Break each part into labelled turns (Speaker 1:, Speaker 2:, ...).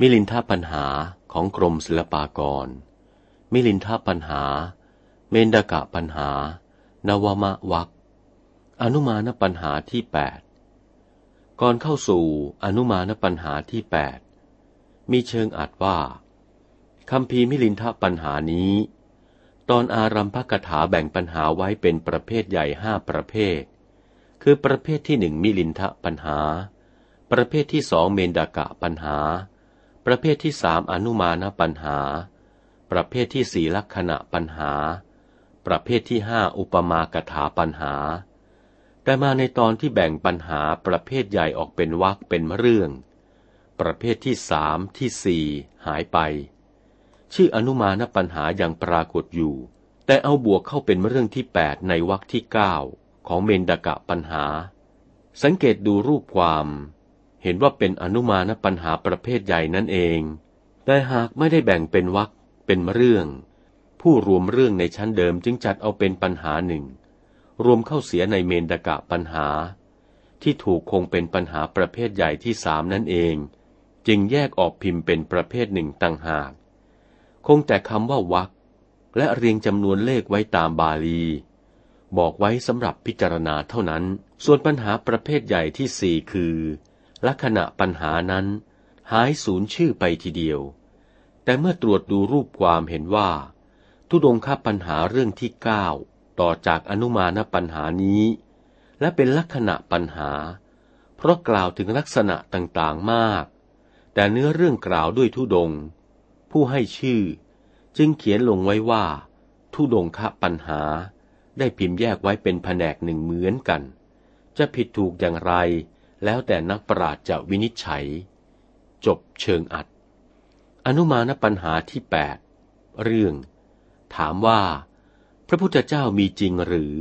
Speaker 1: มิลินทปัญหาของกรมศิลปากร มิลินทปัญหา เมณฑกปัญหา นวมวรรคอนุมานปัญหาที่แปดก่อนเข้าสู่อนุมานปัญหาที่แปดมีเชิงอรรถว่าคัมภีร์มิลินทปัญหานี้ ตอนอารัมภกถาแบ่งปัญหาไว้เป็นประเภทใหญ่ห้าประเภท คือประเภทที่หนึ่งมิลินทปัญหา ประเภทที่สองเมนดากะปัญหา ประเภทที่สามอนุมานปัญหา ประเภทที่สี่ลักษณะปัญหา ประเภทที่ห้าอุปมากถาปัญหา แต่มาในตอนที่แบ่งปัญหาประเภทใหญ่ออกเป็นวรรคเป็นเรื่อง ประเภทที่สามที่สี่หายไป ชื่ออนุมานปัญหายังปรากฏอยู่ แต่เอาบวกเข้าเป็นเรื่องที่แปดในวรรคที่เก้าของเมนดกะปัญหา สังเกตดูรูปความ เห็นว่าเป็นอนุมานปัญหาประเภทใหญ่นั่นเอง แต่หากไม่ได้แบ่งเป็นวรรคเป็นเรื่อง ผู้รวมเรื่องในชั้นเดิมจึงจัดเอาเป็นปัญหาหนึ่ง รวมเข้าเสียในเมนดกะปัญหา ที่ถูกคงเป็นปัญหาประเภทใหญ่ที่สามนั่นเอง จึงแยกออกพิมพ์เป็นประเภทหนึ่งต่างหาก คงแต่คำว่าวักและเรียงจำนวนเลขไว้ตามบาลี บอกไว้สำหรับพิจารณาเท่านั้น ส่วนปัญหาประเภทใหญ่ที่สี่คือ ลักษณะปัญหานั้น หายสูญชื่อไปทีเดียว แต่เมื่อตรวจดูรูปความเห็นว่า ทุดงคับปัญหาเรื่องที่เก้าต่อจากอนุมานปัญหานี้ และเป็นลักษณะปัญหา เพราะกล่าวถึงลักษณะต่างๆมาก แต่เนื้อเรื่องกล่าวด้วยทุดง ผู้ให้ชื่อ จึงเขียนลงไว้ว่า ทุดงคะปัญหา ได้พิมพ์แยกไว้เป็นแผนกหนึ่งเหมือนกัน จะผิดถูกอย่างไร แล้วแต่นักปราชญ์จะวินิจฉัย จบเชิงอัด อนุมานปัญหาที่แปดเรื่อง ถามว่า พระพุทธเจ้ามีจริงหรือ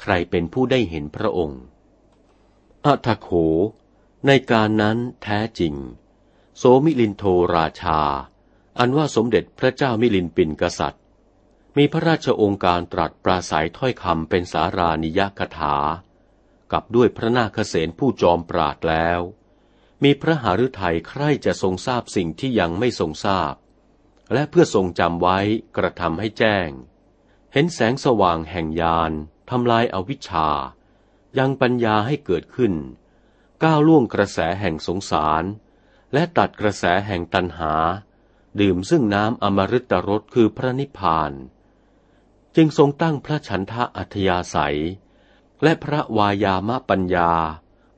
Speaker 1: ใครเป็นผู้ได้เห็นพระองค์อัทโข ในการนั้นแท้จริง โสมิลินโทราชา อันว่าสมเด็จพระเจ้ามิลินปินกษัตริย์ มีพระราชองค์การตรัสปราศัยถ้อยคำเป็นสารานิยกถา กับด้วยพระนาคเษนผู้จอมปราดแล้ว มีพระหฤทัยใคร่จะทรงทราบสิ่งที่ยังไม่ทรงทราบ และเพื่อทรงจำไว้กระทำให้แจ้ง เห็นแสงสว่างแห่งยานทำลายอาวิชชา ยังปัญญาให้เกิดขึ้น ก้าวล่วงกระแสแห่งสงสาร และตัดกระแสแห่งตันหา ดื่มซึ่งน้ำอมฤตรสคือพระนิพพาน จึงทรงตั้งพระฉันทะอัธยาศัย และพระวายามะปัญญา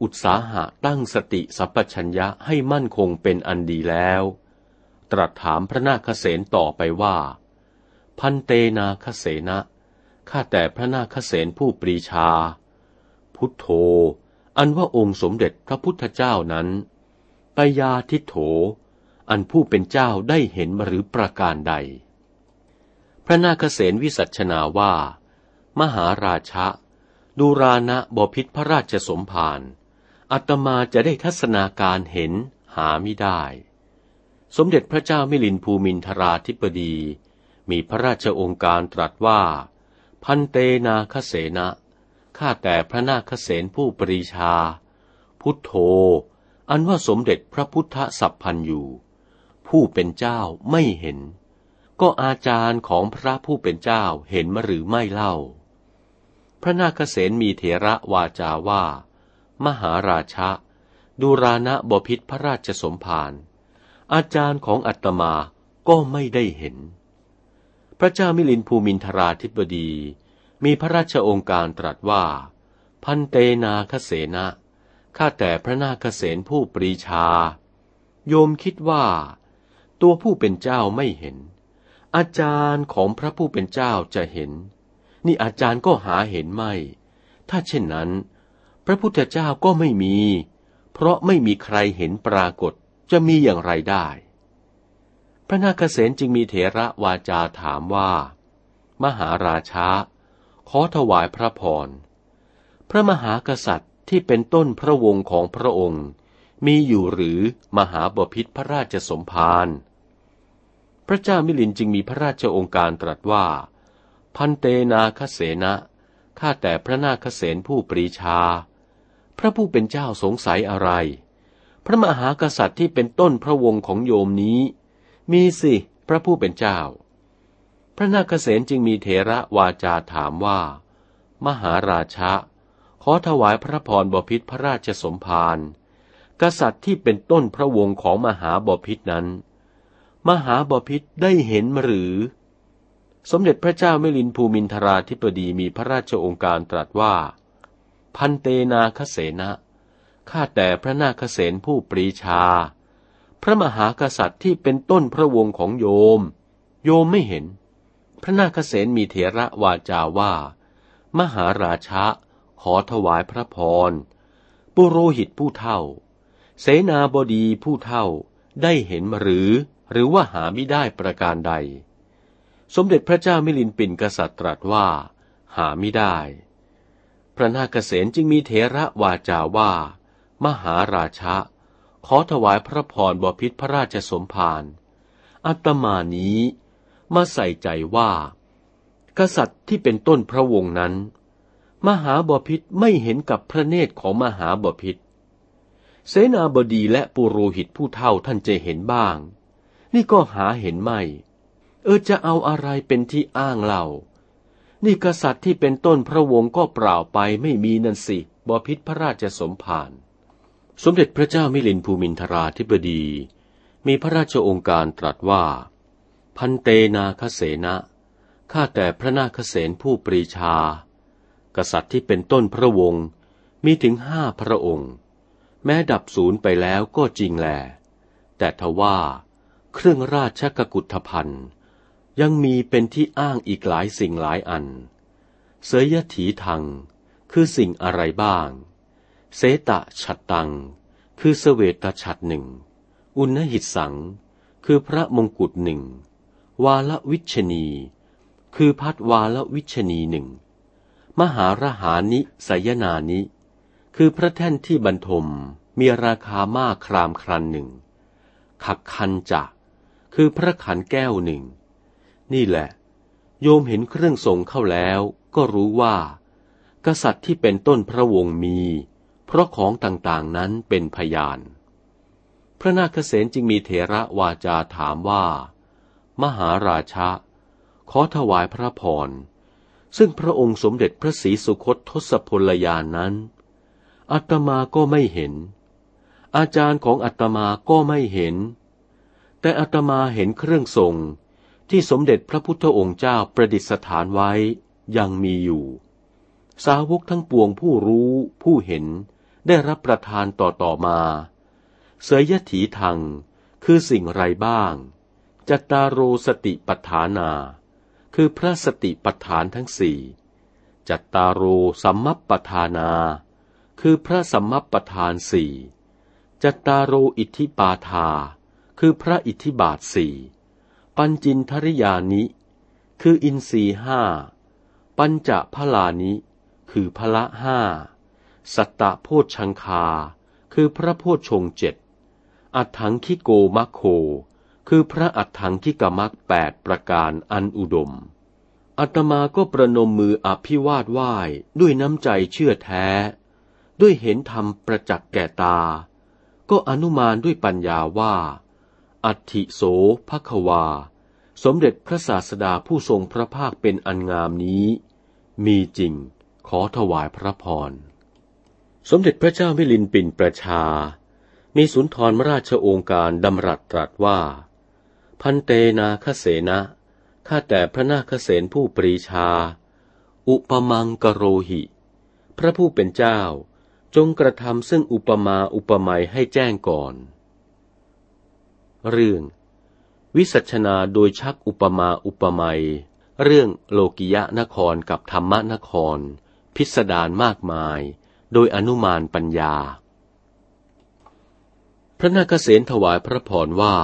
Speaker 1: อุตสาหะตั้งสติสัพพัญญะให้มั่นคงเป็นอันดีแล้ว ตรัสถามพระนาคเษนต่อไปว่า พันเตนาคเสนะข้าแต่พระนาคเษนผู้ปรีชา พุทโธ อันว่าองค์สมเด็จพระพุทธเจ้านั้นปยาทิโถ อันผู้เป็นเจ้าได้เห็นหรือประการใด พระนาคเษนวิสัชนาว่า มหาราชะ ดูรานะบพิษพระราชสมภารอัตมาจะได้ทัศนาการเห็นหาไม่ได้ สมเด็จพระเจ้ามิลินภูมินทราธิปดี มีพระราชองค์การตรัสว่า พันเตนาคเสนะข้าแต่พระนาคเษนผู้ปรีชา พุทโธ อันว่าสมเด็จพระพุทธสัพพันอยู่ ผู้เป็นเจ้าไม่เห็น ก็อาจารย์ของพระผู้เป็นเจ้าเห็นมหรือไม่เล่า พระนาคเษนมีเถระวาจาว่า มหาราชะ ดูรานะบพิษพระราชสมภาร อาจารย์ของอัตมาก็ไม่ได้เห็น พระเจ้ามิลินภูมินทราธิบดี มีพระราชองค์การตรัสว่า พันเตนาคเสนะข้าแต่พระนาคเษนผู้ปรีชา โยมคิดว่า ตัวผู้เป็นเจ้าไม่เห็น อาจารย์ของพระผู้เป็นเจ้าจะเห็น นี่อาจารย์ก็หาเห็นไม่ ถ้าเช่นนั้น พระพุทธเจ้าก็ไม่มี เพราะไม่มีใครเห็นปรากฏจะมีอย่างไรได้ พระนาคเษนจึงมีเถระวาจาถามว่า มหาราชาขอถวายพระพร พระมหากษัตริย์ที่เป็นต้นพระวงศ์ของพระองค์ มีอยู่หรือมหาบพิษพระราชสมภาร พระเจ้ามิลินจึงมีพระราชองค์การตรัสว่า พันเตนาคเสนะข้าแต่พระนาคเสนผู้ปรีชา พระผู้เป็นเจ้าสงสัยอะไร พระมหากษัตริย์ที่เป็นต้นพระวงศ์ของโยมนี้ มีสิพระผู้เป็นเจ้า พระนาคเษนจึงมีเถระวาจาถามว่า มหาราชะ ขอถวายพระพรบพิษพระราชสมภารกษัตริย์ที่เป็นต้นพระวงศ์ของมหาบพิษนั้น มหาบพิษได้เห็นหรือ สมเด็จพระเจ้าเมลินภูมินทราธิปดีมีพระราชองค์การตรัสว่า พันเตนาคเสนะข้าแต่พระนาคเษนผู้ปรีชา พระมหากษัตริย์ที่เป็นต้นพระวงศ์ของโยม โยมไม่เห็น พระนาคเษนมีเถระวาจาว่า มหาราชะขอถวายพระพร ปุโรหิตผู้เท่า เสนาบดีผู้เท่าได้เห็นหรือ หรือว่าหาไม่ได้ประการใด สมเด็จพระเจ้ามิลินปินกษัตริย์ตรัสว่า หาไม่ได้ พระนาคเษนจึงมีเถระวาจาว่า มหาราชะ ขอถวายพระพรบพิษพระราชสมภารอัตมานี้มาใส่ใจว่า กษัตริย์ที่เป็นต้นพระวงศ์นั้น มหาบพิษไม่เห็นกับพระเนตรของมหาบพิษเสนาบดีและปุโรหิตผู้เท่าท่านจะเห็นบ้าง นี่ก็หาเห็นไม่ เออจะเอาอะไรเป็นที่อ้างเล่านี่กษัตริย์ที่เป็นต้นพระวงศ์ก็เปล่าไปไม่มีนั่นสิบพิษพระราชสมภาร สมเด็จพระเจ้ามิลินภูมินทราธิบดี มีพระราชองค์การตรัสว่า พันเตนาคเสนะข้าแต่พระนาคเสนผู้ปรีชา กษัตริย์ที่เป็นต้นพระวงศ์มีถึงห้าพระองค์ แม้ดับศูนย์ไปแล้วก็จริงแล แต่ทว่าเครื่องราชกกุฏพันธ์ ยังมีเป็นที่อ้างอีกหลายสิ่งหลายอัน เสยยถีทัง คือสิ่งอะไรบ้าง เสตะฉัดตัง คือเสเวตฉัดหนึ่ง อุณหิตสัง คือพระมงกุฎหนึ่ง วาลวิชนี คือพัดวาลวิชนีหนึ่ง มหารหานิสยนานิ คือพระแท่นที่บรรทมมีราคามากครามครันหนึ่งขักคันจะ คือพระขันแก้วหนึ่ง นี่แหละ โยมเห็นเครื่องทรงเข้าแล้วก็รู้ว่า กษัตริย์ที่เป็นต้นพระวงศ์มี เพราะของต่างๆนั้นเป็นพยาน พระนาคเษนจึงมีเถระวาจาถามว่า มหาราชะ ขอถวายพระพร ซึ่งพระองค์สมเด็จพระศรีสุคตทศพลยานนั้นอัตมาก็ไม่เห็น อาจารย์ของอัตมาก็ไม่เห็น แต่อัตมาเห็นเครื่องทรง ที่สมเด็จพระพุทธองค์เจ้าประดิษฐานไว้ยังมีอยู่ สาวกทั้งปวงผู้รู้ผู้เห็นได้รับประทานต่อต่อมา เสยยถีทางคือสิ่งไรบ้าง จัตตารโรสติปัฏฐานา คือพระสติปัฏฐานทั้งสี่ จัตตารโรสัมมัปปทานา คือพระสัมมัปปทานสี่ จัตตารโรอิทธิปาทา คือพระอิทธิบาทสี่ ปัญจินทริยานิ คืออินทรีห้า ปัญจพลานิ คือพละห้า สัตตะโพชังคา คือพระโพชงเจ็ด อัถังคิโกมัคโค คือพระอัถังคิกมักแปดประการอันอุดม อัตมาก็ประนมมืออภิวาทไหว้ด้วยน้ำใจเชื่อแท้ ด้วยเห็นธรรมประจักษ์แก่ตา ก็อนุมานด้วยปัญญาว่า อัติโสภควา สมเด็จพระศาสดาผู้ทรงพระภาคเป็นอันงามนี้ มีจริงขอถวายพระพร สมเด็จพระเจ้ามิลินปินประชา มีสุนทรมราชโองการดำรัสตรัสว่า พันเตนาคเสนะข้าแต่พระนาคเสนผู้ปรีชา อุปมังกโรหิ พระผู้เป็นเจ้าจงกระทำซึ่งอุปมาอุปไมยให้แจ้งก่อน เรื่อง วิสัชนาโดยชักอุปมาอุปไมยเรื่องโลกิยะนครกับธรรมนคร พิสดารมากมาย โดยอนุมานปัญญา พระนาคเษนถวายพระพรว่า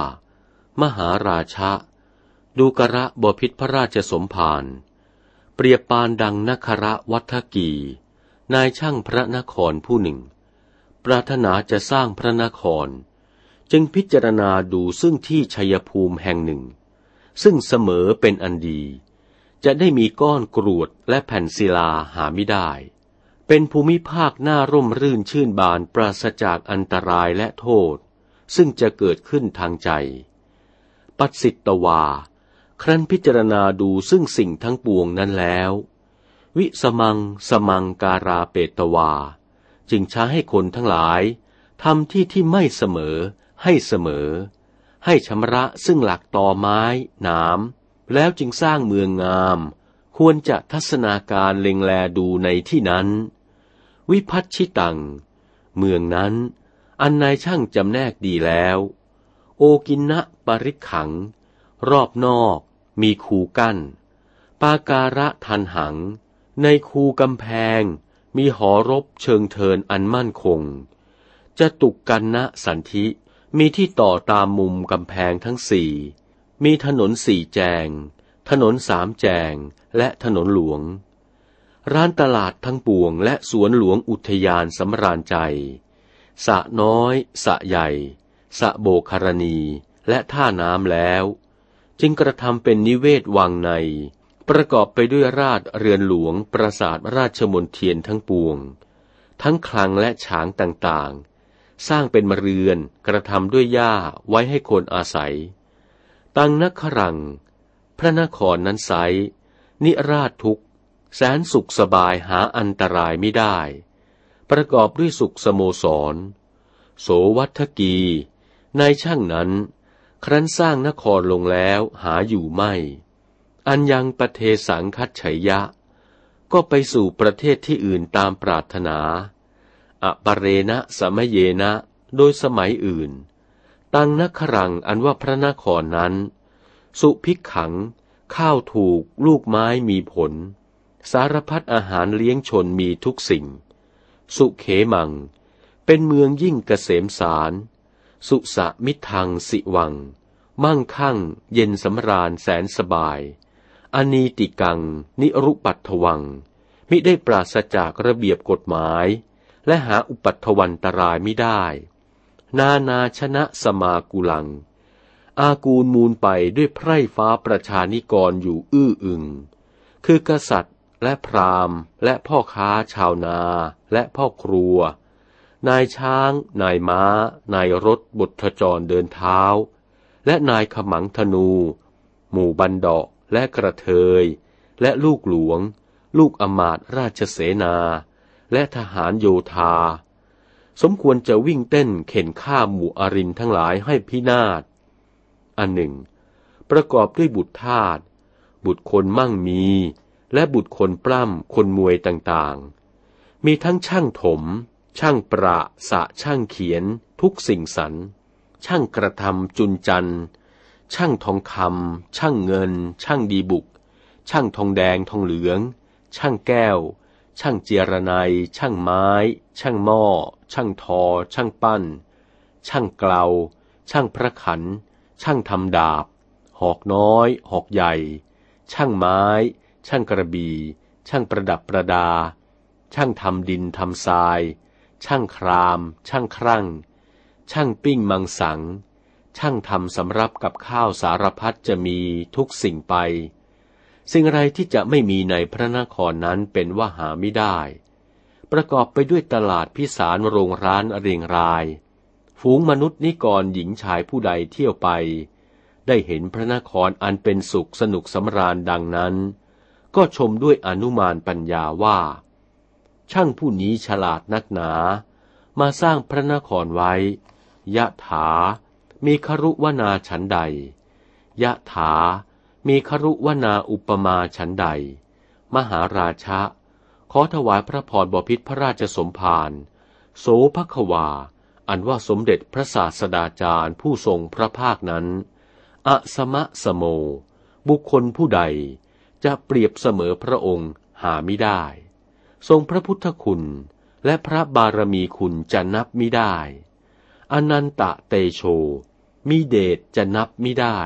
Speaker 1: มหาราชะ ดูกระบพิษพระราชสมภารเปรียบปานดังนคระวัฒกี นายช่างพระนครผู้หนึ่ง ปรารถนาจะสร้างพระนคร จึงพิจารณาดูซึ่งที่ชัยภูมิแห่งหนึ่ง ซึ่งเสมอเป็นอันดี จะได้มีก้อนกรวดและแผ่นศิลาหาไม่ได้ เป็นภูมิภาคหน้าร่มรื่นชื่นบานปราศจากอันตรายและโทษ ซึ่งจะเกิดขึ้นทางใจ ปัสสิตตวา ครั้นพิจารณาดูซึ่งสิ่งทั้งปวงนั้นแล้ว วิสมังสมังการาเปตวา จึงช้าให้คนทั้งหลายทำที่ที่ไม่เสมอ ให้เสมอ ให้ชำระซึ่งหลักต่อไม้น้ำแล้วจึงสร้างเมืองงาม ควรจะทัศนาการเล็งแลดูในที่นั้น วิพัฒชิตัง เมืองนั้น อันนายช่างจำแนกดีแล้ว โอกินนะปริขัง รอบนอก มีคูกั้น ปาการะทันหัง ในคูกำแพง มีหอรบเชิงเทินอันมั่นคงจะตุกกันนะสันธิ มีที่ต่อตามมุมกำแพงทั้งสี่ มีถนนสี่แจง ถนนสามแจง และถนนหลวง ร้านตลาดทั้งปวงและสวนหลวงอุทยานสำราญใจ สะน้อย สะใหญ่ สะโบคารณีและท่าน้ำแล้ว จึงกระทำเป็นนิเวศวังใน ประกอบไปด้วยราชเรือนหลวงปราสาทราชมนเทียนทั้งปวง ทั้งคลังและฉางต่าง สร้างเป็นมเรือนกระทำด้วยหญ้าไว้ให้คนอาศัย ตังนักขรัง พระนครนั้นไซนิราชทุกแสนสุขสบายหาอันตรายไม่ได้ ประกอบด้วยสุขสโมสร โสวัตกีในช่างนั้น ครั้นสร้างนครลงแล้วหาอยู่ไม่ อันยังประเทสังคัดไฉยะ ก็ไปสู่ประเทศที่อื่นตามปรารถนา อปเรณะสมเยนะ โดยสมัยอื่น ตังนครังอันว่าพระนครนั้น สุพิกขัง ข้าวถูกลูกไม้มีผล สารพัดอาหารเลี้ยงชนมีทุกสิ่ง สุเขมัง เป็นเมืองยิ่งเกษมสาร สุสะมิทังสิวัง มั่งคั่ง เย็นสำราญแสนสบาย อนีติกัง นิรุปัตถวัง มิได้ปราศจากระเบียบกฎหมาย และหาอุปัตวันตรายไม่ได้ นานาชนะสมากุลัง อากูลมูลไปด้วยไพร่ฟ้าประชานิกรอยู่อื้ออึง คือกษัตริย์และพราหมณ์ และพ่อค้าชาวนาและพ่อครัว นายช้าง นายม้า นายรถบุตรจรเดินเท้า และนายขมังธนู หมู่บันดาและกระเทย และลูกหลวง ลูกอมาตราชเสนา และทหารโยธา สมควรจะวิ่งเต้นเข็นฆ่าหมู่อรินทั้งหลายให้พินาศ อันหนึ่ง ประกอบด้วยบุตรทาสบุตรคนมั่งมี และบุตรคนปล้ำคนมวยต่างๆ มีทั้งช่างถม ช่างประสะช่างเขียน ทุกสิ่งสรรช่างกระทำจุนจันช่างทองคำช่างเงิน ช่างดีบุก ช่างทองแดงทองเหลือง ช่างแก้ว ช่างเจรนายช่างไม้ ช่างหม้อ ช่างทอ ช่างปั้น ช่างเกลา ช่างพระขัน ช่างทำดาบ หอกน้อย หอกใหญ่ ช่างไม้ ช่างกระบี่ ช่างประดับประดา ช่างทำดินทำทราย ช่างคราม ช่างครั่ง ช่างปิ้งมังสัง ช่างทำสำรับกับข้าวสารพัดจะมีทุกสิ่งไป สิ่งไรที่จะไม่มีในพระนครนั้นเป็นว่าหาไม่ได้ ประกอบไปด้วยตลาดพิสารโรงร้านเรียงราย ฝูงมนุษย์นิกรหญิงชายผู้ใดเที่ยวไป ได้เห็นพระนครอันเป็นสุขสนุกสำราญดังนั้น ก็ชมด้วยอนุมานปัญญาว่า ช่างผู้นี้ฉลาดนักหนา มาสร้างพระนครไว้ ยะถา มีครุวนาฉันใด ยะถา มีครุวนาอุปมาฉันใด มหาราชะ ขอถวายพระพรบพิษพระราชสมภารโสภควา อันว่าสมเด็จพระศาสดาจารย์ผู้ทรงพระภาคนั้น อสมะสโม บุคคลผู้ใดจะเปรียบเสมอพระองค์หาไม่ได้ ทรงพระพุทธคุณและพระบารมีคุณจะนับไม่ได้ อนันตะเตโช มีเดชจะนับไม่ได้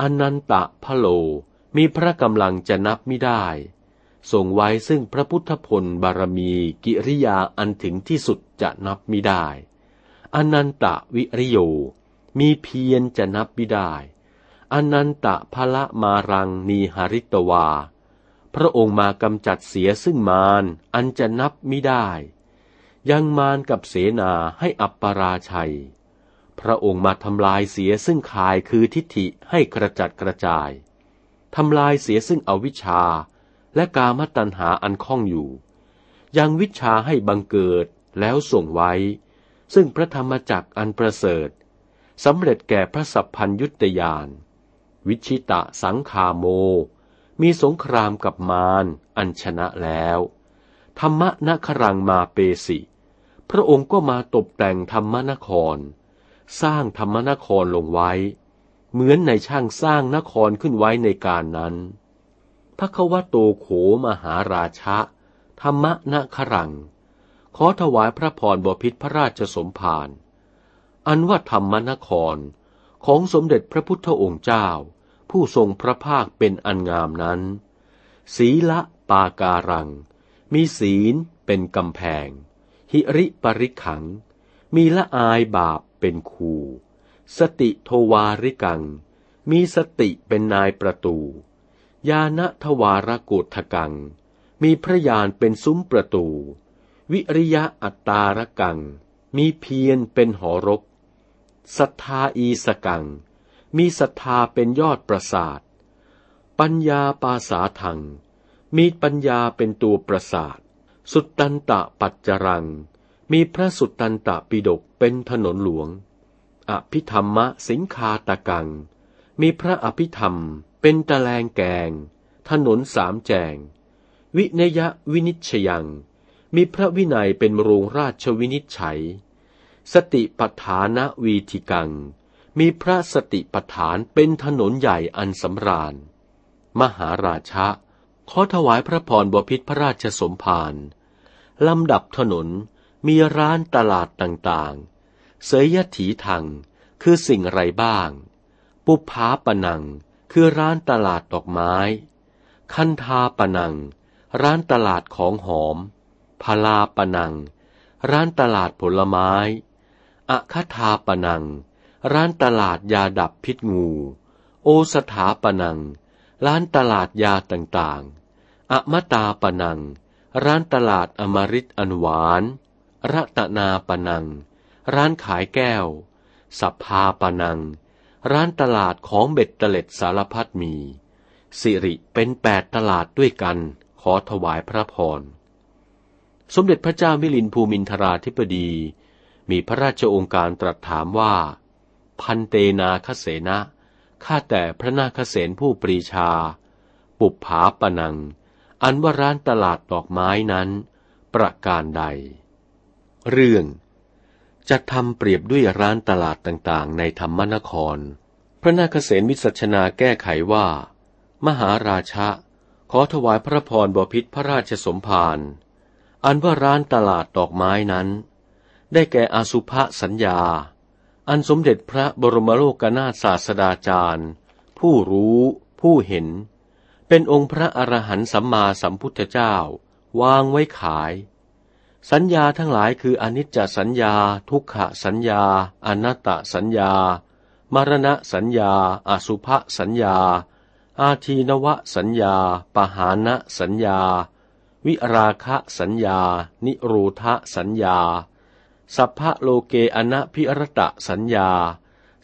Speaker 1: อนันตะพะโลมีพระกำลังจะนับไม่ได้ส่งไว้ซึ่งพระพุทธพลบารมีกิริยาอันถึงที่สุดจะนับไม่ได้ อนันตะวิริโย มีเพียรจะนับไม่ได้ อนันตะพละมารังนีหริตวาพพระองค์มากำจัดเสียซึ่งมารอันจะนับไม่ได้ ยังมารกับเสนาให้อัปปราชัย พระองค์มาทำลายเสียซึ่งคายคือทิฏฐิให้กระจัดกระจายทำลายเสียซึ่งอวิชชา และกามตัณหาอันคล้องอยู่ ยังวิชาให้บังเกิดแล้วส่งไว้ ซึ่งพระธรรมจักอันประเสริฐสำเร็จแก่พระสัพพัญยุตยาน วิชิตะสังคาโม มีสงครามกับมารอันชนะแล้ว ธรรมนครังมาเปสิ พระองค์ก็มาตกแต่งธรรมนคร สร้างธรรมนครลงไว้ เหมือนในช่างสร้างนครขึ้นไว้ในการนั้นพระควโตโขมหาราชะ ธรรมนครัง ขอถวายพระพรบพิษพระราชสมภารอันว่าธรรมนครของสมเด็จพระพุทธองค์เจ้า ผู้ทรงพระภาคเป็นอันงามนั้น ศีละปาการัง มีศีลเป็นกำแพง หิริปริขัง มีละอายบาป เป็นครู สติโทวาริกัง มีสติเป็นนายประตู ยาณทวารกุทกัง มีพระยานเป็นซุ้มประตู วิริยะอัตตารกัง มีเพียรเป็นหอรบศรัทธาอีสกัง มีศรัทธาเป็นยอดประสาท ปัญญาปาสาทัง มีปัญญาเป็นตัวประสาท สุตตันตะปัจจรัง มีพระสุตตันตะปิดก เป็นถนนหลวง อภิธรรมะสิงคาตะกัง มีพระอภิธรรม เป็นตะแลงแกง ถนนสามแจง วินยะวินิชยัง มีพระวินัยเป็นโรงราชวินิจฉัย สติปัฏฐานวีธิกัง มีพระสติปัฏฐานเป็นถนนใหญ่อันสำราญ มหาราชะขอถวายพระพรบพิษพระราชสมภารลำดับถนนมีร้านตลาดต่างๆ เสยยถีทัง คือสิ่งไรบ้าง ปุพาปนัง คือร้านตลาดดอกไม้ คันธาปนัง ร้านตลาดของหอมพลาปนัง ร้านตลาดผลไม้ อะคทาปนัง ร้านตลาดยาดับพิษงู โอสถาปนัง ร้านตลาดยาต่างๆ อะมตาปนัง ร้านตลาดอมริตอันหวาน รัตนาปนัง ร้านขายแก้ว สัพพาปนัง ร้านตลาดของเบ็ดเตล็ดสารพัดมี สิริเป็นแปดตลาดด้วยกัน ขอถวายพระพร สมเด็จพระเจ้ามิลินภูมินทราธิปดี มีพระราชองค์การตรัสถามว่า พันเตนาคเสนะข้าแต่พระนาคเสนผู้ปรีชา ปุบผาปนัง อันว่าร้านตลาดดอกไม้นั้น ประการใด เรื่อง จะทำเปรียบด้วยร้านตลาดต่างๆ ในธรรมนคร พระนาคเสนวิสัชนาแก้ไขว่า มหาราชะ ขอถวายพระพรบพิษพระราชสมภารอันว่าร้านตลาดดอกไม้นั้น ได้แก่อสุภะสัญญา อันสมเด็จพระบรมโลกนาถศาสดาจารย์ ผู้รู้ ผู้เห็น เป็นองค์พระอรหันต์สัมมาสัมพุทธเจ้าวางไว้ขาย สัญญาทั้งหลายคืออนิจจสัญญา ทุกขสัญญา อนัตตสัญญามรณะสัญญา อสุภสัญญา อาทีนวสัญญา ปหานะสัญญา วิราคะสัญญา นิรูทะสัญญา สัพพะโลเกอนะพิรตะสัญญา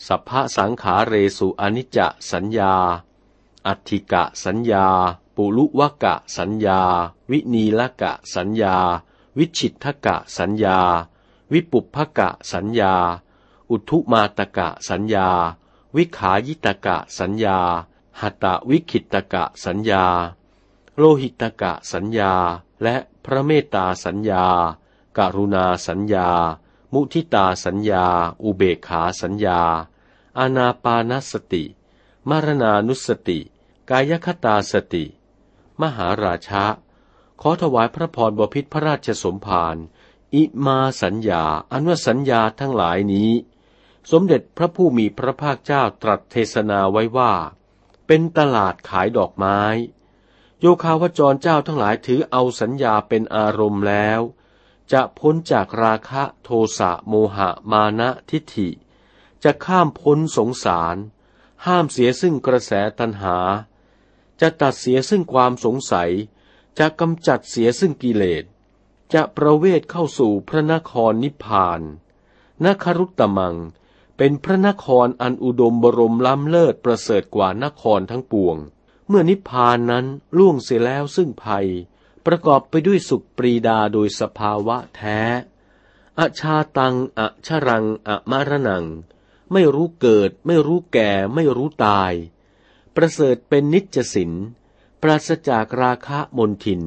Speaker 1: สัพพะสังขาเรสุอนิจจสัญญา อัติกะสัญญา ปุลุวกะสัญญา วินีละกะสัญญา วิชิตทกะสัญญา วิปุพกะสัญญา อุทุมาตกะสัญญา วิขายิตกะสัญญาหัตวิคิตกะสัญญา โลหิตกะสัญญา และพระเมตตาสัญญาการุณาสัญญา มุทิตาสัญญา อุเบกขาสัญญา อานาปานสติ มรณานุสติ กายคตาสติ มหาราชะ ขอถวายพระพรบพิษพระราชสมภารอิมาสัญญา อันว่าสัญญาทั้งหลายนี้ สมเด็จพระผู้มีพระภาคเจ้าตรัสเทศนาไว้ว่า เป็นตลาดขายดอกไม้ โยคาวจรเจ้าทั้งหลายถือเอาสัญญาเป็นอารมณ์แล้ว จะพ้นจากราคะโทสะโมหะมานะทิฏฐิ จะข้ามพ้นสงสาร ห้ามเสียซึ่งกระแสตัณหา จะตัดเสียซึ่งความสงสัย จะกำจัดเสียซึ่งกิเลส จะประเวทเข้าสู่พระนครนิพพานนครุตตมัง เป็นพระนครอันอุดมบรมล้ำเลิศประเสริฐกว่านครทั้งปวง เมื่อนิพพานนั้นล่วงเสียแล้วซึ่งภัย ประกอบไปด้วยสุขปรีดาโดยสภาวะแท้อชาตังอชรังอมารนัง ไม่รู้เกิด ไม่รู้แก่ ไม่รู้ตาย ประเสริฐเป็นนิจสิน ปราศจากราคะมนทิน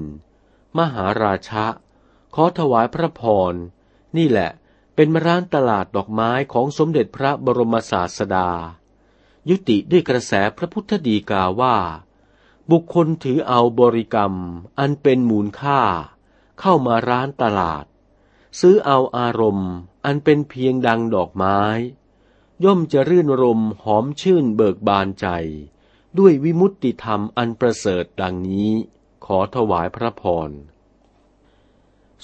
Speaker 1: มหาราชะ ขอถวายพระพร นี่แหละเป็นร้านตลาดดอกไม้ของสมเด็จพระบรมศาสดา ยุติด้วยกระแสพระพุทธดีกาว่า บุคคลถือเอาบริกรรมอันเป็นมูลค่า เข้ามาร้านตลาด ซื้อเอาอารมณ์อันเป็นเพียงดังดอกไม้ ย่อมจะรื่นรมหอมชื่นเบิกบานใจ ด้วยวิมุตติธรรมอันประเสริฐดังนี้ ขอถวายพระพร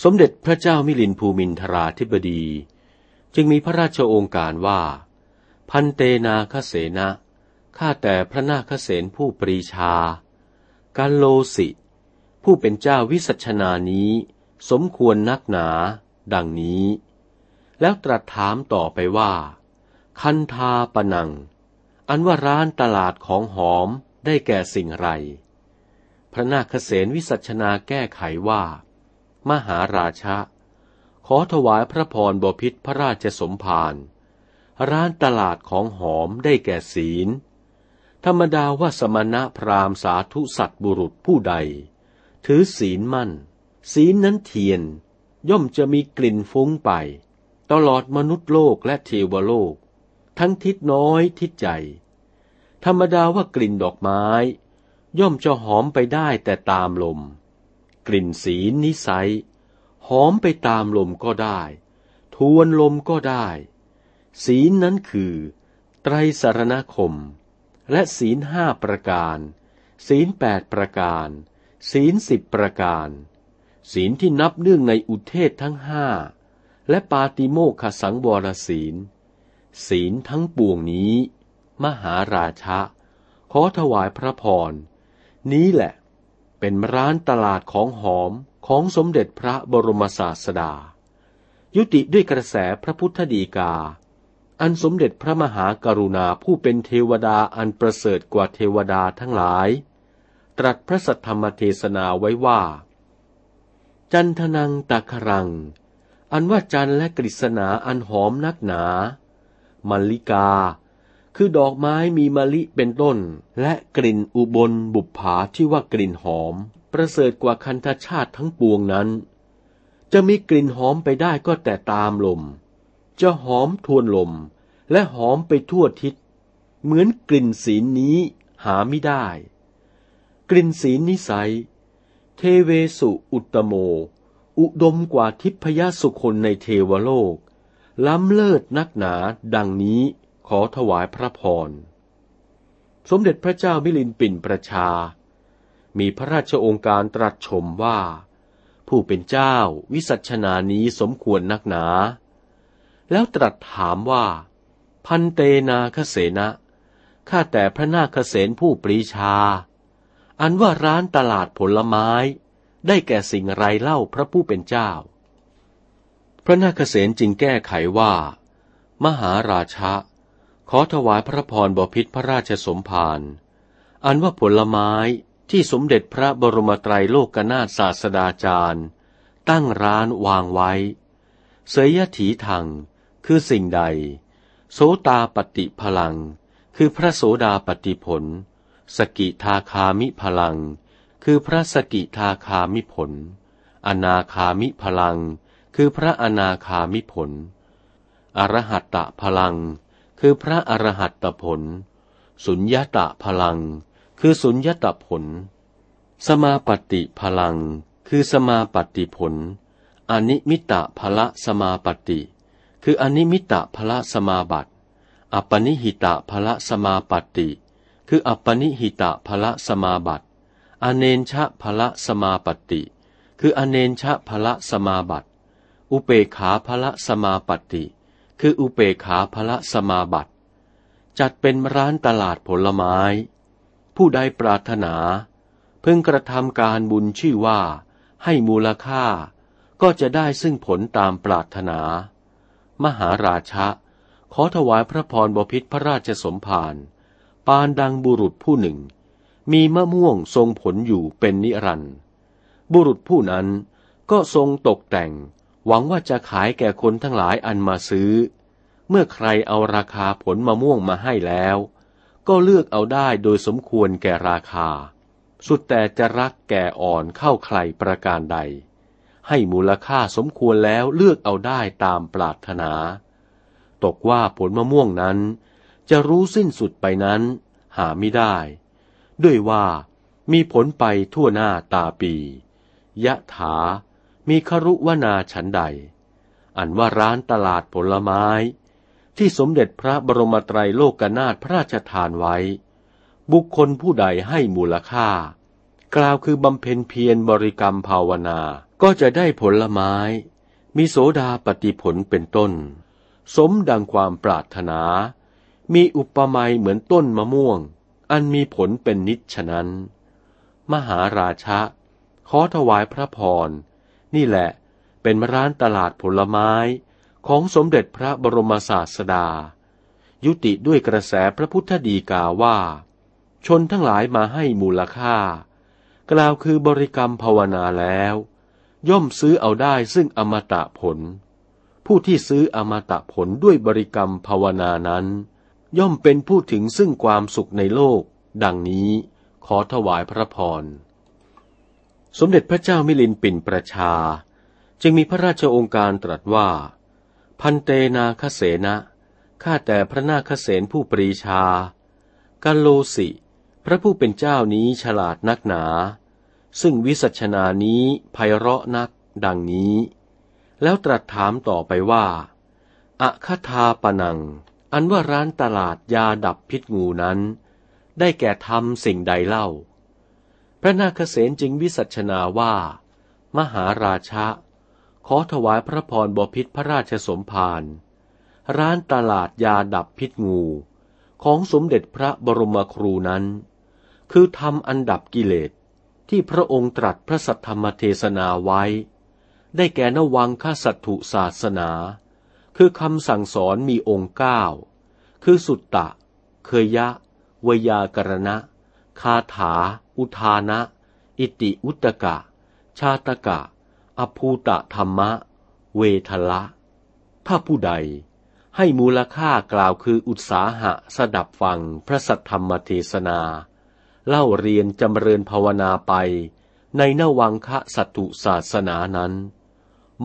Speaker 1: สมเด็จพระเจ้ามิลินภูมินทราธิบดี จึงมีพระราชโองการว่า พันเตนาคเสนะข้าแต่พระนาคเสนผู้ปรีชา การโลสิ ผู้เป็นเจ้าวิสัชนานี้ สมควรนักหนา ดังนี้ แล้วตรัสถามต่อไปว่า คันทาปนัง อันว่าร้านตลาดของหอมได้แก่สิ่งไร พระนาคเสนวิสัชนาแก้ไขว่า มหาราชะ ขอถวายพระพรบพิษพระราชสมภาร ร้านตลาดของหอมได้แก่ศีล ธรรมดาว่าสมณะพราหมณ์สาธุสัตบุรุษผู้ใด ถือศีลมั่น ศีลนั้นเทียน ย่อมจะมีกลิ่นฟุ้งไป ตลอดมนุษย์โลกและเทวโลก ทั้งทิศน้อยทิศใจธรรมดาว่ากลิ่นดอกไม้ ย่อมจะหอมไปได้แต่ตามลม กลิ่นสีนิสัย หอมไปตามลมก็ได้ ทวนลมก็ได้ ศีลนั้นคือ ไตรสารณคม และศีลห้าประการ ศีลแปดประการ ศีลสิบประการ ศีลที่นับเนื่องในอุเทศทั้งห้าและปาติโมขสังวรศีล ศีลทั้งปวงนี้ มหาราชะ ขอถวายพระพร นี้แหละ เป็นร้านตลาดของหอมของสมเด็จพระบรมศาสดา ยุติด้วยกระแสพระพุทธดีกา อันสมเด็จพระมหากรุณาผู้เป็นเทวดาอันประเสริฐกว่าเทวดาทั้งหลาย ตรัสพระสัทธรรมเทศนาไว้ว่า จันทนังตะครัง อันว่าจันและกฤษณาอันหอมนักหนา มลลิกา คือดอกไม้มีมะลิเป็นต้น และกลิ่นอุบลบุปผาที่ว่ากลิ่นหอม ประเสริฐกว่าคันธชาติทั้งปวงนั้น จะมีกลิ่นหอมไปได้ก็แต่ตามลม จะหอมทวนลม และหอมไปทั่วทิศ เหมือนกลิ่นศีลนี้หาไม่ได้ กลิ่นศีลนิสัย เทเวสุอุตโม อุดมกว่าทิพยสุคนในเทวโลก ล้ำเลิศนักหนาดังนี้ขอถวายพระพร สมเด็จพระเจ้ามิลินปินประชา มีพระราชองค์การตรัสชมว่า ผู้เป็นเจ้าวิสัชนานี้สมควรนักหนา แล้วตรัสถามว่า พันเตนาคเสนะข้าแต่พระนาคเสนผู้ปรีชา อันว่าร้านตลาดผลไม้ ได้แก่สิ่งไรเล่าพระผู้เป็นเจ้า ระนาคเสนจึงแก้ไขว่า มหาราชะ ขอถวายพระพรบพิษพระราชสมภารอันว่าผลไม้ที่สมเด็จพระบรมไตรโลกนาถศาสดาจารย์ ตั้งร้านวางไว้ เสยยถีทังคือสิ่งใด โสตาปฏิพลัง คือพระโสดาปฏิผล สกิทาคามิพลัง คือพระสกิทาคามิผล อนาคามิพลัง คือพระอนาคามิผล อรหัตตะพลัง คือพระอรหัตตผล สุญญตะพลัง คือสุญญตผล สมาปฏิพลัง คือสมาปฏิผล อนิมิตะพละสมาปฏิ คืออนิมิตะพละสมาบัติอัปนิหิตะพละสมาปฏิ คืออัปปนิหิตะพละสมาบัติ อเนนชะพละสมาปฏิ คืออเนนชะพละสมาบัติ อุเปขาพละสมาปฏิ คืออุเปขาภละสมาบัติ จัดเป็นร้านตลาดผลไม้ผผู้ใดปรารถนา เพิ่งกระทำการบุญชื่อว่า ให้มูลค่า ก็จะได้ซึ่งผลตามปรารถนา มหาราชะ ขอถวายพระพรบพิษพระราชสมภารปานดังบุรุษผู้หนึ่ง มีมะม่วงทรงผลอยู่เป็นนิรันดร์บุรุษผู้นั้นก็ทรงตกแต่ง หวังว่าจะขายแก่คนทั้งหลายอันมาซื้อ เมื่อใครเอาราคาผลมะม่วงมาให้แล้ว ก็เลือกเอาได้โดยสมควรแก่ราคา สุดแต่จะรักแก่อ่อนเข้าใครประการใด ให้มูลค่าสมควรแล้วเลือกเอาได้ตามปรารถนา ตกว่าผลมะม่วงนั้น จะรู้สิ้นสุดไปนั้น หาไม่ได้ ด้วยว่ามีผลไปทั่วหน้าตาปี ยะถา มีครุวนาฉันใด อันว่าร้านตลาดผลไม้ ที่สมเด็จพระบรมไตรโลกนาถพระราชทานไว้ บุคคลผู้ใดให้มูลค่า กล่าวคือบำเพ็ญเพียรบริกรรมภาวนา ก็จะได้ผลไม้ มีโสดาปฏิผลเป็นต้น สมดังความปรารถนา มีอุปมาเหมือนต้นมะม่วง อันมีผลเป็นนิจฉนั้น มหาราชะขอถวายพระพร นี่แหละเป็นร้านตลาดผลไม้ของสมเด็จพระบรมศาสดา ยุติด้วยกระแสพระพุทธดีกาว่า ชนทั้งหลายมาให้มูลค่า กล่าวคือบริกรรมภาวนาแล้ว ย่อมซื้อเอาได้ซึ่งอมตะผล ผู้ที่ซื้ออมตะผลด้วยบริกรรมภาวนานั้น ย่อมเป็นผู้ถึงซึ่งความสุขในโลก ดังนี้ขอถวายพระพร สมเด็จพระเจ้ามิลินปินประชา จึงมีพระราชองค์การตรัสว่า พันเตนาคเสนะข้าแต่พระนาคเสนผู้ปรีชา กัลโลสิ พระผู้เป็นเจ้านี้ฉลาดนักหนา ซึ่งวิสัชนานี้ไพเราะนักดังนี้ แล้วตรัสถามต่อไปว่าอะคาทาปนัง อันว่าร้านตลาดยาดับพิษงูนั้น ได้แก่ทำสิ่งใดเล่า พระนาคเษนจึงวิสัชนาว่า มหาราชะ ขอถวายพระพรบพิษพระราชสมภารร้านตลาดยาดับพิษงู ของสมเด็จพระบรมครูนั้น คือทำอันดับกิเลสที่พระองค์ตรัสพระสัทธรรมเทศนาไว้ ได้แก่นวังข้าสัตถุศาสนา คือคำสั่งสอนมีองค์เก้า คือสุตตะ เคยยะ วยากรณะ คาถา อุทานะ อิติอุตกะ ชาตกะ อภูตะธรรมะ เวทละ ถ้าผู้ใดให้มูลค่ากล่าวคืออุตสาหะสดับฟังพระสัทธรรมเทศนา เล่าเรียนจำเริญภาวนาไป ในนวังคะสัตุศาสนานั้น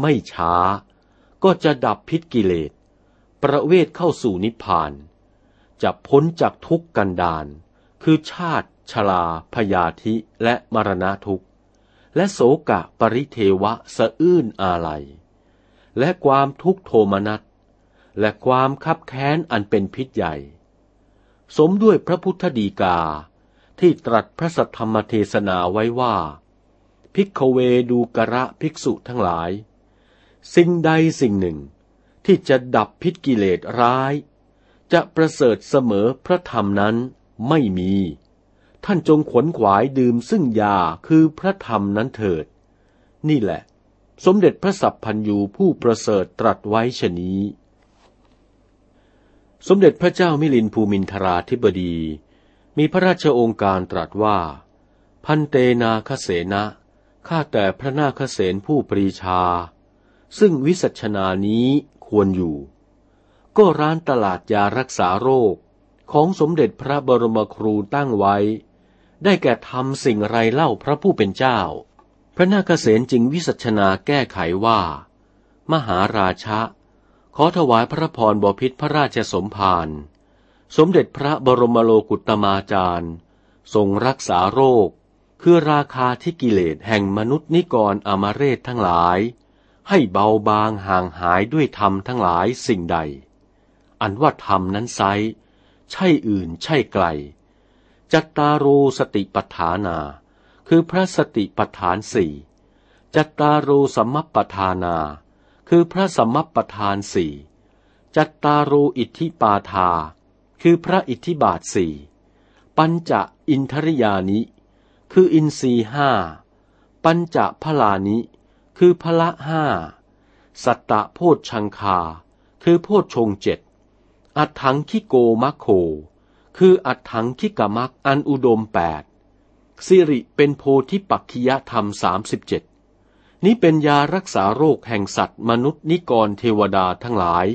Speaker 1: ไม่ช้าก็จะดับพิษกิเลส ประเวทเข้าสู่นิพพาน จะพ้นจากทุกข์กันดานคือชาติ ชลา พยาธิ และมรณะทุกข์ และโศกะปริเทวะสะอื้นอาลัย และความทุกโทมนัส และความคับแค้นอันเป็นพิษใหญ่ สมด้วยพระพุทธดีกาที่ตรัสพระสัทธรรมเทศนาไว้ว่า ภิกขเวดูกระภิกษุทั้งหลาย สิ่งใดสิ่งหนึ่งที่จะดับพิษกิเลสร้าย จะประเสริฐเสมอพระธรรมนั้นไม่มี ท่านจงขวนขวายดื่มซึ่งยาคือพระธรรมนั้นเถิด นี่แหละ สมเด็จพระสัพพันยูผู้ประเสริฐตรัสไว้ชนี้ สมเด็จพระเจ้ามิลินภูมินทราธิบดี มีพระราชองค์การตรัสว่า พันเตนาคเสนะข้าแต่พระนาคเสนผู้ปรีชา ซึ่งวิสัชนานี้ควรอยู่ ก็ร้านตลาดยารักษาโรคของสมเด็จพระบรมครูตั้งไว้ ได้แก่ทำสิ่งไรเล่าพระผู้เป็นเจ้า พระนาคเษนจึงวิสัชนาแก้ไขว่า มหาราชะ ขอถวายพระพรบพิษพระราชสมภารสมเด็จพระบรมโลกุตมาจารย์ ทรงรักษาโรค คือราคาที่กิเลสแห่งมนุษย์นิกรอมเรศทั้งหลาย ให้เบาบางห่างหายด้วยธรรมทั้งหลายสิ่งใด อันว่าธรรมนั้นไซใช่อื่นใช่ไกล จัตตารูสติปัฏฐานา คือพระสติปัฏฐานสี่จัตตารูสมัปปทานา คือพระสมัปปทานสี่จัตตารูอิทธิปาทา คือพระอิทธิบาทสี่ปัญจะอินทริยานิ คืออินทรีห้าปัญจะพลานิ คือพละห้าสัตตะโพชชังคา คือโพชชงเจ็ดอัถังคิโกมัคโค คืออัตถังคิกามักอันอุดมแปดสิริเป็นโพธิปักขิยธรรมสามสิบเจ็ดนี้เป็นยารักษาโรคแห่งสัตว์มนุษย์นิกรเทวดาทั้งหลาย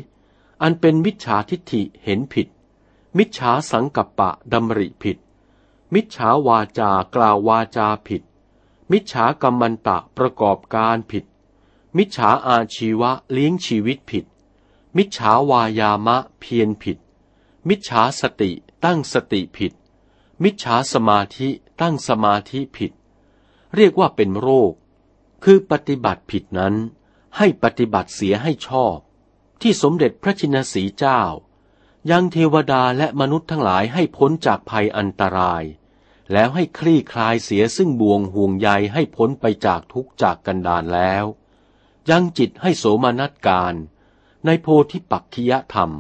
Speaker 1: อันเป็นมิจฉาทิฏฐิเห็นผิด มิจฉาสังกัปปะดำริผิด มิจฉาวาจากล่าววาจาผิด มิจฉากรรมันตะประกอบการผิด มิจฉาอาชีวะเลี้ยงชีวิตผิด มิจฉาวายามะเพียรผิด มิจฉาสติ ตั้งสติผิด มิจฉาสมาธิตั้งสมาธิผิด เรียกว่าเป็นโรค คือปฏิบัติผิดนั้น ให้ปฏิบัติเสียให้ชอบ ที่สมเด็จพระชินสีเจ้า ยังเทวดาและมนุษย์ทั้งหลายให้พ้นจากภัยอันตราย แล้วให้คลี่คลายเสียซึ่งบ่วงห่วงใยให้พ้นไปจากทุกจากกันดานแล้ว ยังจิตให้โสมนัสการในโพธิปักขิยธรรม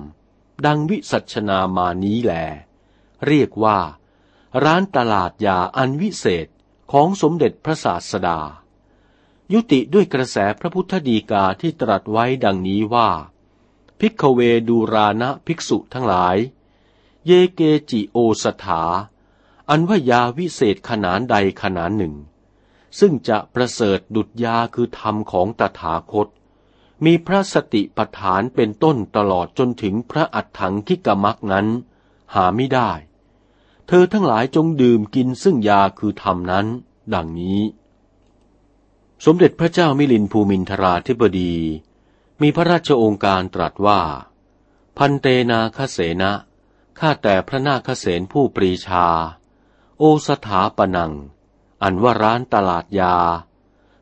Speaker 1: ดังวิสัชนามานี้แล เรียกว่า ร้านตลาดยาอันวิเศษของสมเด็จพระศาสดา ยุติด้วยกระแสพระพุทธดีกาที่ตรัสไว้ดังนี้ว่า พิกเวดูรานะภิกษุทั้งหลาย เยเกจิโอสถา อันว่ายาวิเศษขนานใดขนานหนึ่ง ซึ่งจะประเสริฐดุจยาคือธรรมของตถาคตมีพระสติปัฏฐานเป็นต้นตลอดจนถึงพระอัฏฐังคิกมักนั้น หาไม่ได้ เธอทั้งหลายจงดื่มกินซึ่งยาคือธรรมนั้น ดังนี้ สมเด็จพระเจ้ามิลินภูมินทราธิบดี มีพระราชโองการตรัสว่า พันเตนาคเสนะข้าแต่พระนาคเสนผู้ปรีชา โอสถาปนัง อันว่าร้านตลาดยา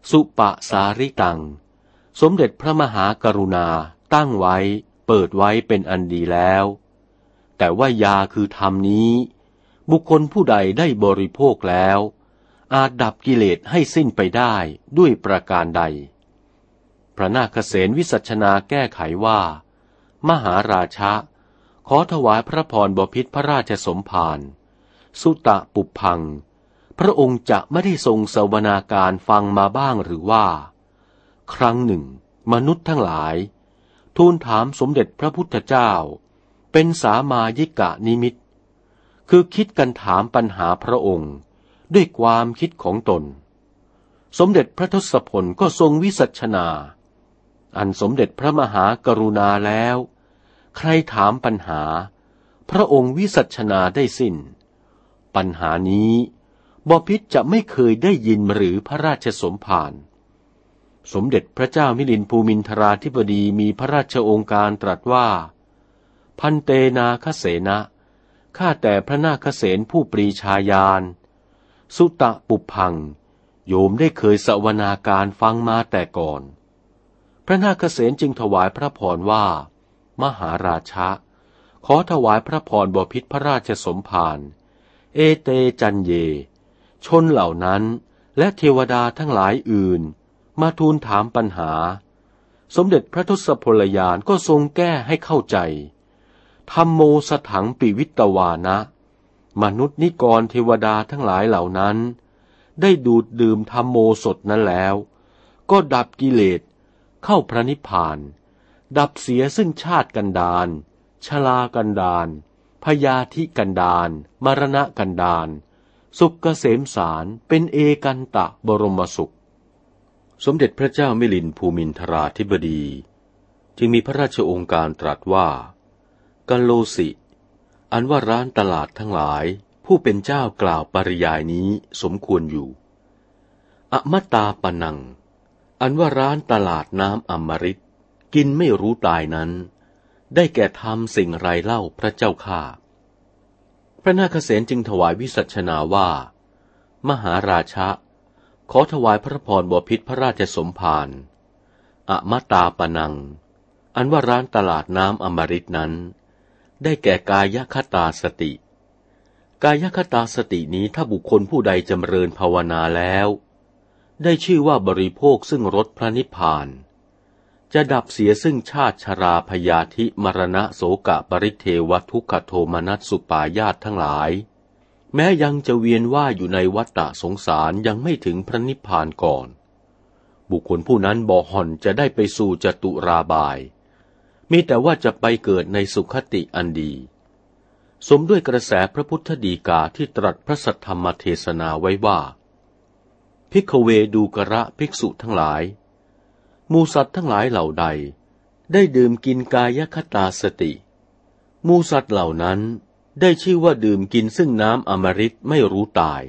Speaker 1: สุปะสาริตัง สมเด็จพระมหากรุณาตั้งไว้ เปิดไว้เป็นอันดีแล้ว แต่ว่ายาคือธรรมนี้ บุคคลผู้ใดได้บริโภคแล้ว อาจดับกิเลสให้สิ้นไปได้ด้วยประการใด พระนาคเษนวิสัชนาแก้ไขว่า มหาราชะ ขอถวายพระพรบพิษพระราชสมภารสุตะปุพัง พระองค์จะไม่ได้ทรงสวนาการฟังมาบ้างหรือว่า ครั้งหนึ่ง มนุษย์ทั้งหลาย ทูลถามสมเด็จพระพุทธเจ้า เป็นสามายิกะนิมิต คือคิดกันถามปัญหาพระองค์ ด้วยความคิดของตน สมเด็จพระทศพลก็ทรงวิสัชนา อันสมเด็จพระมหากรุณาแล้ว ใครถามปัญหา พระองค์วิสัชนาได้สิน้น ปัญหานี้บพิษจะไม่เคยได้ยินหรือพระราชสมภารสมเด็จพระเจ้ามิลินภูมินทราธิบดีมีพระราชองค์การตรัสว่า พันเตนาคเสนะ ข้าแต่พระนาคเษนผู้ปรีชาญาณ สุตะปุพัง โยมได้เคยสวนาการฟังมาแต่ก่อน พระนาคเษนจึงถวายพระพรว่า มหาราชะ ขอถวายพระพรบพิษพระราชสมภารเอเตจันเย ชนเหล่านั้นและเทวดาทั้งหลายอื่น มาทูลถามปัญหา สมเด็จพระทศพลยานก็ทรงแก้ให้เข้าใจ ธรรมโมสถังปิวิตวานะ มนุษย์นิกรเทวดาทั้งหลายเหล่านั้น ได้ดูดดื่มธรรมโมสดนั้นแล้ว ก็ดับกิเลสเข้าพระนิพพาน ดับเสียซึ่งชาติกันดานชลากันดานพยาธิกันดานมรณะกันดานสุขเกษมสารเป็นเอกันตะบรมสุข สมเด็จพระเจ้ามิลินภูมินทราธิบดี จึงมีพระราชองค์การตรัสว่า กัลโลสิ อันว่าร้านตลาดทั้งหลาย ผู้เป็นเจ้ากล่าวปริยายนี้สมควรอยู่ อมตาปนัง อันว่าร้านตลาดน้ำอมฤตกินไม่รู้ตายนั้น ได้แก่ทำสิ่งไรเล่าพระเจ้าข้าพระนาคเษนจึงถวายวิสัชนาว่า มหาราชะ ขอถวายพระพรบพิษพระราชสมภารอมตาปนัง อันว่าร้านตลาดน้ำอมฤตนั้น ได้แก่กายคตาสติ กายคตาสตินี้ถ้าบุคคลผู้ใดจำเริญภาวนาแล้ว ได้ชื่อว่าบริโภคซึ่งรสพระนิพพาน จะดับเสียซึ่งชาติชราพยาธิมรณะโสกะปริเทวทุกขโทมนัสสุปายาตทั้งหลาย แม้ยังจะเวียนว่ายอยู่ในวัฏฏะสงสารยังไม่ถึงพระนิพพานก่อน บุคคลผู้นั้นบ่ห่อนจะได้ไปสู่จตุราบาย มีแต่ว่าจะไปเกิดในสุขติอันดี สมด้วยกระแสพระพุทธดีกาที่ตรัสพระสัทธรรมเทศนาไว้ว่าภิกฺขเวดูกรภิกษุทั้งหลาย หมู่สัตว์ทั้งหลายเหล่าใด ได้ดื่มกินกายคตาสติ หมู่สัตว์เหล่านั้นได้ชื่อว่าดื่มกินซึ่งน้ำอมฤตไม่รู้ตาย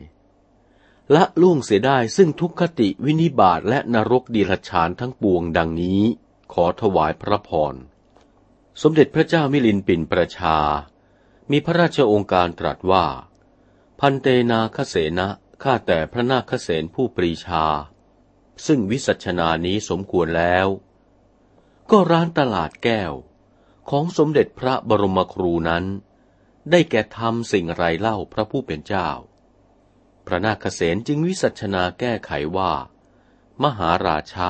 Speaker 1: และล่วงเสียได้ซึ่งทุคติวินิบาตและนรกดิรัจฉานทั้งปวงดังนี้ ขอถวายพระพร สมเด็จพระเจ้ามิลินท์ปิ่นประชา มีพระราชโองการตรัสว่า พันเตนาคเสนะข้าแต่พระนาคเสนผู้ปรีชา ซึ่งวิสัชนานี้สมควรแล้ว ก็ร้านตลาดแก้ว ของสมเด็จพระบรมครูนั้น ได้แก่ทำสิ่งไรเล่าพระผู้เป็นเจ้า พระนาคเษนจึงวิสัชนาแก้ไขว่า มหาราชะ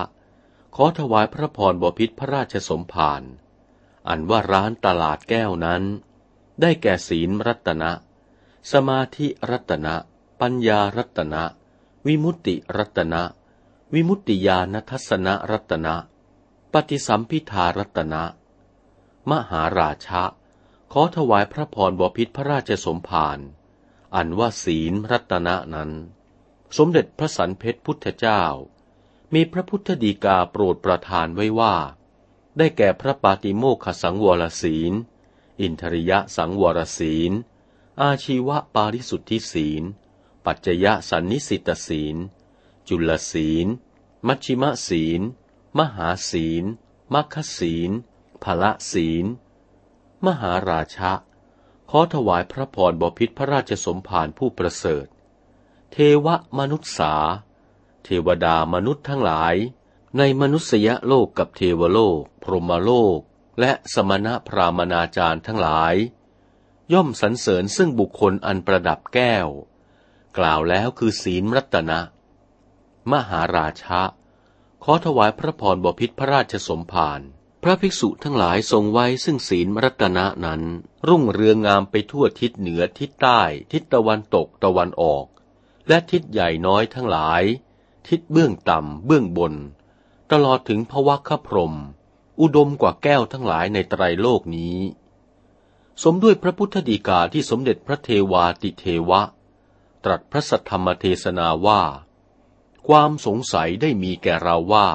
Speaker 1: ขอถวายพระพรบพิษพระราชสมภาร อันว่าร้านตลาดแก้วนั้น ได้แก่ศีลรัตนะ สมาธิรัตนะ ปัญญารัตนะ วิมุตติรัตนะ วิมุตติญาณทัศนรัตนะ ปฏิสัมพิทารัตนะ มหาราชะ ขอถวายพระพรบพิษพระราชสมภารอันว่าศีลรัตนะนั้น สมเด็จพระสันเพชรพุทธเจ้า มีพระพุทธดีกาโปรดประทานไว้ว่า ได้แก่พระปาติโมขสังวรศีล อินทริยสังวรศีล อาชีวะปาริสุทธิศีล ปัจจยสันนิสิตศีล จุลศีล มัชชิมศีล มหาศีล มัคคศีลภละศีล มหาราชะ ขอถวายพระพรบพิษพระราชสมภารผู้ประเสริฐ เทวมนุษสา เทวดามนุษย์ทั้งหลาย ในมนุษยโลกกับเทวโลก พรหมโลก และสมณะพรามนาจารย์ทั้งหลาย ย่อมสรรเสริญซึ่งบุคคลอันประดับแก้ว กล่าวแล้วคือศีลรัตนะ มหาราชะ ขอถวายพระพรบพิษพระราชสมภารพระภิกษุทั้งหลายทรงไว้ซึ่งศีลรัตนะนั้น รุ่งเรืองงามไปทั่วทิศเหนือทิศใต้ ทิศตะวันตกตะวันออก และทิศใหญ่น้อยทั้งหลาย ทิศเบื้องต่ำเบื้องบน ตลอดถึงพวัคพรม อุดมกว่าแก้วทั้งหลายในไตรโลกนี้ สมด้วยพระพุทธดีกาที่สมเด็จพระเทวาติเทวะ ตรัสพระสัทธรรมเทศนาว่า ความสงสัยได้มีแก่เราว่า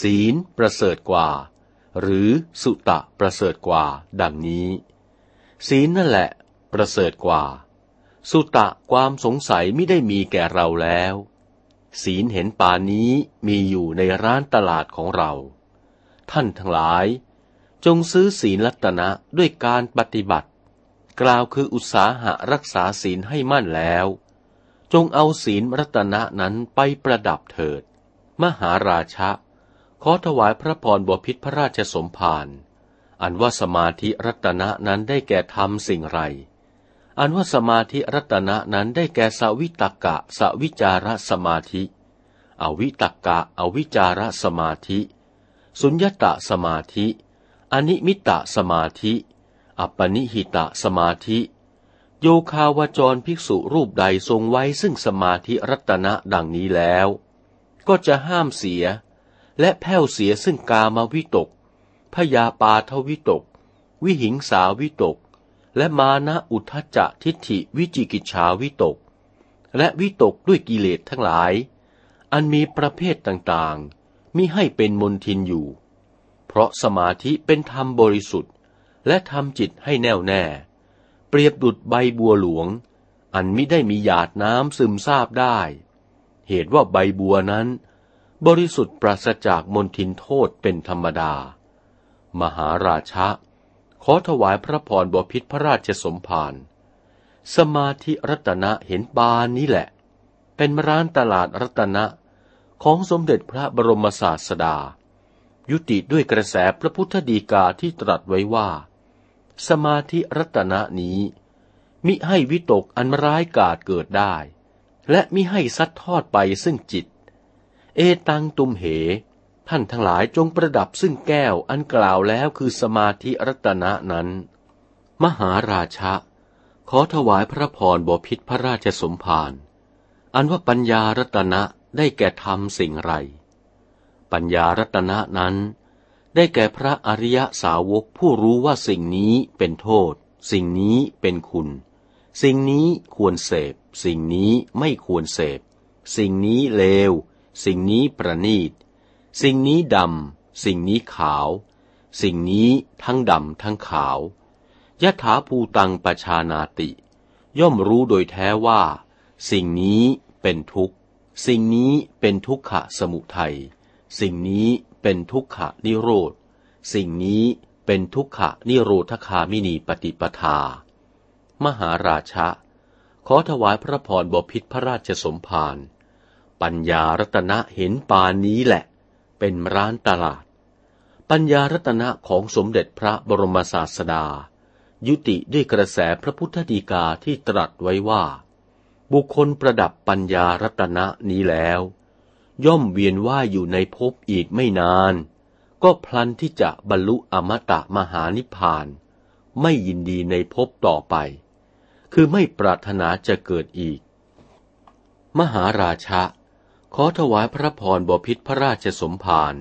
Speaker 1: ศีลประเสริฐกว่า หรือสุตะประเสริฐกว่า ดังนี้ ศีลนั่นแหละ ประเสริฐกว่า สุตะความสงสัยไม่ได้มีแก่เราแล้ว ศีลเห็นป่านี้มีอยู่ในร้านตลาดของเรา ท่านทั้งหลาย จงซื้อศีลรัตนะด้วยการปฏิบัติ กล่าวคืออุตสาหะรักษาศีลให้มั่นแล้ว จงเอาศีลรัตนะนั้นไปประดับเถิด มหาราชะ ขอถวายพระพรบพิษพระราชสมภารอันว่าสมาธิรัตนะนั้นได้แก่ทำสิ่งไร อันว่าสมาธิรัตนะนั้นได้แก่สวิตกะสวิจารสมาธิ อวิตกะอวิจารสมาธิ สุญญตะสมาธิ อนิมิตะสมาธิ อัปปนิหิตะสมาธิ โยคาวจรภิกษุรูปใดทรงไว้ซึ่งสมาธิรัตนะดังนี้แล้ว ก็จะห้ามเสีย และแผ่วเสียซึ่งกามวิตกพยาปาทวิตก วิหิงสาวิตก และมานะอุทจจะทิฏฐิวิจิกิจฉาวิตก และวิตกด้วยกิเลสทั้งหลาย อันมีประเภทต่างๆมิให้เป็นมนทินอยู่ เพราะสมาธิเป็นธรรมบริสุทธิ์ และทำจิตให้แน่วแน่ เปรียบดุดใบบัวหลวง อันมิได้มีหยาดน้ำซึมซาบได้ เหตุว่าใบบัวนั้น บริสุทธิ์ปราศจากมนทินโทษเป็นธรรมดา มหาราชะ ขอถวายพระพรบพิษพระราชสมภารสมาธิรัตนะเห็นบานนี้แหละ เป็นร้านตลาดรัตนะของสมเด็จพระบรมศาสดา ยุติด้วยกระแสพระพุทธดีกาที่ตรัสไว้ว่า สมาธิรัตนะนี้ มิให้วิตกอันร้ายกาจเกิดได้ และมิให้ซัดทอดไปซึ่งจิต เอตังตุมเห ท่านทั้งหลายจงประดับซึ่งแก้วอันกล่าวแล้วคือสมาธิรัตนะนั้น มหาราชะ ขอถวายพระพรบพิษพระราชสมภารอันว่าปัญญารัตนะได้แก่ทำสิ่งไร ปัญญารัตนะนั้น ได้แก่พระอริยสาวกผู้รู้ว่าสิ่งนี้เป็นโทษ สิ่งนี้เป็นคุณ สิ่งนี้ควรเสพ สิ่งนี้ไม่ควรเสพ สิ่งนี้เลว สิ่งนี้ประณีต สิ่งนี้ดำ สิ่งนี้ขาว สิ่งนี้ทั้งดำทั้งขาว ยะถาภูตังปชานาติ ย่อมรู้โดยแท้ว่า สิ่งนี้เป็นทุกข์ สิ่งนี้เป็นทุกขะสมุทัย สิ่งนี้เป็นทุกขะนิโรธ สิ่งนี้เป็นทุกขะนิโรธคามินีปฏิปทา มหาราชะ ขอถวายพระพรบพิษพระราชสมภาร ปัญญารัตนะเห็นปานนี้แหละ เป็นร้านตลาด ปัญญารัตนะของสมเด็จพระบรมศาสดา ยุติด้วยกระแสพระพุทธดีกาที่ตรัสไว้ว่า บุคคลประดับปัญญารัตนะนี้แล้ว ย่อมเวียนว่ายอยู่ในภพอีกไม่นาน ก็พลันที่จะบรรลุอมตะมหานิพพาน ไม่ยินดีในภพต่อไป คือไม่ปรารถนาจะเกิดอีก มหาราชะ ขอถวายพระพรบพิษพระราชสมภาร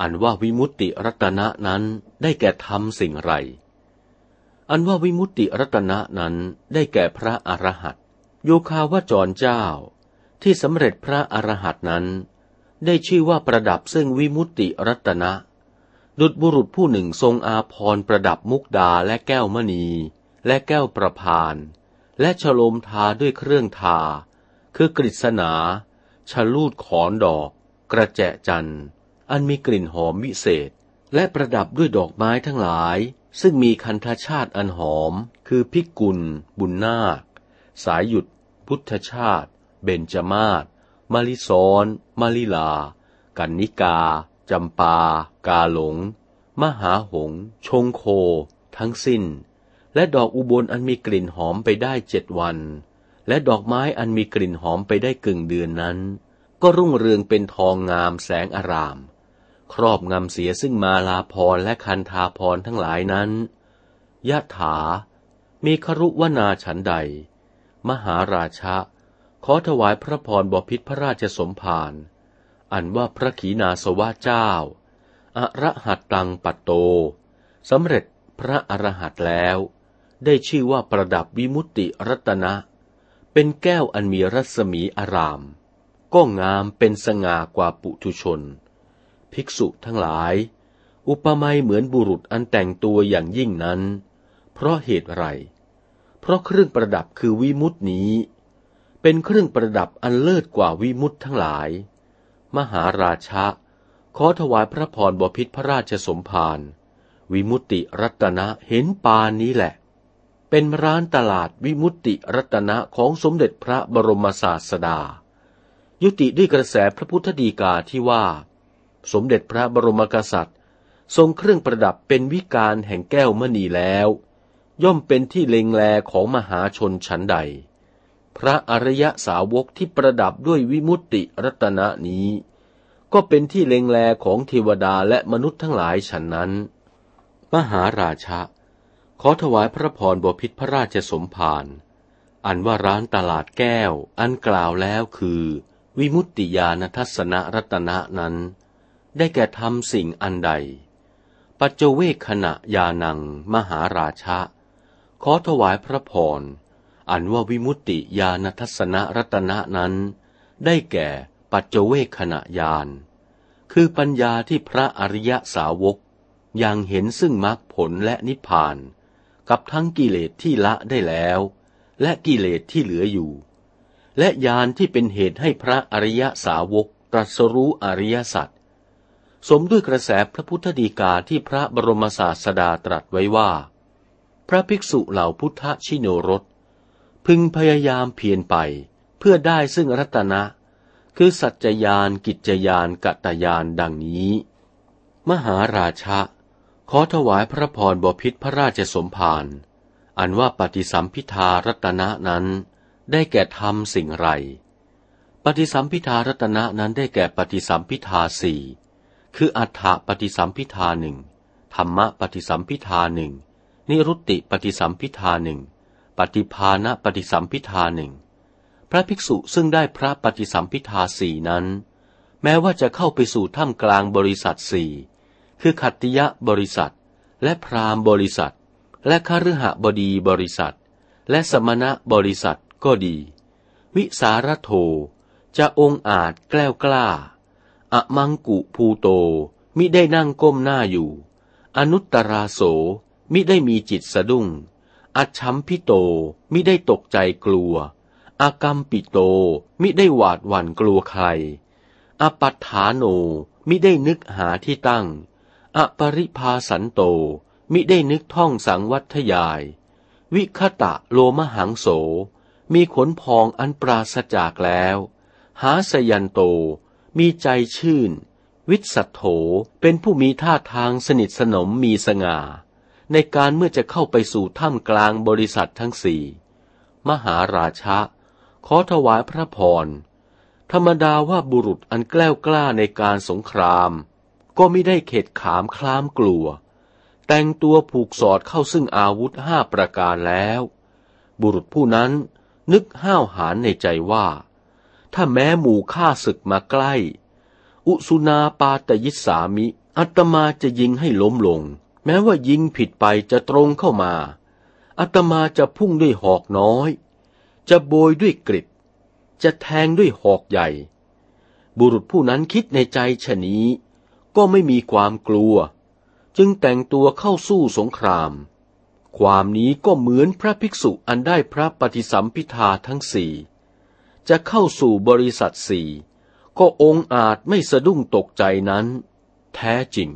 Speaker 1: อันว่าวิมุตติรัตนะนั้นได้แก่ทำสิ่งไร อันว่าวิมุตติรัตนะนั้นได้แก่พระอรหันต์โยคาวจรเจ้า ที่สำเร็จพระอรหันต์นั้น ได้ชื่อว่าประดับซึ่งวิมุตติรัตนะ ดุจบุรุษผู้หนึ่งทรงอาพรประดับมุกดาและแก้วมณี และแก้วประพาน และฉโลมทาด้วยเครื่องทา คือกฤษณา ชลูดขอนดอก กระแจจันอันมีกลิ่นหอมวิเศษ และประดับด้วยดอกไม้ทั้งหลาย ซึ่งมีคันธชาติอันหอม คือพิกุล บุญนาค สายหยุด พุทธชาติ เบญจมาศมาลิซอนมาลิลา กันนิกา จำปา กาหลง มหาหง ชงโค ทั้งสิ้น และดอกอุบลอันมีกลิ่นหอมไปได้เจ็ดวัน และดอกไม้อันมีกลิ่นหอมไปได้กึ่งเดือนนั้น ก็รุ่งเรืองเป็นทองงามแสงอาราม ครอบงำเสียซึ่งมาลาพรและคันธาพรทั้งหลายนั้นยะถา มีครุวนาฉันใด มหาราชะ ขอถวายพระพรบพิษพระราชสมภารอันว่าพระขีณาสวะเจ้าอรหัตตังปัตโตสำเร็จพระอรหัตแล้ว ได้ชื่อว่าประดับวิมุตติรัตนะ เป็นแก้วอันมีรัศมีอาราม ก็งามเป็นสง่ากว่าปุถุชน ภิกษุทั้งหลาย อุปมาเหมือนบุรุษอันแต่งตัวอย่างยิ่งนั้น เพราะเหตุไร เพราะเครื่องประดับคือวิมุตินี้ เป็นเครื่องประดับอันเลิศกว่าวิมุตทั้งหลาย มหาราชะ ขอถวายพระพรบพิษพระราชสมภารวิมุตติรัตนะเห็นปานนี้แหละ เป็นร้านตลาดวิมุตติรัตนะของสมเด็จพระบรมศาสดา ยุติด้วยกระแสพระพุทธดีกาที่ว่า สมเด็จพระบรมกษัตริย์ ทรงเครื่องประดับเป็นวิการแห่งแก้วมณีแล้ว ย่อมเป็นที่เลงแลของมหาชนชั้นใด พระอริยสาวกที่ประดับด้วยวิมุตติรัตนะนี้ ก็เป็นที่เลงแลของเทวดาและมนุษย์ทั้งหลายฉันนั้น มหาราชะ ขอถวายพระพรบพิษพระราชสมภาร อันว่าร้านตลาดแก้ว อันกล่าวแล้วคือ วิมุตติญาณทัศนรัตนะนั้น ได้แก่ทำสิ่งอันใด ปัจเจเวคขณะยานัง มหาราชะ ขอถวายพระพร อันว่าวิมุตติญาณทัศนรัตนะนั้น ได้แก่ปัจเจเวคขณะยาน คือปัญญาที่พระอริยสาวกยังเห็นซึ่งมรรคผลและนิพพาน กับทั้งกิเลสที่ละได้แล้ว และกิเลสที่เหลืออยู่ และญาณที่เป็นเหตุให้พระอริยสาวกตรัสรู้อริยสัจสมด้วยกระแสพระพุทธดีกาที่พระบรมศาสดาตรัสไว้ว่า พระภิกษุเหล่าพุทธชิโนรส พึงพยายามเพียรไปเพื่อได้ซึ่งรัตนะ คือสัจจยานกิจยานกัตยานดังนี้ มหาราชะ ขอถวายพระพรบพิษพระราชสมภารอันว่าปฏิสัมพิทารัตนะนั้น ได้แก่ทำสิ่งไร ปฏิสัมพิทารัตนะนั้นได้แก่ปฏิสัมพิทาสี่คืออัฏฐปฏิสัมพิทาหนึ่งธรรมะปฏิสัมพิทาหนึ่งนิรุตติปฏิสัมพิทาหนึ่งปฏิภาณปฏิสัมพิทาหนึ่งพระภิกษุซึ่งได้พระปฏิสัมพิทาสี่นั้น แม้ว่าจะเข้าไปสู่ถ้ำกลางบริษัทสี่ คือขัตติยะบริษัท และพราหมณ์บริษัท และคฤหบดีบริษัท และสมณะบริษัทก็ดี วิสารโท จะองอาจแกล้วกล้า อมังกุภูโต มิได้นั่งก้มหน้าอยู่ อนุตตราโส มิได้มีจิตสะดุ้ง อัชัมพิโต มิได้ตกใจกลัว อากรรมปิโต มิได้หวาดหวั่นกลัวใคร อปัฏฐานโนมิได้นึกหาที่ตั้ง อปริภาสันโต มิได้นึกท่องสังวัทยาย วิคตะโลมหังโส มีขนพองอันปราศจากแล้ว หาสยันโต มีใจชื่น วิสัตโถ เป็นผู้มีท่าทางสนิทสนมมีสง่า ในการเมื่อจะเข้าไปสู่ถ้ำกลางบริษัททั้งสี่ มหาราชะ ขอถวายพระพร ธรรมดาว่าบุรุษอันแกล้วกล้าในการสงคราม ก็ไม่ได้เข็ดขามคลามกลัว แต่งตัวผูกสอดเข้าซึ่งอาวุธห้าประการแล้ว บุรุษผู้นั้นนึกห้าวหาญในใจว่า ถ้าแม้หมู่ฆ่าศึกมาใกล้ อุสุนาปาตยิสามิ อัตมาจะยิงให้ล้มลง แม้ว่ายิงผิดไปจะตรงเข้ามา อัตมาจะพุ่งด้วยหอกน้อย จะโบยด้วยกริดจะแทงด้วยหอกใหญ่ บุรุษผู้นั้นคิดในใจชะนี้ ก็ไม่มีความกลัว จึงแต่งตัวเข้าสู้สงคราม ความนี้ก็เหมือนพระภิกษุอันได้พระปฏิสัมพิทาทั้งสี่จะเข้าสู่บริษัทสี่ก็องอาจไม่สะดุ้งตกใจนั้น แท้จริง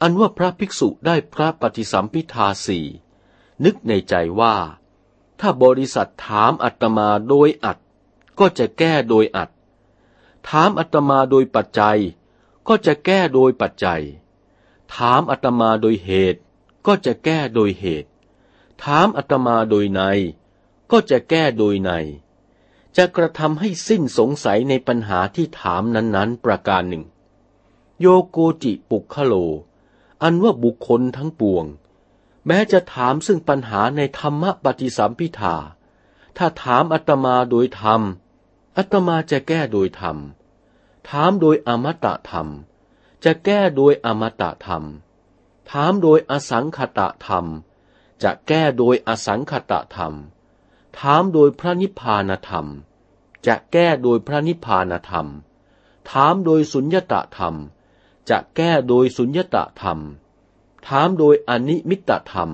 Speaker 1: อันว่าพระภิกษุได้พระปฏิสัมพิทาสี่นึกในใจว่า ถ้าบริษัทถามอัตมาโดยอัดก็จะแก้โดยอัด ถามอัตมาโดยปัจจัย ก็จะแก้โดยปัจจัย ถามอัตมาโดยเหตุ ก็จะแก้โดยเหตุ ถามอัตมาโดยใน ก็จะแก้โดยใน จะกระทำให้สิ้นสงสัยในปัญหาที่ถามนั้นๆประการหนึ่ง โยโกจิปุคโล อันว่าบุคคลทั้งปวง แม้จะถามซึ่งปัญหาในธรรมปฏิสัมพิธาถ้าถามอัตมาโดยธรรมอัตมาจะแก้โดยธรรม ถามโดยอมตะธรรม จะแก้โดยอมตะธรรม ถามโดยอสังขตะธรรม จะแก้โดยอสังขตะธรรม ถามโดยพระนิพพานธรรม จะแก้โดยพระนิพพานธรรม ถามโดยสุญญตะธรรม จะแก้โดยสุญญตธรรม ถามโดยอนิมิตธรรม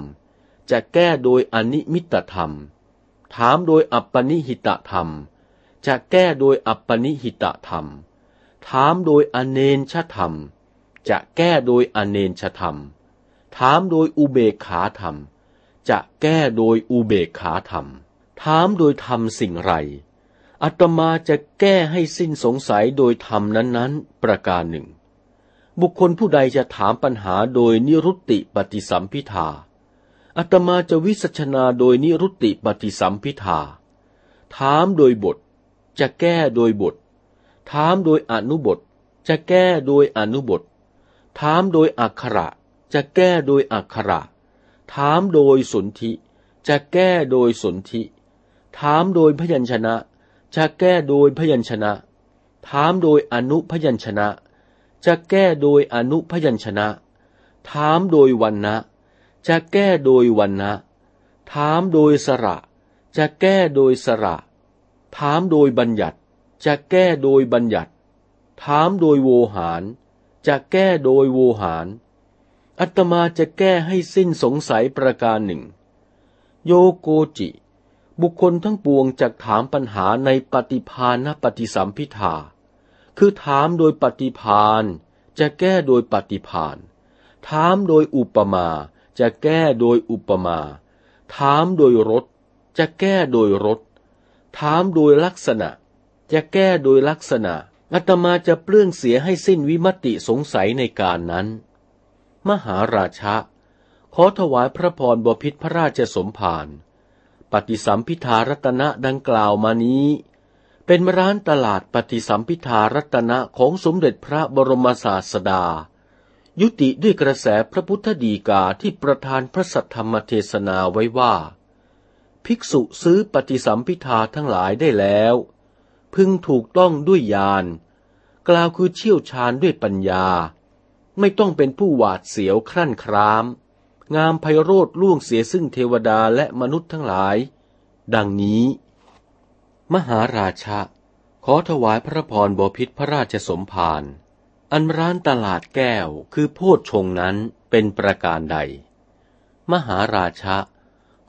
Speaker 1: จะแก้โดยอนิมิตธรรม ถามโดยอัปปนิหิตธรรม จะแก้โดยอัปปนิหิตธรรม ถามโดยอเนนชธรรม จะแก้โดยอเนนชธรรม ถามโดยอุเบกขาธรรม จะแก้โดยอุเบกขาธรรม ถามโดยธรรมสิ่งไรอัตมาจะแก้ให้สิ้นสงสัยโดยธรรมนั้นๆ ประการหนึ่ง บุคคลผู้ใดจะถามปัญหาโดยนิรุตติปฏิสัมพิทาอัตมาจะวิสัชนาโดยนิรุตติปฏิสัมพิทาถามโดยบท จะแก้โดยบท ถามโดยอนุบท จะแก้โดยอนุบท ถามโดยอักขระ จะแก้โดยอักขระ ถามโดยสนธิ จะแก้โดยสนธิ ถามโดยพยัญชนะ จะแก้โดยพยัญชนะ ถามโดยอนุพยัญชนะ จะแก้โดยอนุพยัญชนะ ถามโดยวันนะ จะแก้โดยวันนะ ถามโดยสระ จะแก้โดยสระ ถามโดยบัญญัติ จะแก้โดยบัญญัติ ถามโดยโวหาร จะแก้โดยโวหาร อัตมาจะแก้ให้สิ้นสงสัยประการหนึ่ง โยโกจิ บุคคลทั้งปวงจะถามปัญหาในปฏิภาณปฏิสัมพิทาคือถามโดยปฏิพาน จะแก้โดยปฏิพาน ถามโดยอุปมา จะแก้โดยอุปมา ถามโดยรถ จะแก้โดยรถ ถามโดยลักษณะ จะแก้โดยลักษณะอาตมาจะเปลื้องเสียให้สิ้นวิมติสงสัยในการนั้น มหาราชะ ขอถวายพระพรบพิษพระราชสมภารปฏิสัมพิธารัตนะดังกล่าวมานี้ เป็นร้านตลาดปฏิสัมพิธารัตนะของสมเด็จพระบรมศาสดา ยุติด้วยกระแสพระพุทธดีกาที่ประธานพระสัทธรรมเทศนาไว้ว่า ภิกษุซื้อปฏิสัมพิทาทั้งหลายได้แล้ว พึงถูกต้องด้วยญาณกล่าวคือเชี่ยวชาญด้วยปัญญา ไม่ต้องเป็นผู้หวาดเสียวครั่นคราม งามไพโรธล่วงเสียซึ่งเทวดาและมนุษย์ทั้งหลาย ดังนี้ มหาราชะ ขอถวายพระพรบพิษพระราชสมภารอันร้านตลาดแก้วคือโพชฌงค์นั้นเป็นประการใด มหาราชะ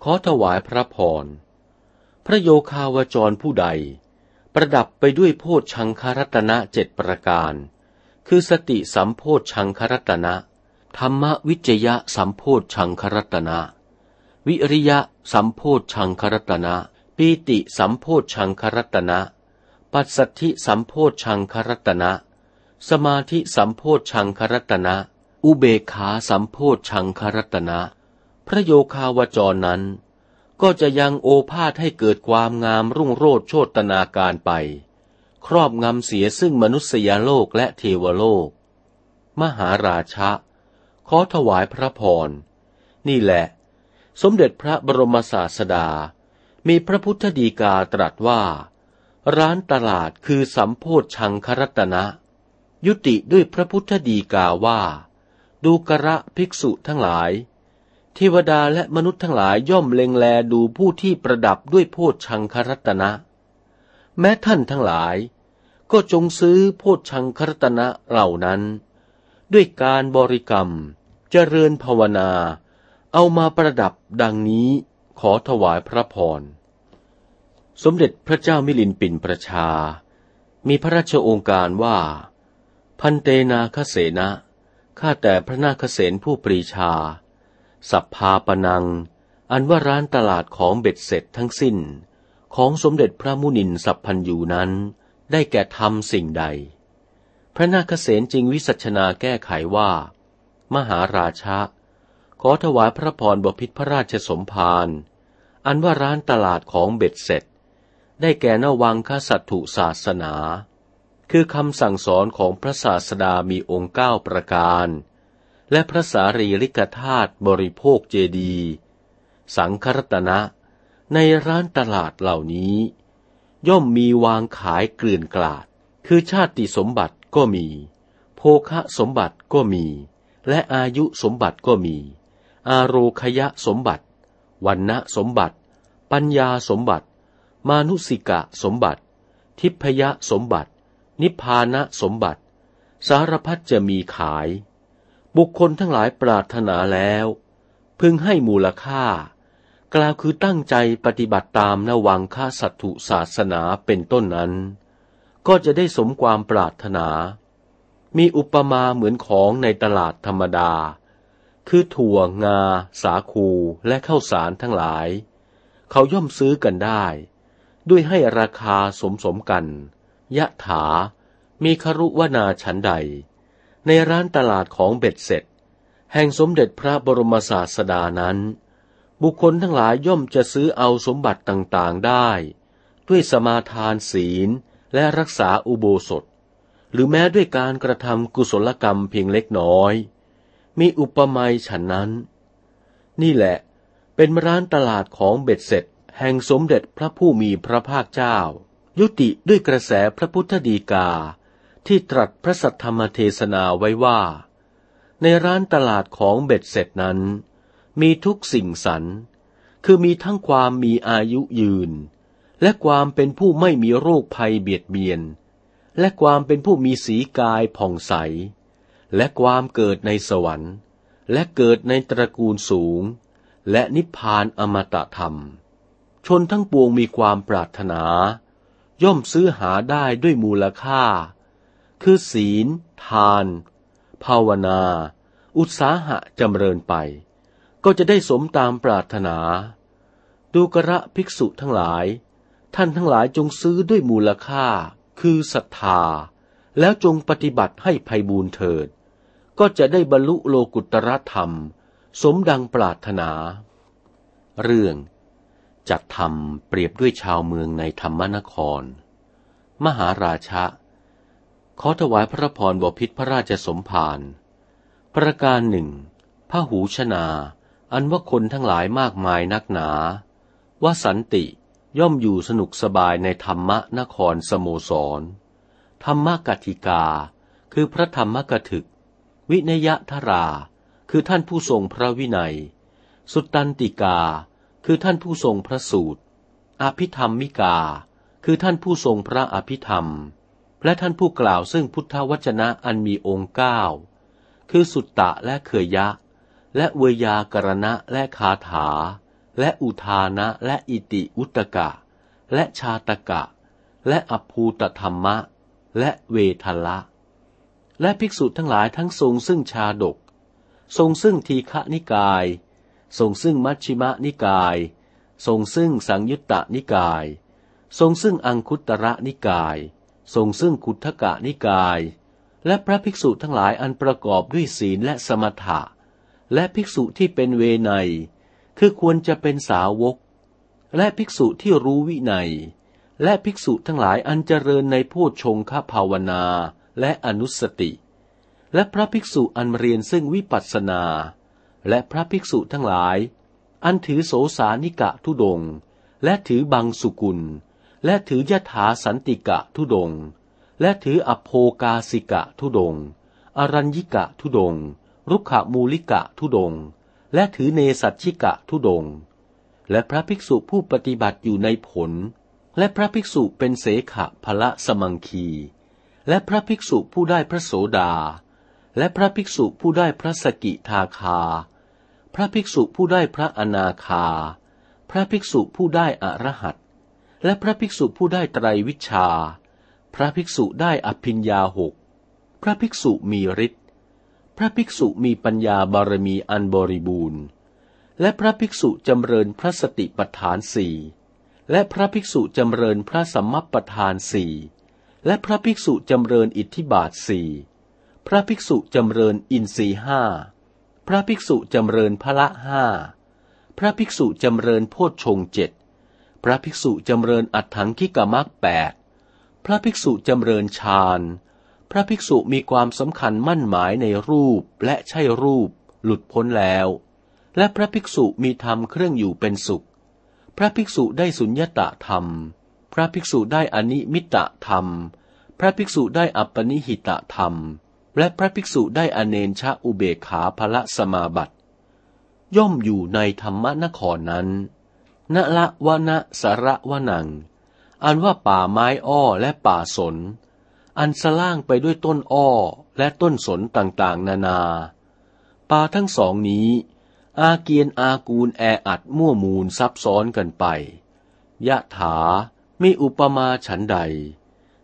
Speaker 1: ขอถวายพระพร พระโยคาวจรผู้ใด ประดับไปด้วยโพชฌังครัตนะเจ็ดประการ คือสติสัมโพชฌังครัตนะธรรมวิจยะสัมโพชฌังครัตนะวิริยะสัมโพชฌังครัตนะปีติสัมโพชฌังครัตนะปัสสัทธิสัมโพชชังครัตนะสมาธิสัมโพชชังครัตนะอุเบขาสัมโพชชังครัตนะพระโยคาวจรนั้น ก็จะยังโอภาษให้เกิดความงามรุ่งโรจน์โชตนาการไป ครอบงำเสียซึ่งมนุษยโลกและเทวโลก มหาราชะ ขอถวายพระพร นี่แหละ สมเด็จพระบรมศาสดา มีพระพุทธดีกาตรัสว่า ร้านตลาดคือสัมโพธชังครัตนะ ยุติด้วยพระพุทธดีกาว่า ดูกระภิกษุทั้งหลาย เทวดาและมนุษย์ทั้งหลายย่อมเล็งแลดูผู้ที่ประดับด้วยโพชชังครัตนะ แม้ท่านทั้งหลาย ก็จงซื้อโพชชังครัตนะเหล่านั้น ด้วยการบริกรรมเจริญภาวนา เอามาประดับดังนี้ขอถวายพระพร สมเด็จพระเจ้ามิลินปินประชา มีพระราชโองการว่า พันเตนาคเสนะข้าแต่พระนาคเสนผู้ปรีชา สัพพาปนัง อันว่าร้านตลาดของเบ็ดเสร็จทั้งสิ้น ของสมเด็จพระมุนินสัพพันยูนั้น ได้แก่ทำสิ่งใด พระนาคเษนจิงวิสัชนาแก้ไขว่า มหาราชะ ขอถวายพระพรบพิษพระราชสมภาร อันว่าร้านตลาดของเบ็ดเสร็จ ได้แก่นวังคสัตถุศาสนา คือคำสั่งสอนของพระศาสดามีองค์เก้าประการ และพระสารีริกธาตุบริโภคเจดี สังครตนะในร้านตลาดเหล่านี้ ย่อมมีวางขายเกลื่อนกลาด คือชาติสมบัติก็มี โภคะสมบัติก็มี และอายุสมบัติก็มี อาโรคยะสมบัติ วันณะสมบัติ ปัญญาสมบัติ มานุสิกะสมบัติ ทิพยสมบัติ นิพพานะสมบัติ สารพัดจะมีขาย บุคคลทั้งหลายปรารถนาแล้ว พึงให้มูลค่า กล่าวคือตั้งใจปฏิบัติตามนวังค่าสัตถุศาสนาเป็นต้นนั้น ก็จะได้สมความปรารถนา มีอุปมาเหมือนของในตลาดธรรมดา คือถั่วงา สาคูและข้าวสารทั้งหลาย เขาย่อมซื้อกันได้ ด้วยให้ราคาสมสมกัน ยะถา มีครุวนาฉันใด ในร้านตลาดของเบ็ดเสร็จ แห่งสมเด็จพระบรมศาสดานั้น บุคคลทั้งหลายย่อมจะซื้อเอาสมบัติต่างๆได้ ด้วยสมาทานศีลและรักษาอุโบสถ หรือแม้ด้วยการกระทำกุศลกรรมเพียงเล็กน้อย มีอุปมาฉันนั้น นี่แหละเป็นร้านตลาดของเบ็ดเสร็จ แห่งสมเด็จพระผู้มีพระภาคเจ้า ยุติด้วยกระแสพระพุทธดีกา ที่ตรัสพระสัทธรรมเทศนาไว้ว่า ในร้านตลาดของเบ็ดเสร็จนั้น มีทุกสิ่งสรรคือมีทั้งความมีอายุยืน และความเป็นผู้ไม่มีโรคภัยเบียดเบียน และความเป็นผู้มีสีกายผ่องใส และความเกิดในสวรรค์ และเกิดในตระกูลสูง และนิพพานอมตะธรรม ชนทั้งปวงมีความปรารถนา ย่อมซื้อหาได้ด้วยมูลค่า คือศีล ทาน ภาวนา อุตสาหะจำเริญไป ก็จะได้สมตามปรารถนา ดูกระภิกษุทั้งหลาย ท่านทั้งหลายจงซื้อด้วยมูลค่า คือศรัทธา แล้วจงปฏิบัติให้ภัยบูนเถิด ก็จะได้บรรลุโลกุตรธรรม สมดังปรารถนา เรื่องจัดทำเปรียบด้วยชาวเมืองในธรรมนคร มหาราชะ ขอถวายพระพรบพิษพระราชสมภารประการหนึ่งพระหูชนา อันว่าคนทั้งหลายมากมายนักหนา ว่าสันติย่อมอยู่สนุกสบายในธรรมนครสโมสร ธรรมกติกา คือพระธรรมกถึก วินยทรา คือท่านผู้ทรงพระวินัย สุตตันติกา คือท่านผู้ทรงพระสูตร อภิธรรมมิกา คือท่านผู้ทรงพระอภิธรรม และท่านผู้กล่าวซึ่งพุทธวจนะอันมีองค์เก้าคือสุตตะและเขยยะ และเวยากรณะและคาถา และอุทานะและอิติอุตกะ และชาตกะ และอภูตธรรมะ และเวทละ และภิกษุทั้งหลายทั้งทรงซึ่งชาดก ทรงซึ่งทีฆนิกาย ทรงซึ่งมัชชิมะนิกาย ทรงซึ่งสังยุตตนิกาย ทรงซึ่งอังคุตระนิกาย ทรงซึ่งคุทกะนิกาย และพระภิกษุทั้งหลายอันประกอบด้วยศีลและสมถะ และภิกษุที่เป็นเวไนคือควรจะเป็นสาวก และภิกษุที่รู้วินัย และภิกษุทั้งหลายอันเจริญในโพชงคภาวนาและอนุสติ และพระภิกษุอันเรียนซึ่งวิปัสสนา และพระภิกษุทั้งหลาย อันถือโสสานิกะทุดง และถือบังสุกุล และถือยถาสันติกะทุดง และถืออโภกาสิกะทุดง อรัญญิกะทุดง รุกขมูลิกะทุดง และถือเนสัตชิกะทุดง และพระภิกษุผู้ปฏิบัติอยู่ในผล และพระภิกษุเป็นเสขะพละสมังคี และพระภิกษุผู้ได้พระโสดา และพระภิกษุผู้ได้พระสกิทาคา พระภิกษุผู้ได้พระอนาคา พระภิกษุผู้ได้อรหัต และพระภิกษุผู้ได้ไตรวิชา พระภิกษุได้อภิญญาหก พระภิกษุมีฤทธิ์ พระภิกษุมีปัญญาบารมีอันบริบูรณ์ และพระภิกษุจำเริญพระสติปัฏฐานสี่และพระภิกษุจำเริญพระสัมมัปปทานสี่และพระภิกษุจำเริญอิทธิบาทสี่พระภิกษุจำเริญอินทรีห้า พระภิกษุจำเริญพละห้า พระภิกษุจำเริญโพชฌงเจ็ด พระภิกษุจำเริญอัฏฐังคิกามักแปดพระภิกษุจำเริญฌานพระภิกษุมีความสำคัญมั่นหมายในรูปและใช่รูป หลุดพ้นแล้ว และพระภิกษุมีธรรมเครื่องอยู่เป็นสุข พระภิกษุได้สุญญตะธรรม พระภิกษุได้อนิมิตะธรรม พระภิกษุได้อัปปนิหิตะธรรม และพระภิกษุได้อเนนชะอุเบขาภละสมาบัติ ย่อมอยู่ในธรรมนครนั้น ณละวะนะสระวะนัง อันว่าป่าไม้อ้อและป่าสน อันสล่างไปด้วยต้นอ้อและต้นสนต่างๆ นานา ป่าทั้งสองนี้ อาเกียนอากูลแออัดมั่วมูลซับซ้อนกันไป ยะถามีอุปมาฉันใด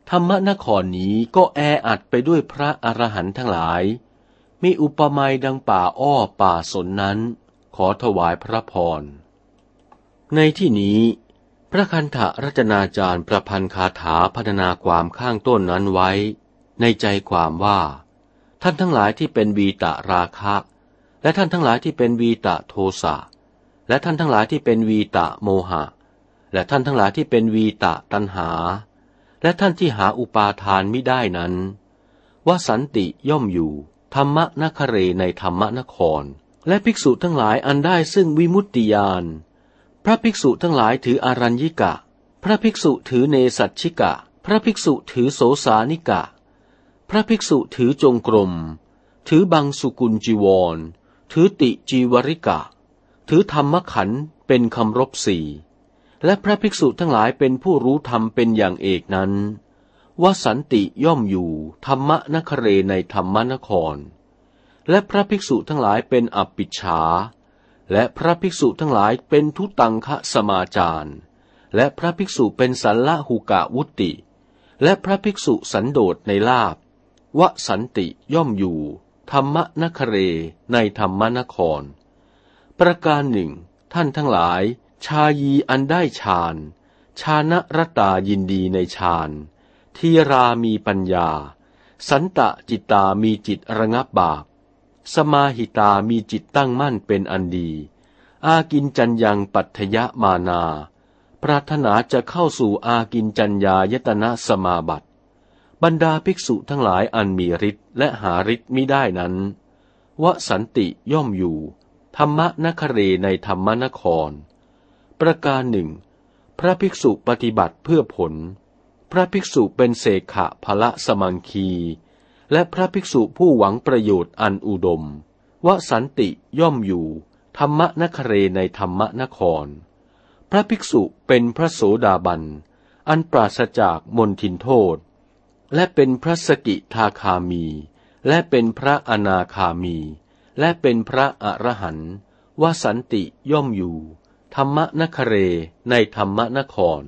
Speaker 1: ธรรมนครนี้ก็แออัดไปด้วยพระอรหันต์ทั้งหลาย มีอุปมาดังป่าอ้อป่าสนนั้น ขอถวายพระพร ในที่นี้ พระคันธรัตนาจารย์ประพันธ์คาถาพัฒนาความข้างต้นนั้นไว้ ในใจความว่า ท่านทั้งหลายที่เป็นวีตะราคะ และท่านทั้งหลายที่เป็นวีตะโทสะและท่านทั้งหลายที่เป็นวีตะโมหะ และท่านทั้งหลายที่เป็นวีตะตัณหา และท่านที่หาอุปาทานไม่ได้นั้น ว่าสันติย่อมอยู่ ธรรมนคเรในธรรมนคร และภิกษุทั้งหลายอันได้ซึ่งวิมุตติยาน พระภิกษุทั้งหลายถืออารัญญิกะ พระภิกษุถือเนสัตชิกะ พระภิกษุถือโสสานิกะ พระภิกษุถือจงกรม ถือบังสุกุลจีวร ถือติจีวริกะ ถือธรรมขันเป็นคำรบสี่ และพระภิกษุทั้งหลายเป็นผู้รู้ธรรมเป็นอย่างเอกนั้น ว่าสันติย่อมอยู่ธรรมนคเรในธรรมนคร และพระภิกษุทั้งหลายเป็นอปิชา และพระภิกษุทั้งหลายเป็นทุตังคะสมาจารและพระภิกษุเป็นสันละหุกะวุติ และพระภิกษุสันโดษในลาบวสันติย่อมอยู่ ธรรมนคเรในธรรมนคร ประการหนึ่ง ท่านทั้งหลาย ชายีอันได้ฌาน ชาณรตายินดีในฌานทีรามีปัญญา สันตะจิตตามีจิตระงับบาป สมาหิตามีจิตตั้งมั่นเป็นอันดี อากินจัญญังปัทยะมานา ปรารถนาจะเข้าสู่อากินจัญญายตนะสมาบัติ บรรดาภิกษุทั้งหลายอันมีฤทธิ์และหาฤทธิ์มิได้นั้น วสันติย่อมอยู่ ธรรมนคเรในธรรมนคร ประการหนึ่ง พระภิกษุปฏิบัติเพื่อผล พระภิกษุเป็นเสขะพละสมังคี และพระภิกษุผู้หวังประโยชน์อันอุดม วสันติย่อมอยู่ ธรรมนคเรในธรรมนคร พระภิกษุเป็นพระโสดาบัน อันปราศจากมนทินโทษ และเป็นพระสกิทาคามี และเป็นพระอนาคามี และเป็นพระอรหันต์วสันติย่อมอยู่ ธรรมนคเรในธรรมนคร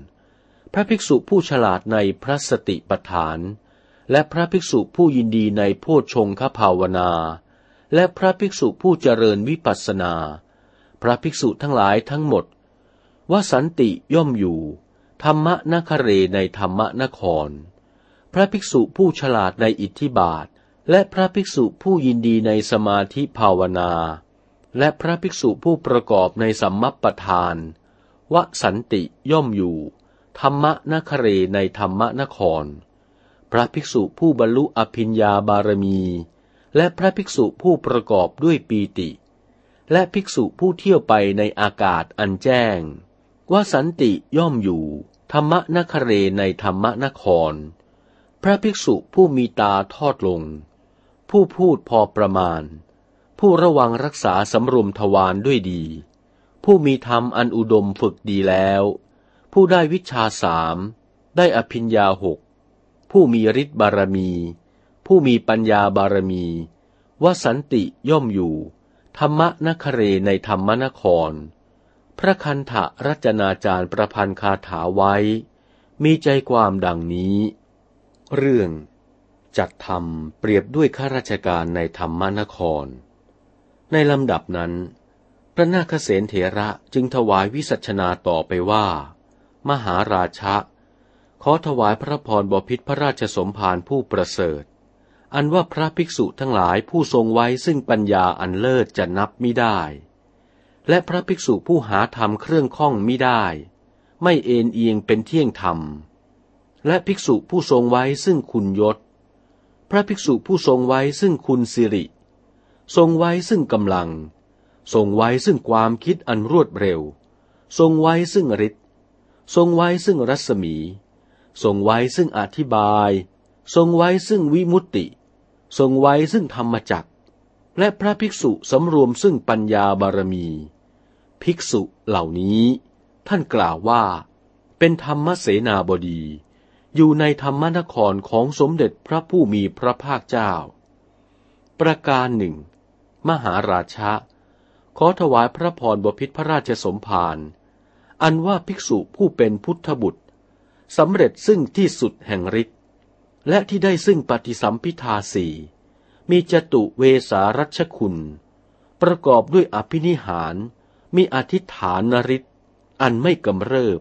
Speaker 1: พระภิกษุผู้ฉลาดในพระสติปัฏฐาน และพระภิกษุผู้ยินดีในโพชฌงคภาวนา และพระภิกษุผู้เจริญวิปัสสนา พระภิกษุทั้งหลายทั้งหมด ว่าสันติย่อมอยู่ ธรรมะนคเรในธรรมนคร พระภิกษุผู้ฉลาดในอิทธิบาท และพระภิกษุผู้ยินดีในสมาธิภาวนา และพระภิกษุผู้ประกอบในสัมมัปปทานวสันติย่อมอยู่ ธรรมะนคเรในธรรมนคร พระภิกษุผู้บรรลุอภิญญาบารมี และพระภิกษุผู้ประกอบด้วยปีติ และภิกษุผู้เที่ยวไปในอากาศอันแจ้ง ว่าสันติย่อมอยู่ ธรรมนคเรในธรรมนคร พระภิกษุผู้มีตาทอดลง ผู้พูดพอประมาณ ผู้ระวังรักษาสำรวมทวารด้วยดี ผู้มีธรรมอันอุดมฝึกดีแล้ว ผู้ได้วิชาสาม ได้อภิญญาหก ผู้มีฤทธิ์บารมี ผู้มีปัญญาบารมีว่าสันติย่อมอยู่ ธรรมนคเรในธรรมนคร พระคันธะรัจนาจารย์ประพันธ์คาถาไว้ มีใจความดังนี้ เรื่องจัดทำเปรียบด้วยข้าราชการในธรรมนคร ในลำดับนั้น พระนาคเษนเถระจึงถวายวิสัชนาต่อไปว่า มหาราชะ ขอถวายพระพรบพิษพระราชสมภารผู้ประเสริฐ อันว่าพระภิกษุทั้งหลายผู้ทรงไว้ซึ่งปัญญาอันเลิศจะนับไม่ได้ และพระภิกษุผู้หาธรรมเครื่องข้องไม่ได้ ไม่เอ็นเอียงเป็นเที่ยงธรรม และภิกษุผู้ทรงไว้ซึ่งคุณยศ พระภิกษุผู้ทรงไว้ซึ่งคุณสิริ ทรงไว้ซึ่งกำลัง ทรงไว้ซึ่งความคิดอันรวดเร็ว ทรงไว้ซึ่งฤทธิ์ ทรงไว้ซึ่งรัศมี ทรงไว้ซึ่งอธิบาย ทรงไว้ซึ่งวิมุตติ ทรงไว้ซึ่งธรรมจักและพระภิกษุสำรวมซึ่งปัญญาบารมี ภิกษุเหล่านี้ ท่านกล่าวว่า เป็นธรรมเสนาบดี อยู่ในธรรมนครของสมเด็จพระผู้มีพระภาคเจ้า ประการหนึ่ง มหาราชะ ขอถวายพระพรบพิษพระราชสมภารอันว่าภิกษุผู้เป็นพุทธบุตร สำเร็จซึ่งที่สุดแห่งฤทธิ์และที่ได้ซึ่งปฏิสัมพิทาสี่มีจตุเวสารัชคุณ ประกอบด้วยอภินิหาร มีอธิษฐานนริศอันไม่กำเริบ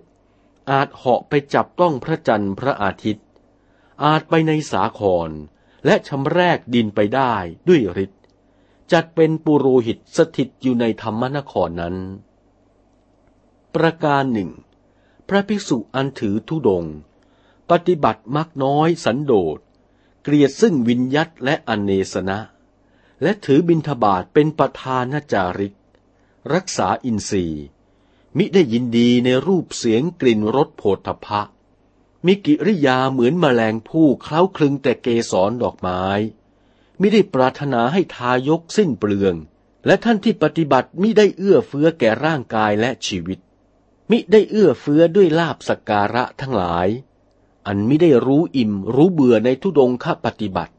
Speaker 1: อาจเหาะไปจับต้องพระจันทร์พระอาทิตย์ อาจไปในสาคร และชำแรกดินไปได้ด้วยฤทธิ์จัดเป็นปุโรหิตสถิตอยู่ในธรรมนครนั้น ประการหนึ่ง พระภิกษุอันถือธุดง ปฏิบัติมักน้อยสันโดษ เกลียดซึ่งวินยัตและอเนสนะ และถือบินทบาทเป็นประธานจาริก รักษาอินทรีย์ มิได้ยินดีในรูปเสียงกลิ่นรสโผฏฐะมิกิริยาเหมือนมแมลงผู้เคล้าคลึงแต่เกสรดอกไม้มิได้ปรารถนาให้ทายกสิ้นเปลือง และท่านที่ปฏิบัติมิได้เอื้อเฟื้อแก่ร่างกายและชีวิต มิได้เอื้อเฟื้อด้วยลาบสการะทั้งหลาย อันม่ได้รู้อิ่มรู้เบื่อในทุดงคปฏิบัติ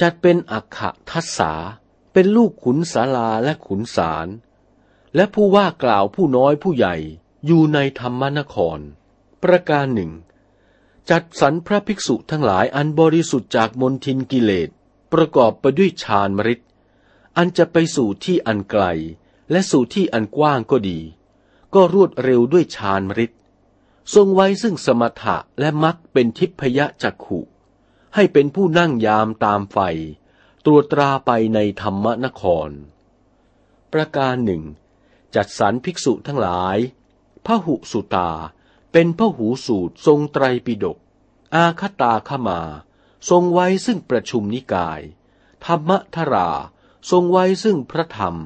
Speaker 1: จัดเป็นอักขทัศสาเป็นลูกขุนศาลาและขุนสารและผู้ว่ากล่าวผู้น้อยผู้ใหญ่อยู่ในธรรมนคร ประการหนึ่ง จัดสรรพระภิกษุทั้งหลายอันบริสุทธิ์จากมนทินกิเลส ประกอบไปด้วยฌานมริตอันจะไปสู่ที่อันไกล และสู่ที่อันกว้างก็ดี ก็รวดเร็วด้วยฌานมริตทรงไว้ซึ่งสมถะและมักเป็นทิพยจักขุ ให้เป็นผู้นั่งยามตามไฟ ตรวจตราไปในธรรมนคร ประการหนึ่ง จัดสรรภิกษุทั้งหลายพระหุสุตา เป็นพระหูสูตรทรงไตรปิฎกอาคตาขมา ทรงไว้ซึ่งประชุมนิกาย ธรรมทรา ทรงไว้ซึ่งพระธรรม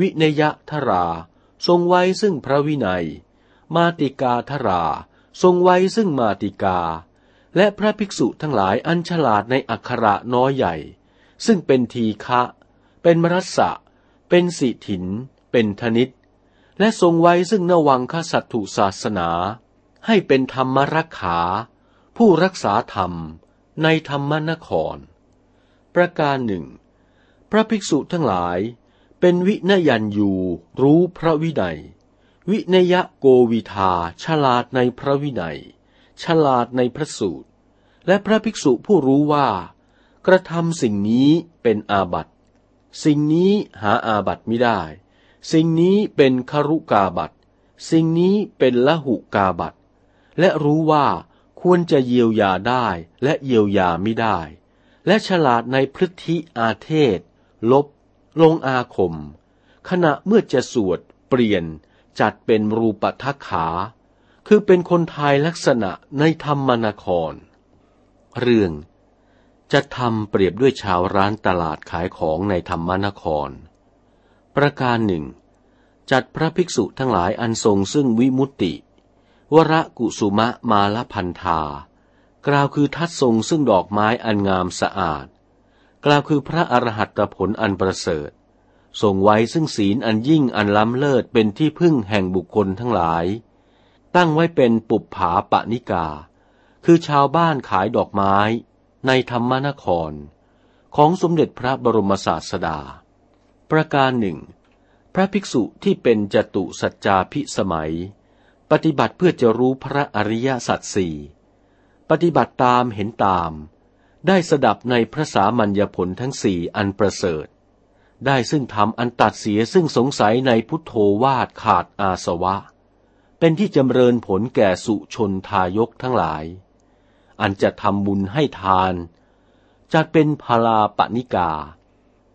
Speaker 1: วินยทรา ทรงไว้ซึ่งพระวินัย
Speaker 2: มาติกาธรา ทรงไว้ซึ่งมาติกา และพระภิกษุทั้งหลายอันฉลาดในอักขระน้อยใหญ่ ซึ่งเป็นทีฆะเป็นมรัสสะ เป็นสิถิน เป็นธนิต และทรงไว้ซึ่งนวังคสัตถุศาสนา ให้เป็นธรรมรักขา ผู้รักษาธรรมในธรรมนคร ประการหนึ่ง พระภิกษุทั้งหลาย เป็นวินยันอยู่ รู้พระวินัย วินยะโกวิทา ฉลาดในพระวินัย ฉลาดในพระสูตร และพระภิกษุผู้รู้ว่า กระทำสิ่งนี้เป็นอาบัติ สิ่งนี้หาอาบัติไม่ได้ สิ่งนี้เป็นครุกาบัติ สิ่งนี้เป็นละหุกาบัติ และรู้ว่าควรจะเยียวยาได้และเยียวยาไม่ได้ และฉลาดในพฤติอาเทศ ลบ ลงอาคม ขณะเมื่อจะสวดเปลี่ยนจัดเป็นรูปทักขา คือเป็นคนไทยลักษณะในธรรมนคร เรื่องจะทำเปรียบด้วยชาวร้านตลาดขายของในธรรมนคร ประการหนึ่ง จัดพระภิกษุทั้งหลายอันทรงซึ่งวิมุตติ วรกุสุมะมาลพันธากล่าวคือทัดทรงซึ่งดอกไม้อันงามสะอาด กล่าวคือพระอรหัตผลอันประเสริฐทรงไว้ซึ่งศีลอันยิ่งอันล้ำเลิศเป็นที่พึ่งแห่งบุคคลทั้งหลาย ตั้งไว้เป็นปุบผาปนิกา คือชาวบ้านขายดอกไม้ในธรรมนคร ของสมเด็จพระบรมศาสดา ประการหนึ่ง พระภิกษุที่เป็นจตุสัจจาพิสมัย ปฏิบัติเพื่อจะรู้พระอริยสัจสี่ปฏิบัติตามเห็นตาม ได้สดับในพระสามัญญผลทั้งสี่อันประเสริฐ ได้ซึ่งทำอันตัดเสียซึ่งสงสัยในพุทโธวาดขาดอาสวะ เป็นที่จำเริญผลแก่สุชนทายกทั้งหลาย อันจะทำบุญให้ทาน จัดเป็นพาลาปนิกา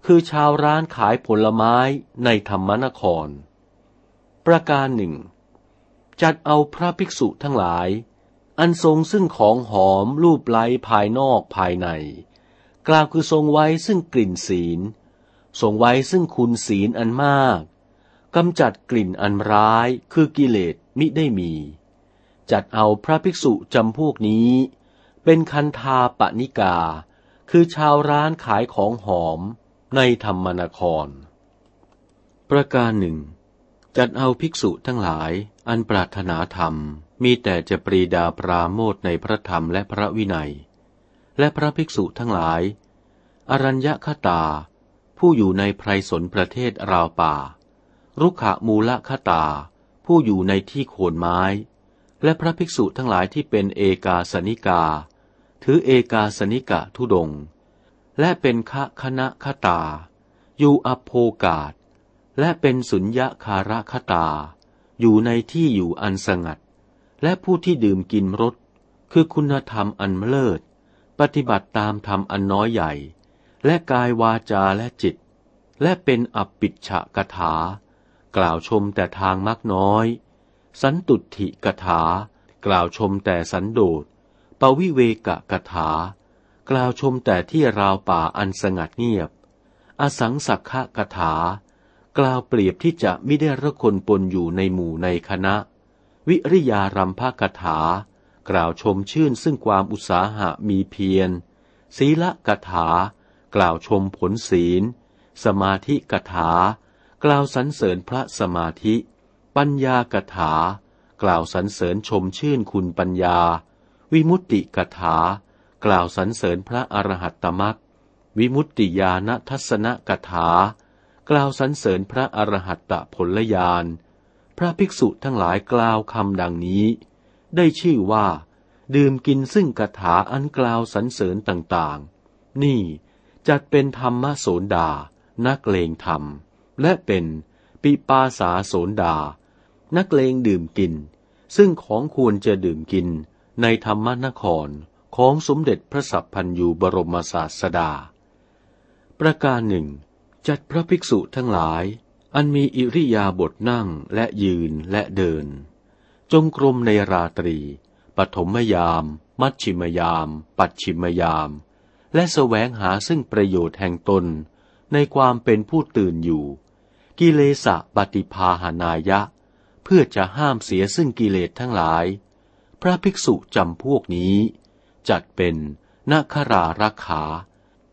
Speaker 2: คือชาวร้านขายผลไม้ในธรรมนคร ประการหนึ่ง จัดเอาพระภิกษุทั้งหลาย อันทรงซึ่งของหอมรูปไล้ภายนอกภายใน กล่าวคือทรงไว้ซึ่งกลิ่นศีล ทรงไว้ซึ่งคุณศีลอันมากกำจัดกลิ่นอันร้ายคือกิเลสมิได้มี จัดเอาพระภิกษุจำพวกนี้ เป็นคันธาปนิกา คือชาวร้านขายของหอมในธรรมนคร ประการหนึ่ง จัดเอาภิกษุทั้งหลายอันปรารถนาธรรม มีแต่จะปรีดาปราโมทในพระธรรมและพระวินัย และพระภิกษุทั้งหลาย อรัญญคตา ผู้อยู่ในไพรสนประเทศราวป่า รุกขมูลคตา ผู้อยู่ในที่โคนไม้ และพระภิกษุทั้งหลายที่เป็นเอกาสนิกา ถือเอกาสนิกะทุดง และเป็นคะคณะคตา อยู่อโภกาศและเป็นสุญญาคาระคตา อยู่ในที่อยู่อันสงัด และผู้ที่ดื่มกินรสคือคุณธรรมอันเลิศ ปฏิบัติตามธรรมอันน้อยใหญ่ และกายวาจาและจิต และเป็นอัปปิชะกถา กล่าวชมแต่ทางมักน้อย สันตุถิกถา กล่าวชมแต่สันโดษปวิเวกะกถา กล่าวชมแต่ที่ราวป่าอันสงัดเงียบ อสังสักขะกถา กล่าวเปรียบที่จะไม่ได้ระคนปนอยู่ในหมู่ในคณะ วิริยารัมภกถา กล่าวชมชื่นซึ่งความอุตสาหะมีเพียร ศีละกถา กล่าวชมผลศีล สมาธิกถา กล่าวสรรเสริญพระสมาธิ ปัญญากถา กล่าวสรรเสริญชมชื่นคุณปัญญา วิมุตติกถา กล่าวสรรเสริญพระอรหัตตมักวิมุตติญาณทัศนกถา กล่าวสรรเสริญพระอรหัตตผลญาณ พระภิกษุทั้งหลายกล่าวคำดังนี้ ได้ชื่อว่า ดื่มกินซึ่งกถาอันกล่าวสรรเสริญต่างๆ นี่จัดเป็นธรรมโสนดา นักเลงธรรม และเป็นปิปาสาโสนดา นักเลงดื่มกิน ซึ่งของควรจะดื่มกินในธรรมนครของสมเด็จพระสัพพันยูบรมศาสดา ประการหนึ่ง จัดพระภิกษุทั้งหลาย อันมีอิริยาบถนั่งและยืนและเดิน จงกรมในราตรี ปฐมยาม มัชชิมยาม ปัจฉิมยาม และแสวงหาซึ่งประโยชน์แห่งตน ในความเป็นผู้ตื่นอยู่ กิเลสะปฏิภาหานายะ เพื่อจะห้ามเสียซึ่งกิเลสทั้งหลาย พระภิกษุจำพวกนี้ จัดเป็นนาครารักขา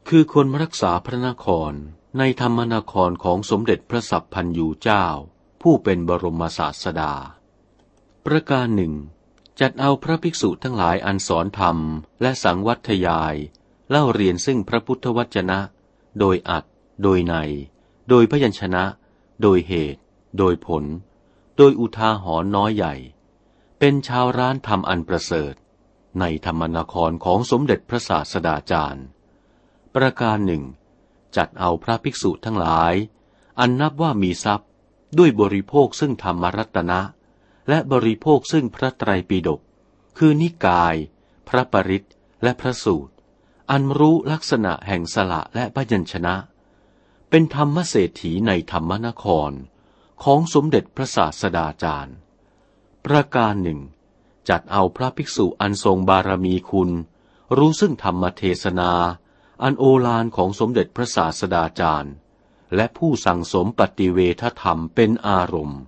Speaker 2: คือคนรักษาพระนคร ในธรรมนครของสมเด็จพระสัพพันยูเจ้า ผู้เป็นบรมศาสดา ประการหนึ่ง จัดเอาพระภิกษุทั้งหลายอันสอนธรรมและสังวัตยาย เล่าเรียนซึ่งพระพุทธวจนะ โดยอัด โดยใน โดยพยัญชนะ โดยเหตุ โดยผล โดยอุทาหรณ์น้อยใหญ่ เป็นชาวร้านธรรมอันประเสริฐ ในธรรมนครของสมเด็จพระศาสดาจารย์ ประการหนึ่ง จัดเอาพระภิกษุทั้งหลาย อันนับว่ามีทรัพย์ด้วยบริโภคซึ่งธรรมรัตนะ และบริโภคซึ่งพระไตรปิฎกคือนิกาย พระปริตและพระสูตร อันรู้ลักษณะแห่งสละและพยัญชนะ เป็นธรรมเศรษฐีในธรรมนครของสมเด็จพระศาสดาจารย์ ประการหนึ่ง จัดเอาพระภิกษุอันทรงบารมีคุณ รู้ซึ่งธรรมเทศนา อันโอฬารของสมเด็จพระศาสดาจารย์ และผู้สั่งสมปฏิเวทธรรมเป็นอารมณ์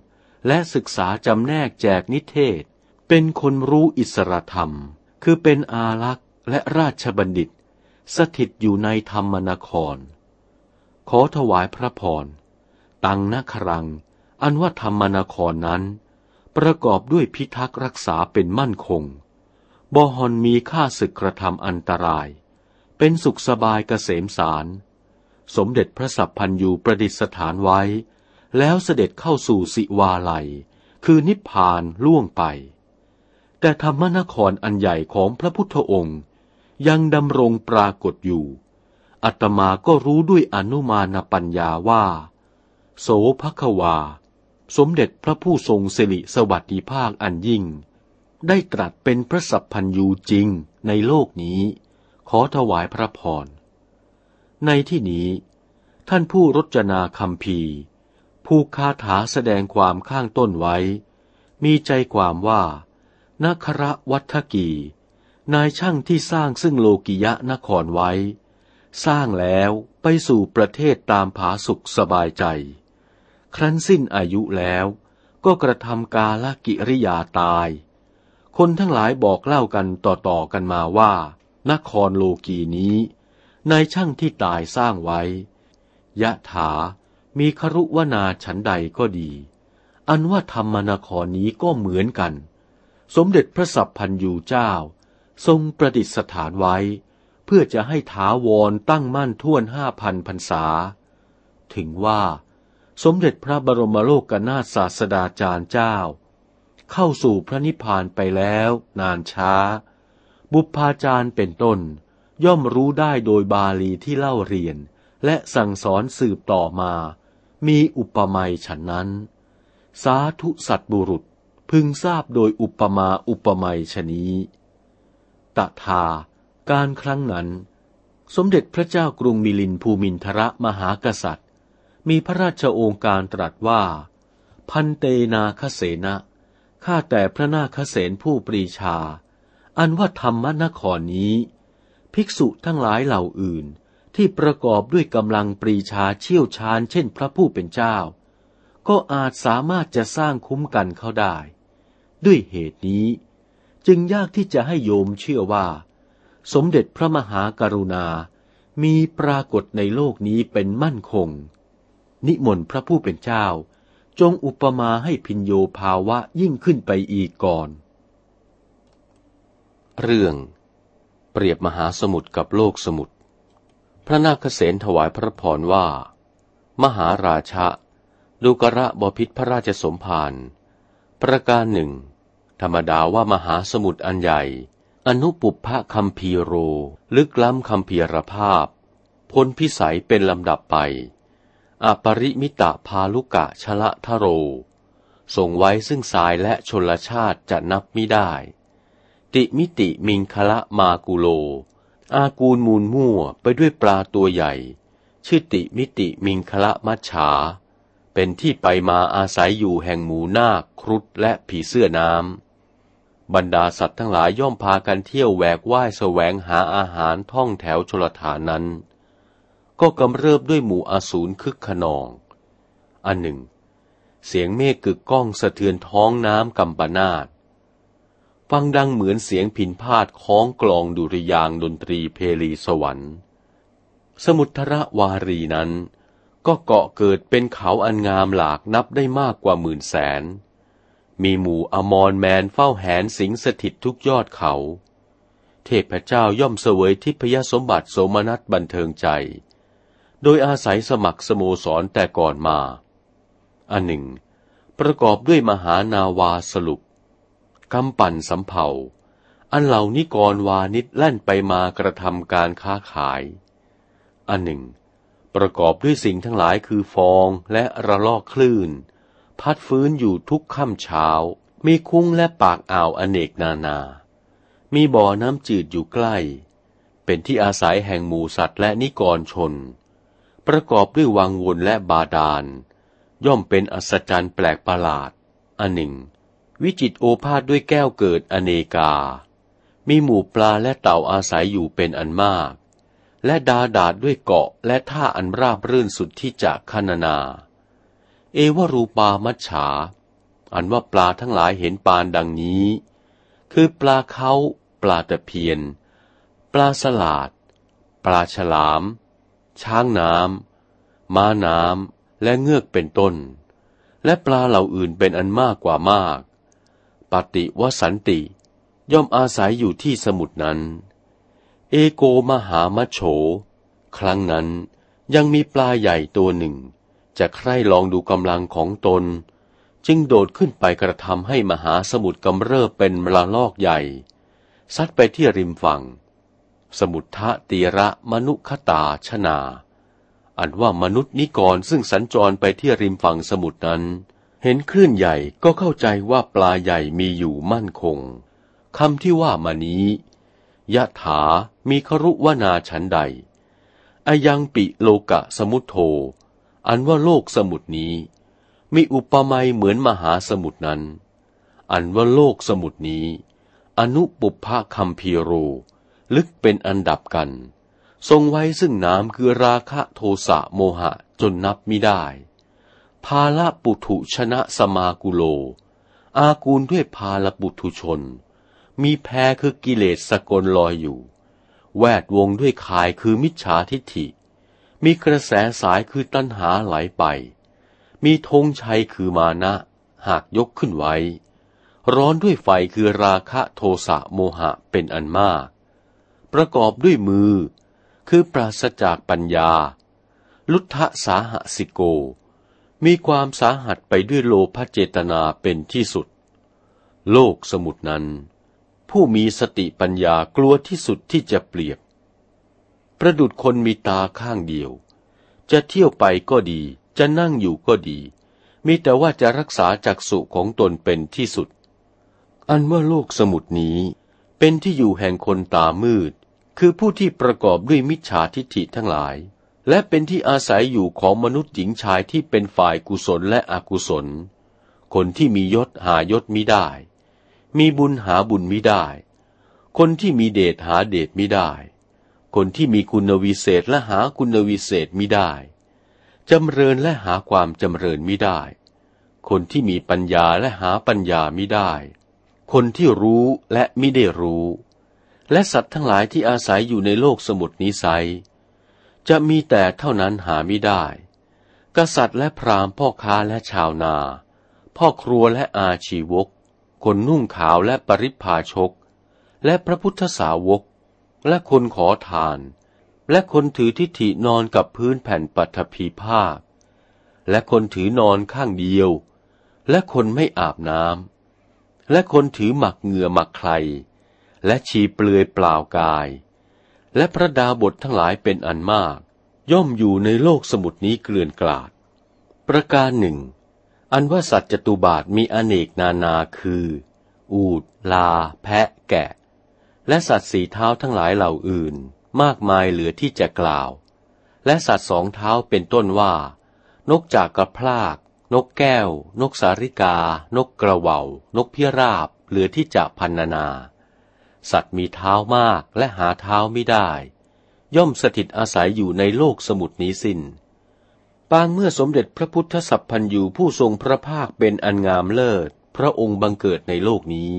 Speaker 2: และศึกษาจำแนกแจกนิเทศ เป็นคนรู้อิสรธรรม คือเป็นอารักษ์และราชบัณฑิต สถิตอยู่ในธรรมนคร ขอถวายพระพร ตังนครัง อันว่าธรรมนครนั้น ประกอบด้วยพิทักษ์รักษาเป็นมั่นคงบอฮอนมีค่าศึกกระทำอันตราย เป็นสุขสบายเกษมสาร สมเด็จพระสัพพันยูประดิษฐานไว้ แล้วเสด็จเข้าสู่สิวาลัย คือนิพพานล่วงไป แต่ธรรมนครอันใหญ่ของพระพุทธองค์ยังดำรงปรากฏอยู่ อัตมาก็รู้ด้วยอนุมานปัญญาว่า โสภควา สมเด็จพระผู้ทรงสิริสวัสดิภาคอันยิ่ง ได้ตรัสเป็นพระสัพพันยูจริงในโลกนี้ อถวายพระพร ในที่นี้ ท่านผู้รจนาคำพีผู้คาถาแสดงความข้างต้นไว้ มีใจความว่านัคระวัฒกี นายช่างที่สร้างซึ่งโลกิยะนครไว้ สร้างแล้วไปสู่ประเทศตามผาสุขสบายใจ ครั้นสิ้นอายุแล้วก็กระทำกาลกิริยาตาย คนทั้งหลายบอกเล่ากันต่อๆกันมาว่า นครโลกีนี้นายช่างที่ตายสร้างไว้ ยะถามีครุวนาฉันใดก็ดี อันว่าธรรมนครนี้ก็เหมือนกัน สมเด็จพระสัพพันยูเจ้า ทรงประดิษฐานไว้ เพื่อจะให้ถาวรตั้งมั่นท่วนห้าพันพรรษา ถึงว่า สมเด็จพระบรมโลกนาศาสดาจารย์เจ้า เข้าสู่พระนิพพานไปแล้วนานช้า บุพาจารย์เป็นต้น ย่อมรู้ได้โดยบาลีที่เล่าเรียน และสั่งสอนสืบต่อมา มีอุปมาฉันนั้น สาธุสัตบุรุษพึงทราบโดยอุปมาอุปไมยชนี้ ตถาการครั้งนั้น สมเด็จพระเจ้ากรุงมิลินภูมินทรมหากษัตริย์ มีพระราชโองการตรัสว่า พันเตนาคเสนะข้าแต่พระนาคเสนผู้ปรีชา อันว่าธรรมนครนี้ ภิกษุทั้งหลายเหล่าอื่นที่ประกอบด้วยกำลังปรีชาเชี่ยวชาญเช่นพระผู้เป็นเจ้า ก็อาจสามารถจะสร้างคุ้มกันเขาได้ ด้วยเหตุนี้ จึงยากที่จะให้โยมเชื่อว่า สมเด็จพระมหากรุณา มีปรากฏในโลกนี้เป็นมั่นคง นิมนต์พระผู้เป็นเจ้า จงอุปมาให้พินโยภาวะยิ่งขึ้นไปอีกก่อน
Speaker 1: เรื่องเปรียบมหาสมุทรกับโลกสมุทร พระนาคเษนถวายพระพรว่า มหาราชะดูกระบพิษพระราชสมภารประการหนึ่ง ธรรมดาว่ามหาสมุทรอันใหญ่ อนุปุพพะคัมพีโร ลึกล้ำคัมพีรภาพ พ้นพิสัยเป็นลำดับไป อปริมิตะพาลุกะชละทะโร ส่งไว้ซึ่งสายและชนลชาติจะนับไม่ได้ ติมิติมิงคละมากุโล อากูลมูลมั่วไปด้วยปลาตัวใหญ่ ชื่อติมิติมิงคละมัชฉา เป็นที่ไปมาอาศัยอยู่แห่งหมูนาคครุฑและผีเสื้อน้ำ บรรดาสัตว์ทั้งหลายย่อมพากันเที่ยวแหวกว่ายแสวงหาอาหารท่องแถวชลฐานนั้น ก็กำเริบด้วยหมู่อสูรคึกขนอง อันหนึ่ง เสียงเมฆกึกก้องสะเทือนท้องน้ำกำปนาต ฟังดังเหมือนเสียงผินพาดคล้องกลองดุริยางดนตรีเพลีสวรรค์ สมุทรวารีนั้น ก็เกาะเกิดเป็นเขาอันงามหลากนับได้มากกว่าหมื่นแสน มีหมู่อมรแมนเฝ้าแหนสิงสถิตทุกยอดเขา เทพเจ้าย่อมเสวยทิพยสมบัติโสมนัสบันเทิงใจ โดยอาศัยสมัครสโมสรแต่ก่อนมา อันหนึ่ง ประกอบด้วยมหานาวาสรุป กำปั่นสำเภาอันเหล่านิกรวานิดแล่นไปมากระทำการค้าขาย อันหนึ่ง ประกอบด้วยสิ่งทั้งหลายคือฟองและระลอกคลื่น พัดฟื้นอยู่ทุกค่ำเช้า มีคุ้งและปากอ่าวอเนกนานา มีบ่อน้ำจืดอยู่ใกล้ เป็นที่อาศัยแห่งหมูสัตว์และนิกรชน ประกอบด้วยวังวนและบาดาล ย่อมเป็นอัศจรรย์แปลกประหลาด อันหนึ่ง วิจิตโอภาษด้วยแก้วเกิดอเนกา มีหมู่ปลาและเต่าอาศัยอยู่เป็นอันมาก และดาดาดด้วยเกาะและท่าอันราบรื่นสุดที่จะคณนา เอวรูปามัชฉา อันว่าปลาทั้งหลายเห็นปานดังนี้ คือปลาเขาปลาตะเพียน ปลาสลาด ปลาฉลาม ช้างน้ำม้าน้ำและเงือกเป็นต้น และปลาเหล่าอื่นเป็นอันมากกว่ามาก ปฏิวสันติ ย่อมอาศัยอยู่ที่สมุดนั้น เอโกมหามโฉ ครั้งนั้นยังมีปลาใหญ่ตัวหนึ่ง จะใคร่ลองดูกำลังของตน จึงโดดขึ้นไปกระทำให้มหาสมุทรกำเริบเป็นมลาลอกใหญ่ ซัดไปที่ริมฝั่ง สมุทะตีระมนุคตาชนา อันว่ามนุษย์นิกรซึ่งสัญจรไปที่ริมฝั่งสมุทรนั้น เห็นคลื่นใหญ่ก็เข้าใจว่าปลาใหญ่มีอยู่มั่นคงคำที่ว่ามานี้ยะถามีครุวนาฉันใดอายังปิโลกะสมุทโธ อันว่าโลกสมุทนี้ มีอุปมาเหมือนมหาสมุทรนั้น อันว่าโลกสมุทนี้ อนุปุพะคัมพีโร ลึกเป็นอันดับกัน ทรงไว้ซึ่งน้ำคือราคะโทสะโมหะจนนับไม่ได้ พาละปุถุชนะสมากุโล อากูลด้วยพาละปุถุชน มีแพรคือกิเลสสกลลอยอยู่ แวดวงด้วยขายคือมิจฉาทิฏฐิ มีกระแสสายคือตัณหาไหลไป มีธงชัยคือมานะ หากยกขึ้นไว้ ร้อนด้วยไฟคือราคะโทสะโมหะเป็นอันมาก ประกอบด้วยมือ คือปราศจากปัญญา ลุทธสาหสิโก มีความสาหัสไปด้วยโลภเจตนาเป็นที่สุด โลกสมุดนั้น ผู้มีสติปัญญากลัวที่สุดที่จะเปรียบ ประดุดคนมีตาข้างเดียว จะเที่ยวไปก็ดี จะนั่งอยู่ก็ดี มีแต่ว่าจะรักษาจักสุของตนเป็นที่สุด อันว่าโลกสมุดนี้ เป็นที่อยู่แห่งคนตามืด คือผู้ที่ประกอบด้วยมิจฉาทิฏฐิทั้งหลาย และเป็นที่อาศัยอยู่ของมนุษย์หญิงชายที่เป็นฝ่ายกุศลและอกุศล คนที่มียศหายศมิได้ มีบุญหาบุญมิได้ คนที่มีเดชหาเดชมิได้ คนที่มีคุณวิเศษและหาคุณวิเศษมิได้ จำเริญและหาความจำเริญมิได้ คนที่มีปัญญาและหาปัญญามิได้ คนที่รู้และมิได้รู้ และสัตว์ทั้งหลายที่อาศัยอยู่ในโลกสมุทรนี้ไซ จะมีแต่เท่านั้นหาไม่ได้ กษัตริย์และพราหมณ์พ่อค้าและชาวนา พ่อครัวและอาชีวก คนนุ่งขาวและปริพาชก และพระพุทธสาวก และคนขอทาน และคนถือทิฏฐินอนกับพื้นแผ่นปัฐภีภาค และคนถือนอนข้างเดียว และคนไม่อาบน้ำและคนถือหมักเหงื่อหมักใคร และชีเปลือยเปล่ากาย และพระดาบททั้งหลายเป็นอันมาก ย่อมอยู่ในโลกสมุดนี้เกลื่อนกลาด ประการหนึ่ง อันว่าสัตว์จตุบาทมีอเนกนานาคือ อูด ลา แพะ แกะ และสัตว์สีเท้าทั้งหลายเหล่าอื่น มากมายเหลือที่จะกล่าว และสัตว์สองเท้าเป็นต้นว่า นกจากกระพลาก นกแก้ว นกสาริกา นกกระเวานกพิราบ เหลือที่จะพันนานา สัตว์มีเท้ามากและหาเท้าไม่ได้ ย่อมสถิตอาศัยอยู่ในโลกสมุดนี้สิน้นปา
Speaker 2: งเมื่อสมเด็จพระพุทธสัพพันยูผู้ทรงพระภาคเป็นอันงามเลิศ พระองค์บังเกิดในโลกนี้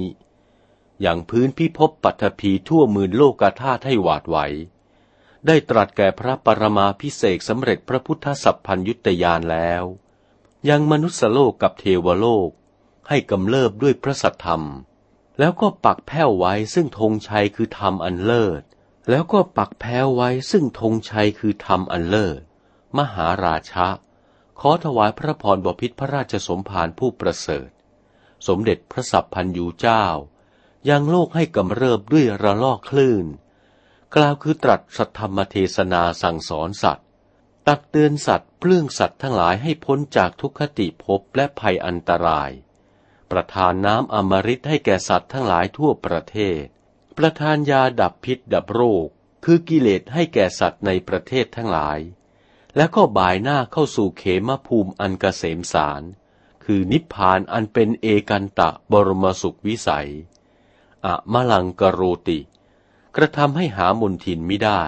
Speaker 2: อย่างพื้นพิภพปัตภีทั่วหมื่นโลกาธาตุให้หวาดไหว ได้ตรัสแก่พระปรมาพิเศษสำเร็จพระพุทธสัพพัญยุตยานแล้ว ยังมนุษยโลกกับเทวโลกให้กำเริบด้วยพระสัทธรรม แล้วก็ปักแผ้วไว้ซึ่งธงชัยคือธรรมอันเลิศ แล้วก็ปักแผ้วไว้ซึ่งธงชัยคือธรรมอันเลิศ มหาราชะ ขอถวายพระพรบพิษพระราชสมภารผู้ประเสริฐ สมเด็จพระสัพพันยูเจ้า ยังโลกให้กำเริบด้วยระลอกคลื่น กล่าวคือตรัสสัทธรรมเทศนาสั่งสอนสัตว์ ตักเตือนสัตว์เปลื้องสัตว์ทั้งหลายให้พ้นจากทุกขติภพและภัยอันตราย ประทานน้ำอมฤตให้แก่สัตว์ทั้งหลายทั่วประเทศ ประทานยาดับพิษดับโรค คือกิเลสให้แก่สัตว์ในประเทศทั้งหลาย แล้วก็บ่ายหน้าเข้าสู่เขมภูมิอันกเกษมสาร คือนิพพานอันเป็นเอกันตะบรมสุขวิสัย อะมะลังกโรติ กระทำให้หามนทินไม่ได้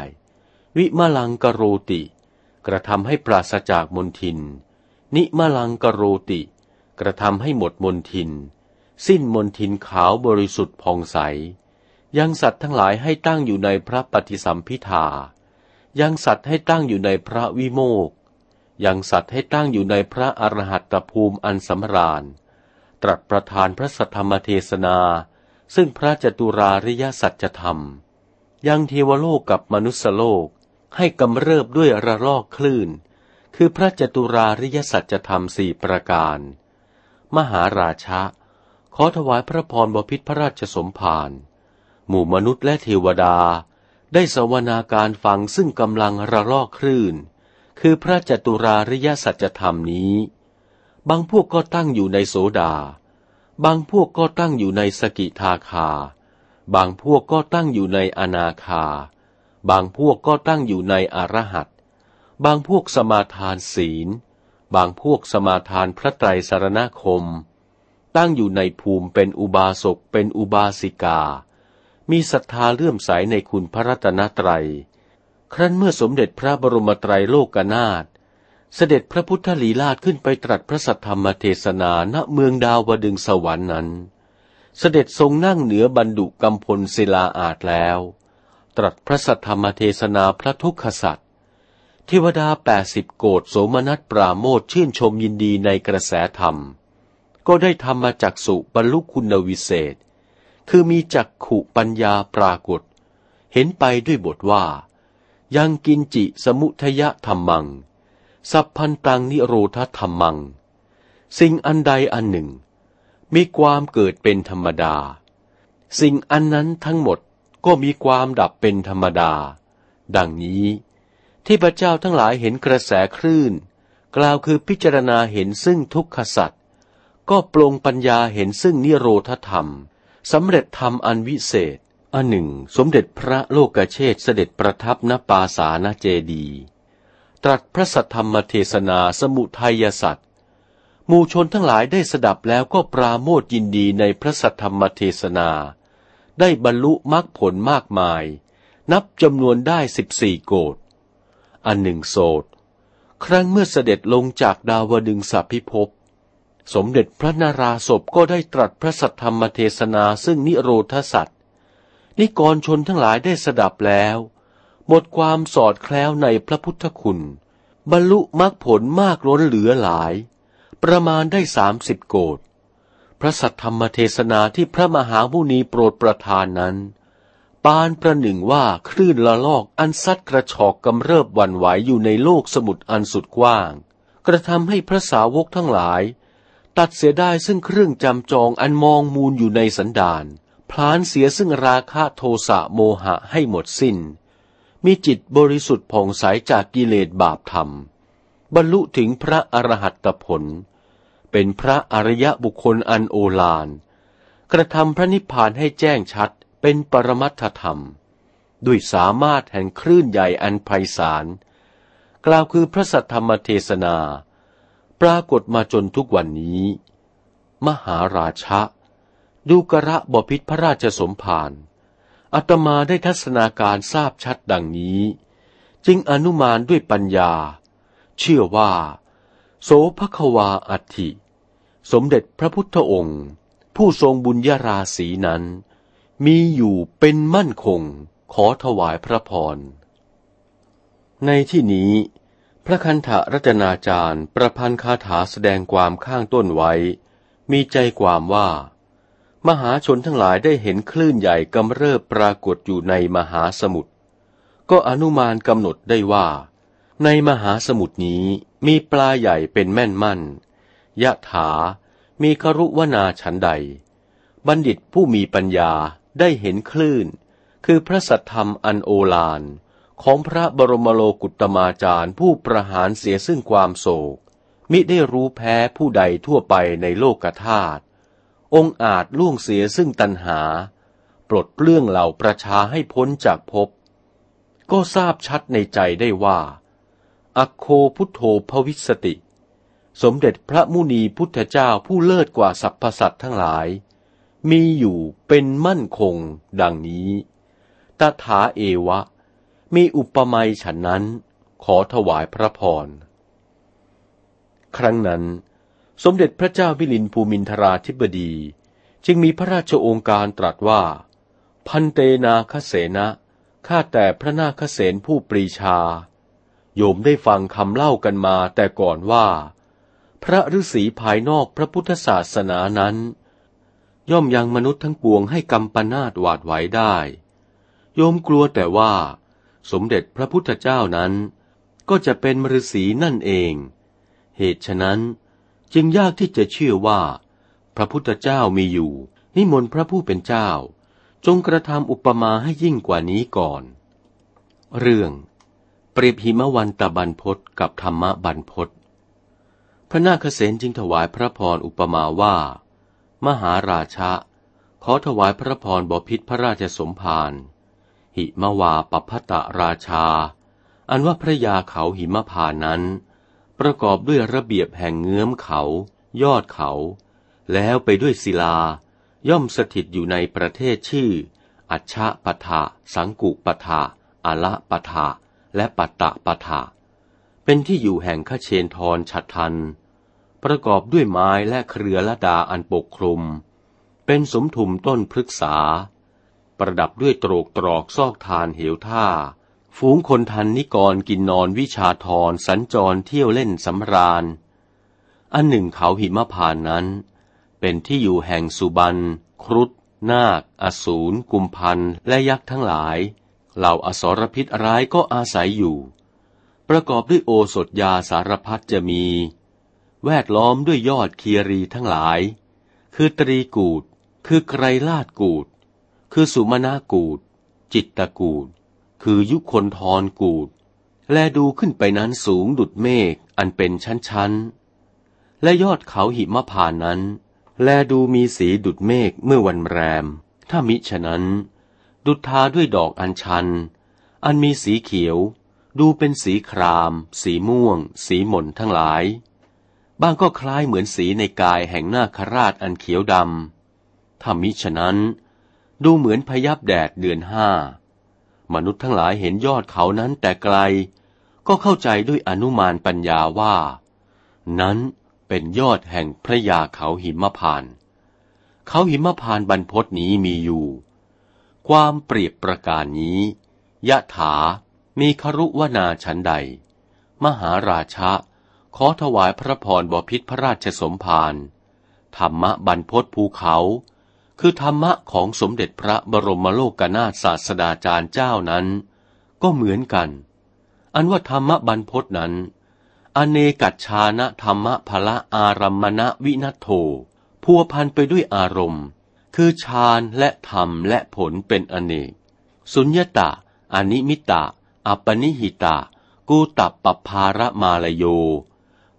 Speaker 2: วิมะลังกโรติ กระทำให้ปราศจากมนทิน นิมะลังกโรติ กระทำให้หมดมนทิน สิ้นมนทินขาวบริสุทธิ์ผ่องใส ยังสัตว์ทั้งหลายให้ตั้งอยู่ในพระปฏิสัมพิทายังสัตว์ให้ตั้งอยู่ในพระวิโมกยังสัตว์ให้ตั้งอยู่ในพระอรหัตภูมิอันสำราญ ตรัสประทานพระสัทธรรมเทศนา ซึ่งพระจตุราริยสัจธรรม ยังเทวโลกกับมนุษยโลกให้กำเริบด้วยระลอกคลื่น คือพระจตุราริยสัจธรรมสี่ประการ มหาราชะ ขอถวายพระพรบพิษพระราชสมภารหมู่มนุษย์และเทวดา ได้สวนาการฟังซึ่งกำลังระลอกคลื่น คือพระจตุราริยสัจธรรมนี้ บางพวกก็ตั้งอยู่ในโสดา บางพวกก็ตั้งอยู่ในสกิทาคา บางพวกก็ตั้งอยู่ในอนาคา บางพวกก็ตั้งอยู่ในอรหัตบางพวกสมาทานศีล บางพวกสมาทานพระไตรสารณคม ตั้งอยู่ในภูมิเป็นอุบาสกเป็นอุบาสิกา มีศรัทธาเลื่อมใสในคุณพระรัตนตรัย ครั้นเมื่อสมเด็จพระบรมไตรโลกนาถเสด็จพระพุทธลีลาศขึ้นไปตรัสพระสัทธรรมเทศนาณเมืองดาวดึงสวรรค์นั้น เสด็จทรงนั่งเหนือบรรดุกำพลศิลาอาจแล้ว ตรัสพระสัทธรรมเทศนาพระทุกขสัต เทวดาแปดสิบโกดโสมนัสปราโมทชื่นชมยินดีในกระแสธรรม ก็ได้ทำมาจากสุบรรลุคุณวิเศษ คือมีจักขุปัญญาปรากฏ เห็นไปด้วยบทว่า ยังกินจิสมุทยธรรมัง สัพพันตังนิโรธธรรมัง สิ่งอันใดอันหนึ่ง มีความเกิดเป็นธรรมดา สิ่งอันนั้นทั้งหมดก็มีความดับเป็นธรรมดา ดังนี้ ที่พระเจ้าทั้งหลายเห็นกระแสคลื่น กล่าวคือพิจารณาเห็นซึ่งทุกขสัตว์ก็ปรงปัญญาเห็นซึ่งนิโรธธรรมสำเร็จธรรมอันวิเศษอันหนึ่ง สมเด็จพระโลกเชษเสด็จประทับณปาสาณเจดี ตรัสพระสัทธรรมเทศนาสมุทัยสัตว์หมู่ชนทั้งหลายได้สดับแล้วก็ปราโมทยินดีในพระสัทธรรมเทศนา ได้บรรลุมรรคผลมากมาย นับจำนวนได้สิบสี่โกด อันหนึ่งโสดครั้งเมื่อเสด็จลงจากดาวดึงสัพิภพ สมเด็จพระนาราศพก็ได้ตรัสพระสัทธรรมเทศนาซึ่งนิโรธสัตว์นิกรชนทั้งหลายได้สดับแล้ว หมดความสอดแคล้วในพระพุทธคุณ บรรลุมรรคผลมากล้นเหลือหลาย ประมาณได้สามสิบโกดพระสัทธรรมเทศนาที่พระมหามุนีโปรดประทานนั้น ปานประหนึ่งว่าคลื่นละลอกอันซัดกระชอกกำเริบวันไหวอยู่ในโลกสมุทรอันสุดกว้าง กระทำให้พระสาวกทั้งหลาย ตัดเสียได้ซึ่งเครื่องจำจองอันมองมูลอยู่ในสันดานพลานเสียซึ่งราคะโทสะโมหะให้หมดสิน้น มีจิตบริสุทธิ์ผ่องใสจากกิเลสบาปธรรม บรรลุถึงพระอรหัตผล เป็นพระอริยบุคคลอันโอฬารกระทำพระนิพพานให้แจ้งชัด เป็นปรมัตถธรรม ด้วยสามารถแห่งคลื่นใหญ่อันไพศาล กล่าวคือพระสัทธรรมเทศนา ปรากฏมาจนทุกวันนี้ มหาราชะ ดูกระบพิษพระราชสมภารอัตมาได้ทัศนาการทราบชัดดังนี้ จึงอนุมานด้วยปัญญา เชื่อว่า โสภควาอัฐิสมเด็จพระพุทธองค์ ผู้ทรงบุญญาราศีนั้น มีอยู่เป็นมั่นคงขอถวายพระพร ในที่นี้ พระคันธรัตนาจารย์ประพันธ์คาถาแสดงความข้างต้นไว้ มีใจความว่า มหาชนทั้งหลายได้เห็นคลื่นใหญ่กำเริบปรากฏอยู่ในมหาสมุทร ก็อนุมานกำหนดได้ว่า ในมหาสมุทรนี้มีปลาใหญ่เป็นแม่นมั่น ยะถา มีครุวนาฉันใด บัณฑิตผู้มีปัญญา ได้เห็นคลื่น คือพระสัทธรรมอันโอฬารของพระบรมโลกุตมาจารย์ผู้ประหารเสียซึ่งความโศก มิได้รู้แพ้ผู้ใดทั่วไปในโลกธาตุองค์อาจล่วงเสียซึ่งตัณหา ปลดเปลื้องเหล่าประชาให้พ้นจากภพก็ทราบชัดในใจได้ว่า อโคพุทโธภวิสติ สมเด็จพระมุนีพุทธเจ้าผู้เลิศกว่าสรรพสัตว์ทั้งหลาย มีอยู่เป็นมั่นคงดังนี้ตถาเอวะ มีอุปมาฉันนั้น ขอถวายพระพร ครั้งนั้น สมเด็จพระเจ้าวิลินภูมินทราธิบดี จึงมีพระราชโองการตรัสว่า พันเตนาคเสนะข้าแต่พระนาคเสนผู้ปรีชา โยมได้ฟังคำเล่ากันมาแต่ก่อนว่า พระฤาษีภายนอกพระพุทธศาสนานั้น ย่อมยังมนุษย์ทั้งปวงให้กำปนาดหวาดไหวได้ โยมกลัวแต่ว่า สมเด็จพระพุทธเจ้านั้น ก็จะเป็นมฤษีนั่นเอง เหตุฉะนั้นจึงยากที่จะเชื่อว่า พระพุทธเจ้ามีอยู่ นิมนต์พระผู้เป็นเจ้า จงกระทำอุปมาให้ยิ่งกว่านี้ก่อน เรื่อง เปรียบหิมวันตะบันพศกับธรรมบันพศพระนาคเษนจึงถวายพระพรอุปมาว่า มหาราชะ ขอถวายพระพรบพิษพระราชสมภารหิมวาปพัตราชา อันว่าพระยาเขาหิมพานั้น ประกอบด้วยระเบียบแห่งเงื้อมเขา ยอดเขา แล้วไปด้วยศิลา ย่อมสถิตอยู่ในประเทศชื่อ อัชชะปะทะสังกุปะทะอละปะทะและปัตตะปะทะเป็นที่อยู่แห่งขเชนทรฉัดทัน ประกอบด้วยไม้และเครือละดาอันปกคลุม เป็นสมทุมต้นพฤกษา ประดับด้วยโตรกตรอกซอกทานเหวท่า ฝูงคนทันนิกรกินนอนวิชาทรสัญจรเที่ยวเล่นสำราญ อันหนึ่งเขาหิมพานนั้น เป็นที่อยู่แห่งสุบัน ครุฑนาค อสูร กุมพันและยักษ์ทั้งหลาย เหล่าอสรพิษร้ายก็อาศัยอยู่ ประกอบด้วยโอสถยาสารพัดจะมี แวดล้อมด้วยยอดเคียรีทั้งหลาย คือตรีกูด คือไกรลาดกูด คือสุมาณกูด จิตตกูด คือยุคนทรกูด และดูขึ้นไปนั้นสูงดุดเมฆอันเป็นชั้นๆ และยอดเขาหิมพานนั้น แลดูมีสีดุดเมฆเมื่อวันแรม ถ้ามิฉะนั้น ดุจทาด้วยดอกอัญชัน อันมีสีเขียว ดูเป็นสีคราม สีม่วง สีหม่นทั้งหลาย บางก็คล้ายเหมือนสีในกายแห่งหน้าคราชอันเขียวดำถ้ามิฉะนั้น ดูเหมือนพยับแดดเดือนห้ามนุษย์ทั้งหลายเห็นยอดเขานั้นแต่ไกล ก็เข้าใจด้วยอนุมานปัญญาว่า นั้นเป็นยอดแห่งพระยาเขาหิมพาน เขาหิมพานบรรพศนี้มีอยู่ ความเปรียบประการนี้ยะถามีครุวนาฉันใด มหาราชะ ขอถวายพระพรบพิษพระราชสมภารธรรมะบรรพศภูเขา คือธรรมะของสมเด็จพระบรมโลกนาถศาสดาจารย์เจ้านั้น ก็เหมือนกัน อันว่าธรรมะบรรพศนั้น อเนกัจชานะธรรมะพละอารัมมณวินัโธพัวพันไปด้วยอารมณ์ คือฌานและธรรมและผลเป็นอเนก สุญญตาอนิมิตาอัปนิหิตากูตับปภาระมาลโย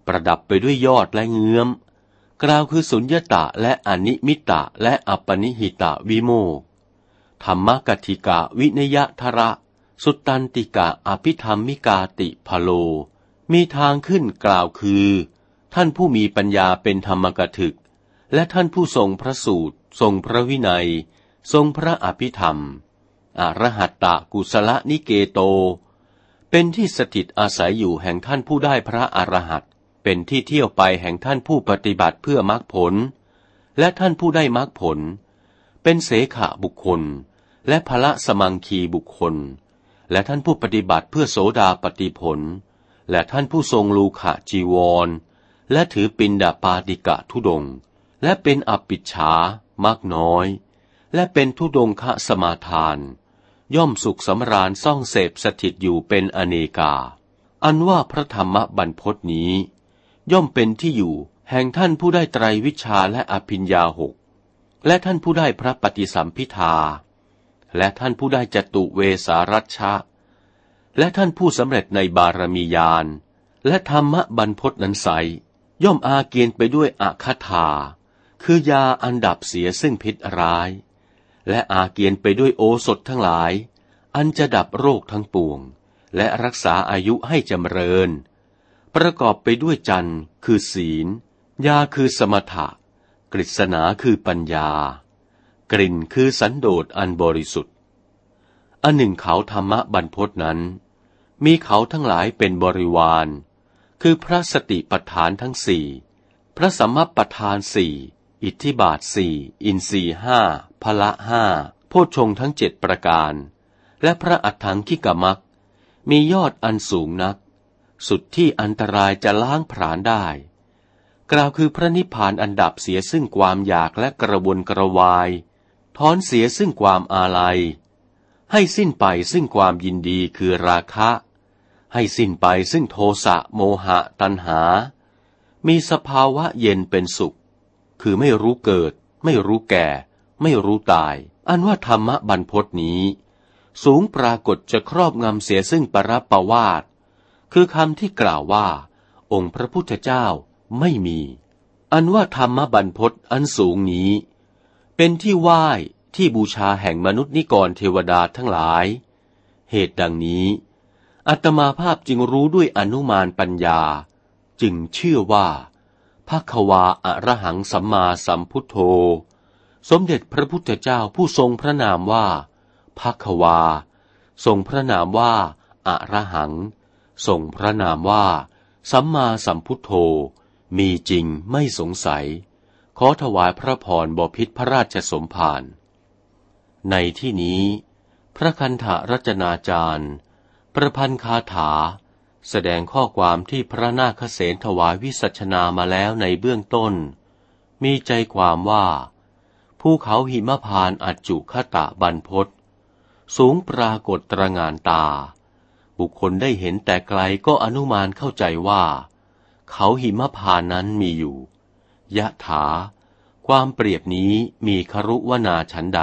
Speaker 2: ประดับไปด้วยยอดและเงื้อม กล่าวคือสุญญตาและอนิมิตาและอัปนิหิตาวิโมกธรรมกติกาวินยทระ สุตันติกาอภิธรรมิกาติพโล มีทางขึ้นกล่าวคือ ท่านผู้มีปัญญาเป็นธรรมกถึก และท่านผู้ทรงพระสูตร ทรงพระวินัย ทรงพระอภิธรรม อรหัตตะกุศลนิเกโต
Speaker 1: เป็นที่สถิตอาศัยอยู่แห่งท่านผู้ได้พระอรหัต เป็นที่เที่ยวไปแห่งท่านผู้ปฏิบัติเพื่อมรรคผล และท่านผู้ได้มรรคผล เป็นเสขะบุคคล และพระสมังคีบุคคล และท่านผู้ปฏิบัติเพื่อโสดาปฏิผล และท่านผู้ทรงลูขะจีวร และถือปินดาปาติกะทุดง และเป็นอปิชามากน้อย และเป็นทุดงคะสมาทาน ย่อมสุขสำราญซ่องเสพสถิตอยู่เป็นอเนกา อันว่าพระธรรมบรรพจนี้ ย่อมเป็นที่อยู่ แห่งท่านผู้ได้ไตรวิชาและอภิญญาหก และท่านผู้ได้พระปฏิสัมพิทา และท่านผู้ได้จตุเวสารัชชะ และท่านผู้สำเร็จในบารมียาน และธรรมบรรพจนันใสย่อมอาเกียนไปด้วยอาคาถาคือยาอันดับเสียซึ่งพิษร้าย และอาเกียนไปด้วยโอสถทั้งหลาย อันจะดับโรคทั้งปวง และรักษาอายุให้จำเริญ ประกอบไปด้วยจันคือศีล ยาคือสมถะ กฤษณาคือปัญญา กลิ่นคือสันโดษอันบริสุทธิ์ อันหนึ่งเขาธรรมบรรพจนั้น มีเขาทั้งหลายเป็นบริวาร คือพระสติปัฏฐานทั้งสี่ พระสัมมปทานสี่ อิทธิบาทสี่ อินทรีห้าพละห้าโพชฌงทั้งเจ็ดประการ และพระอัฏฐังคิกามักมียอดอันสูงนัก สุดที่อันตรายจะล้างผลาญได้ กล่าวคือพระนิพพานอันดับเสียซึ่งความอยากและกระวนกระวาย ถอนเสียซึ่งความอาลัย ให้สิ้นไปซึ่งความยินดีคือราคะ ให้สิ้นไปซึ่งโทสะโมหะตัณหา มีสภาวะเย็นเป็นสุข คือไม่รู้เกิด ไม่รู้แก่ ไม่รู้ตาย อันว่าธรรมบรรพจนี้ สูงปรากฏจะครอบงำเสียซึ่งปรับประวาท คือคำที่กล่าวว่า องค์พระพุทธเจ้าไม่มี อันว่าธรรมบรรพจอันสูงนี้ เป็นที่ไหว้ที่บูชาแห่งมนุษย์นิกรเทวดาทั้งหลาย เหตุดังนี้อัตมาภาพจึงรู้ด้วยอนุมานปัญญา จึงเชื่อว่าภาควาอระหังสัมมาสัมพุทโธ สมเด็จพระพุทธเจ้าผู้ทรงพระนามว่าภาควา ทรงพระนามว่าอระหัง ทรงพระนามว่า สัมมาสัมพุทโธ มีจริงไม่สงสัย ขอถวายพระพรบพิษพระราชสมภาร ในที่นี้ พระคันธารัจนาจารย์ ประพันธ์คาถา แสดงข้อความที่พระนาคเษนถวายวิสัชนามาแล้วในเบื้องต้น มีใจความว่าภูเขาหิมพานอัจจุคตะบรรพศสูงปรากฏตระงานตา บุคคลได้เห็นแต่ไกลก็อนุมานเข้าใจว่า เขาหิมพานนั้นมีอยู่ ยะถา ความเปรียบนี้มีครุวนาชั้นใด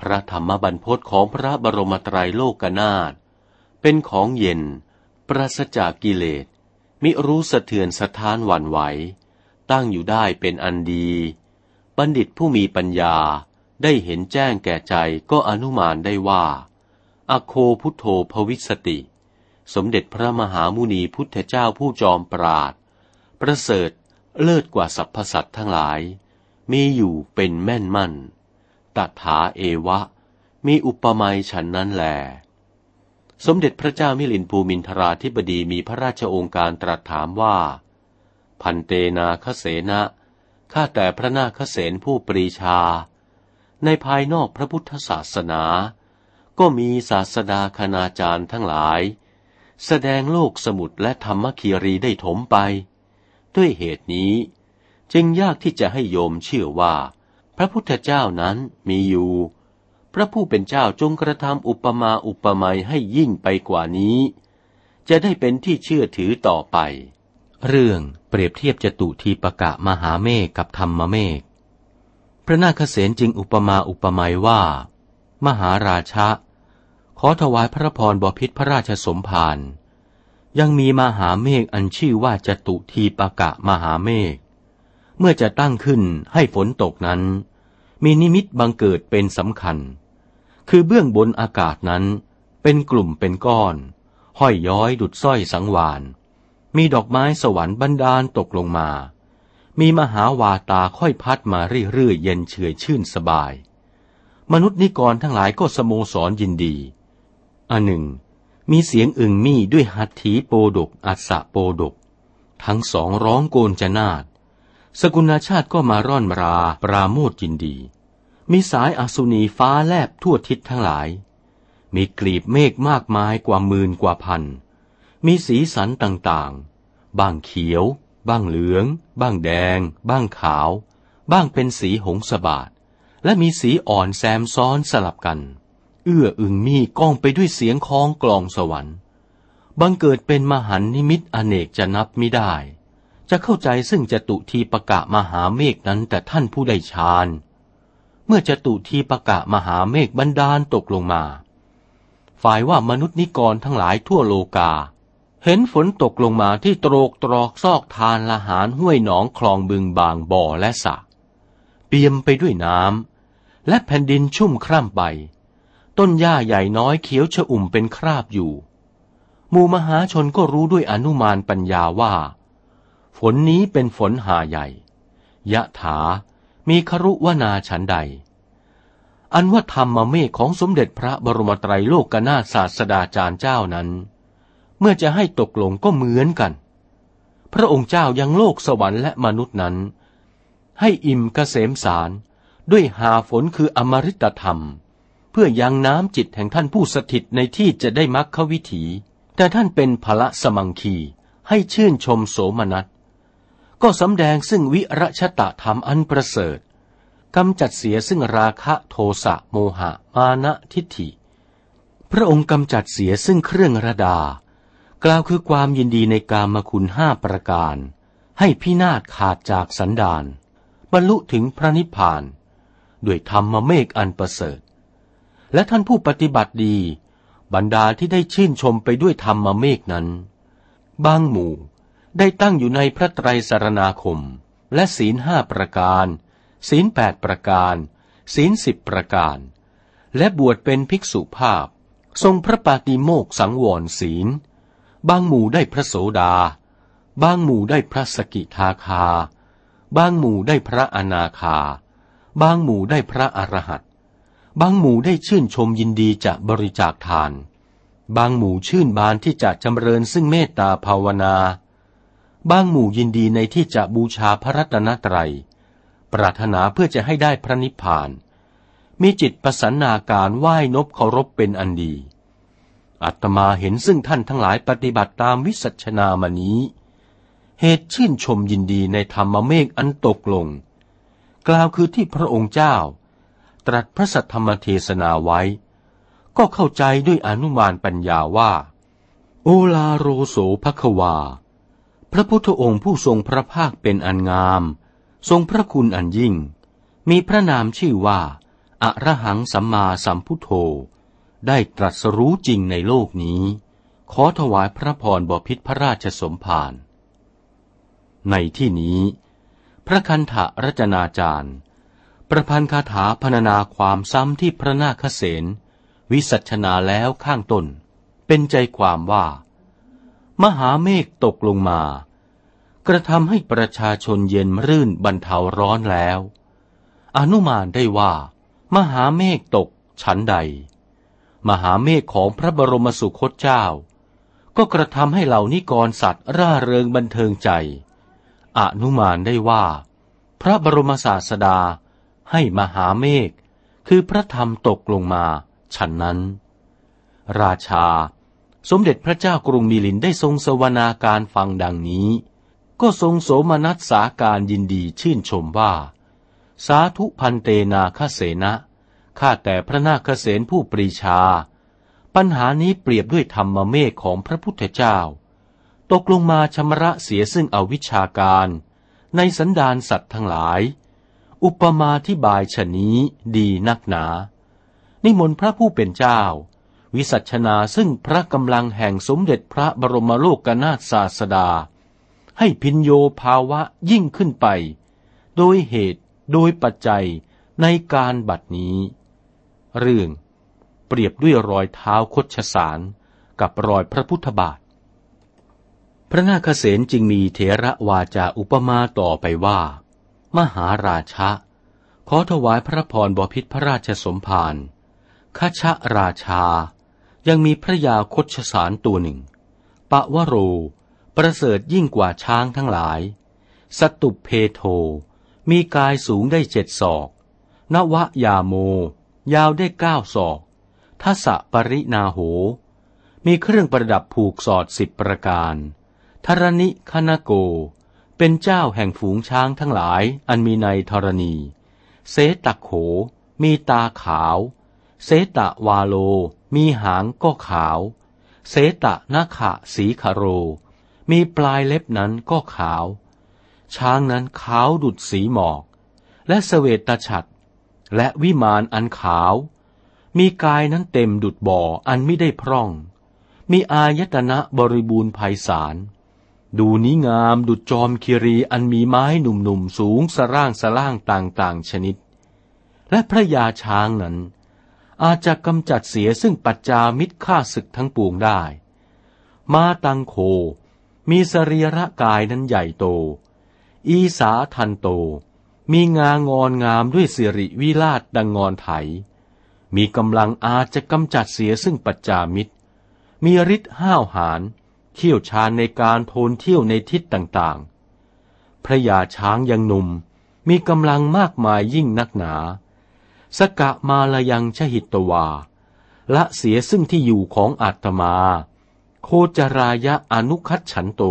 Speaker 1: พระธรรมบรรพศของพระบรมไตรโลกนาถเป็นของเย็น ปราศจากกิเลส มิรู้สะเทือนสะท้านหวั่นไหว ตั้งอยู่ได้เป็นอันดี บัณฑิตผู้มีปัญญาได้เห็นแจ้งแก่ใจก็อนุมานได้ว่า อโคพุทโธภวิสติ สมเด็จพระมหามุนีพุทธเจ้าผู้จอมปราด ประเสริฐเลิศกว่าสรรพสัตว์ทั้งหลาย มีอยู่เป็นแม่นมั่นตถาเอวะ มีอุปมาฉันนั้นแลสมเด็จพระเจ้ามิลินภูมินทราธิบดีมีพระราชองค์การตรัสถามว่า พันเตนาคเสนะข้าแต่พระนาคเสนผู้ปรีชา ในภายนอกพระพุทธศาสนา ก็มีศาสดาคณาจารย์ทั้งหลาย แสดงโลกสมุดและธรรมคีรีได้ถมไป ด้วยเหตุนี้ จึงยากที่จะให้โยมเชื่อว่า พระพุทธเจ้านั้นมีอยู่ พระผู้เป็นเจ้าจงกระทำอุปมาอุปไมยให้ยิ่งไปกว่านี้ จะได้เป็นที่เชื่อถือต่อไป เรื่องเปรียบเทียบจตุทีปกะมหาเมฆกับธรรมเมฆพระนาคเษนจึงอุปมาอุปไมยว่า มหาราชะ ขอถวายพระพรบพิษพระราชสมภารยังมีมหาเมฆอันชื่อว่าจตุทีปะกะมหาเมฆเมื่อจะตั้งขึ้นให้ฝนตกนั้น มีนิมิตบังเกิดเป็นสำคัญ คือเบื้องบนอากาศนั้น เป็นกลุ่มเป็นก้อน ห้อยย้อยดุดสร้อยสังวาน มีดอกไม้สวรรค์บันดาลตกลงมา มีมหาวาตาค่อยพัดมาเรื่อยๆเย็นเฉยชื่นสบาย มนุษย์นิกรทั้งหลายก็สโมสรยินดี อันหนึ่ง
Speaker 2: มีเสียงอึงมี่ด้วยหัตถีโปดกอัสะโปดก ทั้งสองร้องโกนจนาดสกุณาชาติก็มาร่อนราปราโมทยินดี มีสายอสุนีฟ้าแลบทั่วทิศทั้งหลาย มีกลีบเมฆมากมายกว่าหมื่นกว่าพัน มีสีสันต่างๆ บ้างเขียว บ้างเหลือง บ้างแดง บ้างขาว บ้างเป็นสีหงสบาดและมีสีอ่อนแซมซ้อนสลับกัน เอื้ออึงมีก้องไปด้วยเสียงคล้องกลองสวรรค์ บังเกิดเป็นมหันนิมิตอเนกจะนับไม่ได้ จะเข้าใจซึ่งจตุทีประกะมหาเมฆนั้นแต่ท่านผู้ได้ฌาน เมื่อจตุทีประกะมหาเมฆบันดาลตกลงมา ฝ่ายว่ามนุษย์นิกรทั้งหลายทั่วโลกา เห็นฝนตกลงมาที่โตรกตรอกซอกทานละหารห้วยหนองคลองบึงบางบ่อและสระเปี่ยมไปด้วยน้ำและแผ่นดินชุ่มคร่ำไป ต้นหญ้าใหญ่น้อยเขียวชอุ่มเป็นคราบอยู่หมู่มหาชนก็รู้ด้วยอนุมานปัญญาว่า ฝนนี้เป็นฝนหาใหญ่ ยะถา มีครุวนาฉันใด อันว่าธรรมเมฆของสมเด็จพระบรมไตรโลกนาศาสดาจารย์เจ้านั้น เมื่อจะให้ตกลงก็เหมือนกัน พระองค์เจ้ายังโลกสวรรค์และมนุษย์นั้น ให้อิ่มกเกษมสารด้วยหาฝนคืออมริตธรรม เพื่อยังน้ำจิตแห่งท่านผู้สถิตในที่จะได้มักขวิถี แต่ท่านเป็นพละสมังคีให้ชื่นชมโสมนัส ก็สำแดงซึ่งวิรชตะธรรมอันประเสริฐกำจัดเสียซึ่งราคะโทสะโมหะมานะทิฏฐิ พระองค์กำจัดเสียซึ่งเครื่องระดา กล่าวคือความยินดีในกามคุณห้าประการ ให้พินาศขาดจากสันดานบรรลุถึงพระนิพพาน ด้วยธรรมเมฆอันประเสริฐ และท่านผู้ปฏิบัติดี บรรดาที่ได้ชื่นชมไปด้วยธรรมเมฆนั้น บางหมู่ได้ตั้งอยู่ในพระไตรสารนาคม และศีลห้าประการ ศีลแปดประการ ศีลสิบประการ และบวชเป็นภิกษุภาพ ทรงพระปาติโมกสังวรศีล บางหมู่ได้พระโสดา บางหมู่ได้พระสกิทาคา บางหมู่ได้พระอนาคา บางหมู่ได้พระอรหันต บางหมู่ได้ชื่นชมยินดีจะบริจาคทาน บางหมู่ชื่นบานที่จะจำเริญซึ่งเมตตาภาวนา บางหมู่ยินดีในที่จะบูชาพระรัตนตรัย ปรารถนาเพื่อจะให้ได้พระนิพพาน มีจิตประสันนาการไหว้นบเคารพเป็นอันดี อัตมาเห็นซึ่งท่านทั้งหลายปฏิบัติตามวิสัชนามานี้ เหตุชื่นชมยินดีในธรรมเมฆอันตกลง กล่าวคือที่พระองค์เจ้า ตรัสพระสัทธรรมเทศนาไว้ ก็เข้าใจด้วยอนุมานปัญญาว่า โอลาโรโสภควา พระพุทธองค์ผู้ทรงพระภาคเป็นอันงาม ทรงพระคุณอันยิ่ง มีพระนามชื่อว่าอระหังสัมมาสัมพุทโธ ได้ตรัสรู้จริงในโลกนี้ ขอถวายพระพรบพิษพระราชสมภารในที่นี้ พระคันธรจนาจารย์ ประพันธ์คาถาพรรณนาความซ้ำที่พระนาคเษนวิสัชนาแล้วข้างต้น เป็นใจความว่า มหาเมฆตกลงมา กระทำให้ประชาชนเย็นรื่นบรรเทาร้อนแล้ว อนุมานได้ว่า มหาเมฆตกชั้นใด มหาเมฆของพระบรมสุคตเจ้า ก็กระทำให้เหล่านิกรสัตว์ร่าเริงบันเทิงใจ อนุมานได้ว่า พระบรมศาสดา ให้มหาเมฆคือพระธรรมตกลงมาฉันนั้น ราชา สมเด็จพระเจ้ากรุงมิลินได้ทรงสวนาการฟังดังนี้ ก็ทรงโสมนัสสาการยินดีชื่นชมว่า สาธุพันเตนาคเสนะข้าแต่พระนาคเสนผู้ปรีชา ปัญหานี้เปรียบด้วยธรรมเมฆของพระพุทธเจ้า ตกลงมาชำระเสียซึ่งอวิชาการ ในสันดานสัตว์ทั้งหลาย อุปมาที่บายชนี้ดีนักหนา นิมนต์พระผู้เป็นเจ้า วิสัชนาซึ่งพระกำลังแห่งสมเด็จพระบรมโลกนาถศาสดา ให้พินโยภาวะยิ่งขึ้นไป โดยเหตุโดยปัจจัยในการบัดนี้ เรื่องเปรียบด้วยรอยเท้าคดชสารกับรอยพระพุทธบาท พระนาคเษนจึงมีเถระวาจาอุปมาต่อไปว่า มหาราชะ ขอถวายพระพรบพิษพระราชสมภารข้าชะราชา ยังมีพระยาคชสารตัวหนึ่ง ปะวโร ประเสริฐยิ่งกว่าช้างทั้งหลาย สตุปเพโท มีกายสูงได้เจ็ดศอก นวะยาโม ยาวได้เก้าศอกทัศปรินาโห มีเครื่องประดับผูกสอดสิบประการ ธรณิคณโก เป็นเจ้าแห่งฝูงช้างทั้งหลายอันมีในธรณี เสตโข มีตาขาว เสตวาโล มีหางก็ขาว เสตนาขะสีคาโร มีปลายเล็บนั้นก็ขาว ช้างนั้นขาวดุดสีหมอก และเสวตฉัตรและวิมานอันขาว มีกายนั้นเต็มดุดบ่ออันไม่ได้พร่อง มีอายตนะบริบูรณ์ภัยสาร ดูนี้งามดุดจอมคิรีอันมีไม้หนุ่มๆสูงสร่างสล่างต่างๆชนิด และพระยาช้างนั้น อาจจะกำจัดเสียซึ่งปัจจามิตรฆ่าศึกทั้งปวงได้ มาตังโค มีสรีระกายนั้นใหญ่โต อีสาทันโต มีงางอนงามด้วยสิริวิราชดังงอนไถ มีกำลังอาจจะกำจัดเสียซึ่งปัจจามิตร มีฤทธิ์ห้าวหาญ เที่ยวชาญในการโทนเที่ยวในทิศต่างๆ พระยาช้างยังหนุ่มมีกำลังมากมายยิ่งนักหนา สกะมาลยังชหิตวา ละเสียซึ่งที่อยู่ของอาตมา โคจรายะอนุคัตฉันโต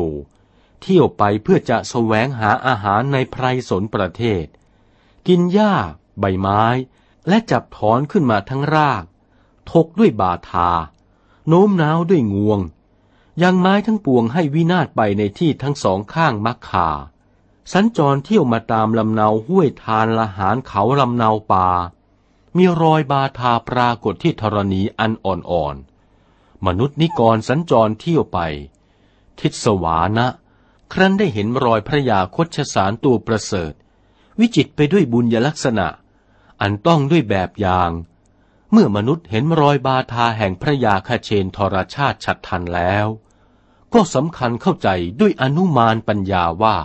Speaker 2: เที่ยวไปเพื่อจะแสวงหาอาหารในไพรสนประเทศ กินหญ้า ใบไม้ และจับถอนขึ้นมาทั้งราก ทกด้วยบาทา โน้มน้าวด้วยงวง ยังไม้ทั้งปวงให้วินาศไปในที่ทั้งสองข้างมักคาสัญจรเที่ยวมาตามลำเนาห้วยทานละหารเขาลำเนาป่า มีรอยบาทาปรากฏที่ธรณีอันอ่อนๆ มนุษย์นิกรสัญจรเที่ยวไป ทิศวานะ ครั้นได้เห็นรอยพระยาคชสารตัวประเสริฐ วิจิตไปด้วยบุญยลักษณะ อันต้องด้วยแบบอย่าง เมื่อมนุษย์เห็นรอยบาทาแห่งพระยาคเชนทรชาติฉัดทันแล้ว ก็สำคัญเข้าใจด้วยอนุมานปัญญาว่า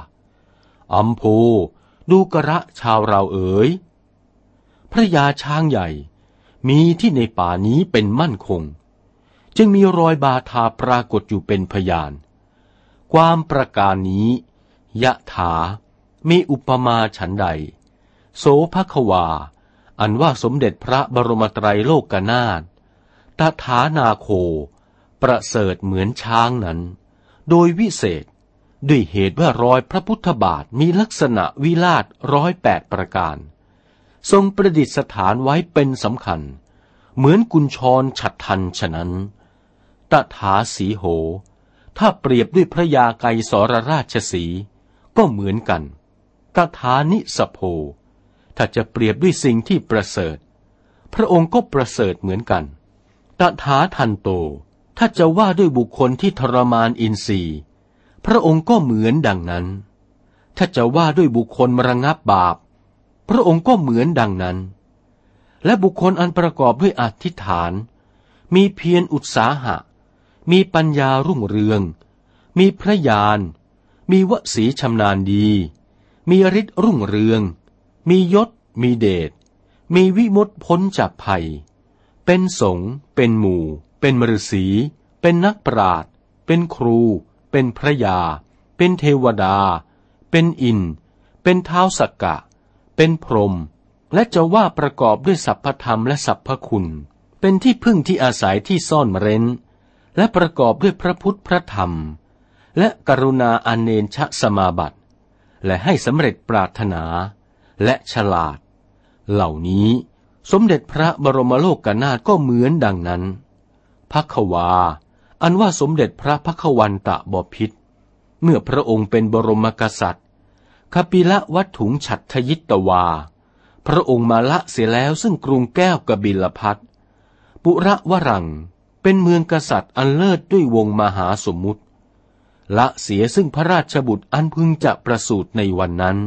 Speaker 2: อัมโพดูกระชาวเราเอ๋ย พระยาช้างใหญ่มีที่ในป่านี้เป็นมั่นคง จึงมีรอยบาทาปรากฏอยู่เป็นพยาน ความประการนี้ ยะถามีอุปมาฉันใด โสภควา อันว่าสมเด็จพระบรมไตรโลกนาถตถานาโค ประเสริฐเหมือนช้างนั้น โดยวิเศษ ด้วยเหตุว่ารอยพระพุทธบาทมีลักษณะวิลาศร้อยแปดประการ ทรงประดิษฐานไว้เป็นสำคัญ เหมือนกุญชรฉัดทันฉะนั้น ตถาสีโห ถ้าเปรียบด้วยพระยาไกสรราชสีก็เหมือนกัน ตถานิสโพ ถ้าจะเปรียบด้วยสิ่งที่ประเสริฐ พระองค์ก็ประเสริฐเหมือนกัน ตถาทันโต ถ้าจะว่าด้วยบุคคลที่ทรมานอินทรีย์ พระองค์ก็เหมือนดังนั้น ถ้าจะว่าด้วยบุคคลมระงับบาป พระองค์ก็เหมือนดังนั้น และบุคคลอันประกอบด้วยอธิษฐาน มีเพียรอุตสาหะ มีปัญญารุ่งเรือง มีพระญาณ มีวสีชำนาญดี มีฤทธิ์รุ่งเรือง มียศ มีเดช มีวิมุตพ้นจากภัย เป็นสง เป็นหมู่ เป็นมฤษี เป็นนักปราดเป็นครู เป็นพระยา เป็นเทวดา เป็นอิน เป็นเท้าสักกะ เป็นพรหมและจะว่าประกอบด้วยสัพพธรรมและสัพพคุณ เป็นที่พึ่งที่อาศัยที่ซ่อนเร้น และประกอบด้วยพระพุทธพระธรรม และกรุณาอันเนชะสมาบัติ และให้สำเร็จปรารถนา และฉลาด เหล่านี้สมเด็จพระบรมโลกกนาถก็เหมือนดังนั้น พักวา อันว่าสมเด็จพระพักวันตะบพิษเมื่อพระองค์เป็นบรมกษัตริย์คปิละวัตถุงฉัตทยิตวา พระองค์มาละเสียแล้วซึ่งกรุงแก้วกบิลพัทปุระวรังเป็นเมืองกษัตริย์อันเลิศด้วยวงมหาสมมุติ ละเสียซึ่งพระราชบุตรอันพึงจะประสูติในวันนั้น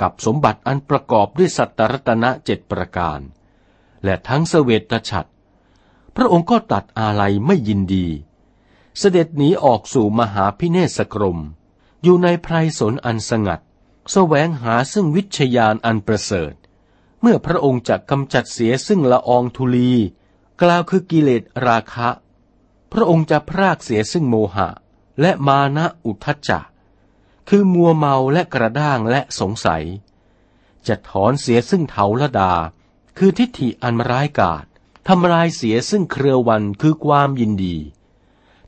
Speaker 2: กับสมบัติอันประกอบด้วยสัตตรัตนะเจ็ดประการ และทั้งเสวตฉัตร พระองค์ก็ตัดอาลัยไม่ยินดี เสด็จหนีออกสู่มหาพิเนศกรม อยู่ในไพรสนอันสงัดแสวงหาซึ่งวิชยานอันประเสริฐ เมื่อพระองค์จะกำจัดเสียซึ่งละอองธุลี กล่าวคือกิเลสราคะ พระองค์จะพรากเสียซึ่งโมหะ และมานะอุทจจะคือมัวเมาและกระด้างและสงสัย จะถอนเสียซึ่งเถาละดา คือทิฏฐิอันร้ายกาจ ทำลายเสียซึ่งเครือวันคือความยินดี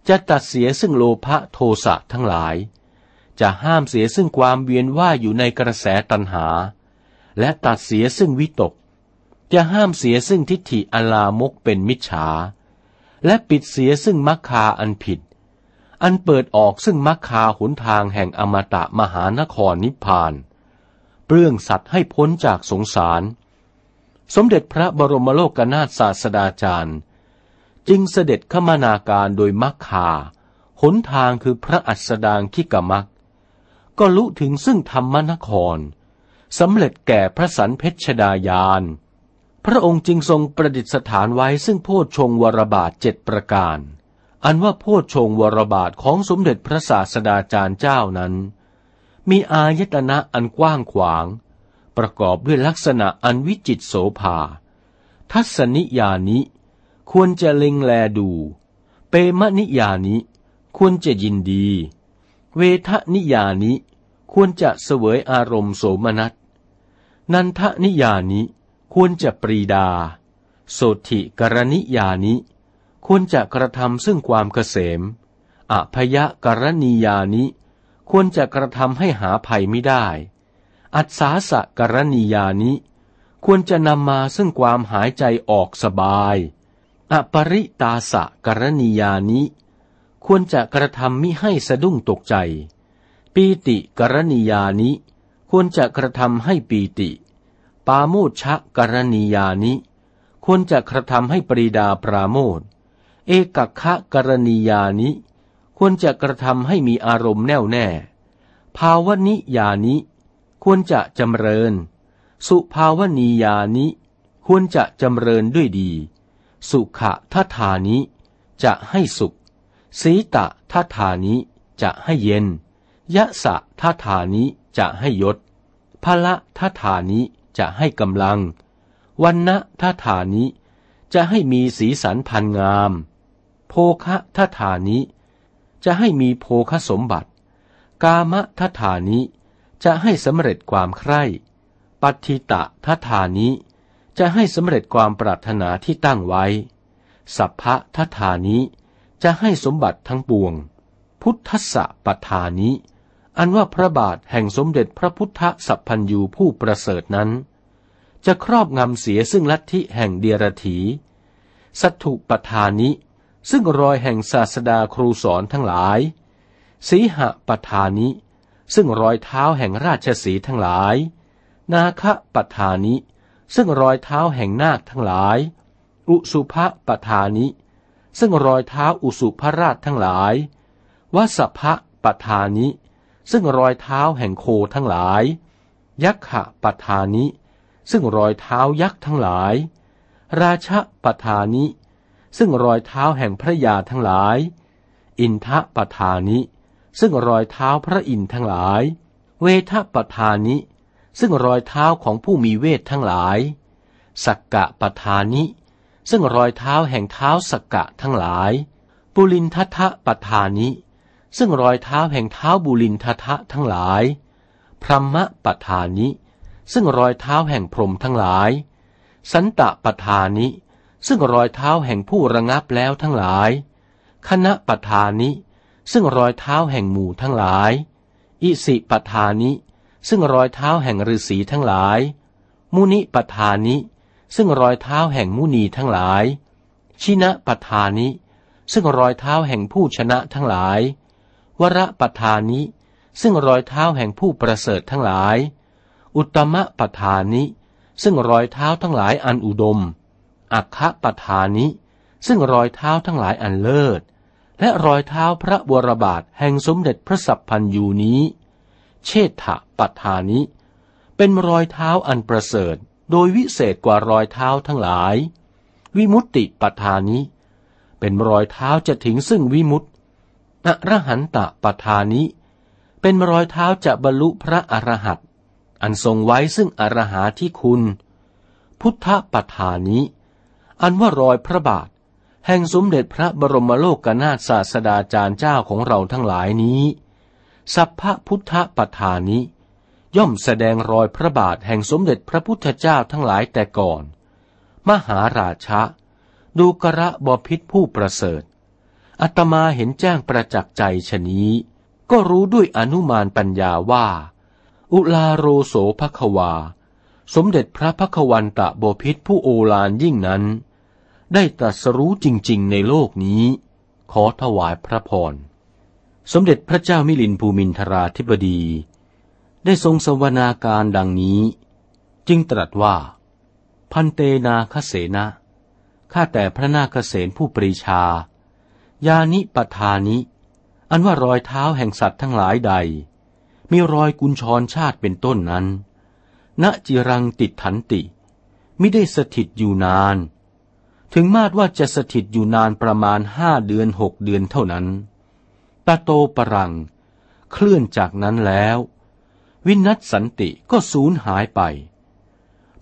Speaker 2: จะตัดเสียซึ่งโลภะโทสะทั้งหลาย จะห้ามเสียซึ่งความเวียนว่าอยู่ในกระแสตัณหา และตัดเสียซึ่งวิตก จะห้ามเสียซึ่งทิฏฐิอลามกเป็นมิจฉา และปิดเสียซึ่งมัคคาอันผิด อันเปิดออกซึ่งมัคคาหนทางแห่งอมตะมหานครนิพพาน เปลื้องสัตว์ให้พ้นจากสงสาร สมเด็จพระบรมโลกนาถศาสดาจารย์ จึงเสด็จขมานาการโดยมัคคาหนทางคือพระอัสดางคิกมัก ก็ลุถึงซึ่งธรรมนครสำเร็จแก่พระสันเพชดายาน พระองค์จึงทรงประดิษฐานไว้ซึ่งโพชฌงวรบาทเจ็ดประการ อันว่าโพชฌงวรบาทของสมเด็จพระศาสดาจารย์เจ้านั้น มีอายตนะอันกว้างขวาง ประกอบด้วยลักษณะอันวิจิตโสภา ทัศนิยานิควรจะเล็งแลดู เปมนิยานิควรจะยินดี เวทนิยานิควรจะเสวยอารมณ์โสมนัส นันทนิยานิควรจะปรีดา โสธิกรณิยานิควรจะกระทำซึ่งความเกษมอภยกรณียานิควรจะกระทำให้หาภัยไม่ได้ อัศาสะกรณียานิควรจะนำมาซึ่งความหายใจออกสบาย อปริตาสะกรณียานิควรจะกระทำมิให้สะดุ้งตกใจ ปีติกรณียานิควรจะกระทำให้ปีติ ปาโมชะกรณียานิควรจะกระทำให้ปรีดาปราโมทเอกคะกรณียานิควรจะกระทำให้มีอารมณ์แน่วแน่ ภาวนิยานิ ควรจะจำเริญ สุภาวนียานิ ควรจะจำเริญด้วยดี สุขะทัฐานิ จะให้สุข สีตะทัฐานิ จะให้เย็น ยะสะทัฐานิ จะให้ยศพละทัฐานิ จะให้กำลัง วันนะทัฐานิ จะให้มีสีสันพันงาม โภคะทัฐานิ จะให้มีโภคสมบัติ กามะทัฐานิ จะให้สำเร็จความใคร่ ปัติตะทัฐานิ จะให้สำเร็จความปรารถนาที่ตั้งไว้ สัพพะทัฐานิ จะให้สมบัติทั้งปวง พุทธสะปทานิ อันว่าพระบาทแห่งสมเด็จพระพุทธสัพพัญยูผู้ประเสริฐนั้น จะครอบงำเสียซึ่งลัทธิแห่งเดียรถี สัตถุปทานิ ซึ่งรอยแห่งศาสดาครูสอนทั้งหลาย สีหะปทานิ ซึ่งรอยเท้าแห่งราชสีทั้งหลาย นาคปัฏฐานิ ซึ่งรอยเท้าแห่งนาคทั้งหลาย อุสุภปัฏฐานิ ซึ่งรอยเท้าอุสุภราชทั้งหลายวัสภปัฏฐานิ ซึ่งรอยเท้าแห่งโคทั้งหลาย ยักขะปัฏฐานิ ซึ่งรอยเท้ายักษ์ทั้งหลาย ราชปัฏฐานิ ซึ่งรอยเท้าแห่งพระยาทั้งหลาย อินทปัฏฐานิ ซึ่งรอยเท้าพระอินทร์ทั้งหลาย เวทปทานิ ซึ่งรอยเท้าของผู้มีเวททั้งหลาย สักกะปทานิ ซึ่งรอยเท้าแห่งเท้าสักกะทั้งหลาย บุลินทัทะปทานิ ซึ่งรอยเท้าแห่งเท้าบุลินทัทะทั้งหลาย พรหมปทานิ ซึ่งรอยเท้าแห่งพรหมทั้งหลาย สันตะปทานิ ซึ่งรอยเท้าแห่งผู้ระงับแล้วทั้งหลาย คณะปทานิ ซึ่งรอยเท้าแห่งหมู่ทั้งหลาย อิสิปทานิ ซึ่งรอยเท้าแห่งฤาษีทั้งหลาย มุนิปทานิ ซึ่งรอยเท้าแห่งมุนีทั้งหลาย ชินะปทานิ ซึ่งรอยเท้าแห่งผู้ชนะทั้งหลาย วระปทานิ ซึ่งรอยเท้าแห่งผู้ประเสริฐทั้งหลาย อุตมะปทานิ ซึ่งรอยเท้าทั้งหลายอันอุดม อัคคะปทานิ ซึ่งรอยเท้าทั้งหลายอันเลิศ และรอยเท้าพระวรบาทแห่งสมเด็จพระสัพพันยูนี้ เชษฐะปัฏฐานิ เป็นรอยเท้าอันประเสริฐโดยวิเศษกว่ารอยเท้าทั้งหลาย วิมุตติปัฏฐานิ เป็นรอยเท้าจะถึงซึ่งวิมุตติอรหันตะปัฏฐานิ เป็นรอยเท้าจะบรรลุพระอรหัตอันทรงไว้ซึ่งอรหาที่คุณ พุทธปัฏฐานิ อันว่ารอยพระบาท แห่งสมเด็จพระบรมโลกนาถศาสดาจารย์เจ้าของเราทั้งหลายนี้ สัพพพุทธปทานิ ย่อมแสดงรอยพระบาทแห่งสมเด็จพระพุทธเจ้าทั้งหลายแต่ก่อน มหาราชะ ดูกระบพิษผู้ประเสริฐ อัตมาเห็นแจ้งประจักษ์ใจชนี้ ก็รู้ด้วยอนุมานปัญญาว่า อุลาโรโสภควา สมเด็จพระพักวันตะบพิษผู้โอฬารยิ่งนั้น ได้ตรัสรู้จริง ๆ ในโลกนี้ ขอถวายพระพร สมเด็จพระเจ้ามิลินภูมินทราธิบดี ได้ทรงสวนาการดังนี้ จึงตรัสว่า พันเตนาคเสนะข้าแต่พระนาคเสนผู้ปรีชา ยานิปทานิ อันว่ารอยเท้าแห่งสัตว์ทั้งหลายใด มีรอยกุญชรชาติเป็นต้นนั้น ณจิรังติดถันติ ไม่ได้สถิตอยู่นาน ถึงมาดว่าจะสถิตอยู่นานประมาณห้าเดือนหกเดือนเท่านั้นตาโตปรัง เคลื่อนจากนั้นแล้ว วินัสสันติก็สูญหายไป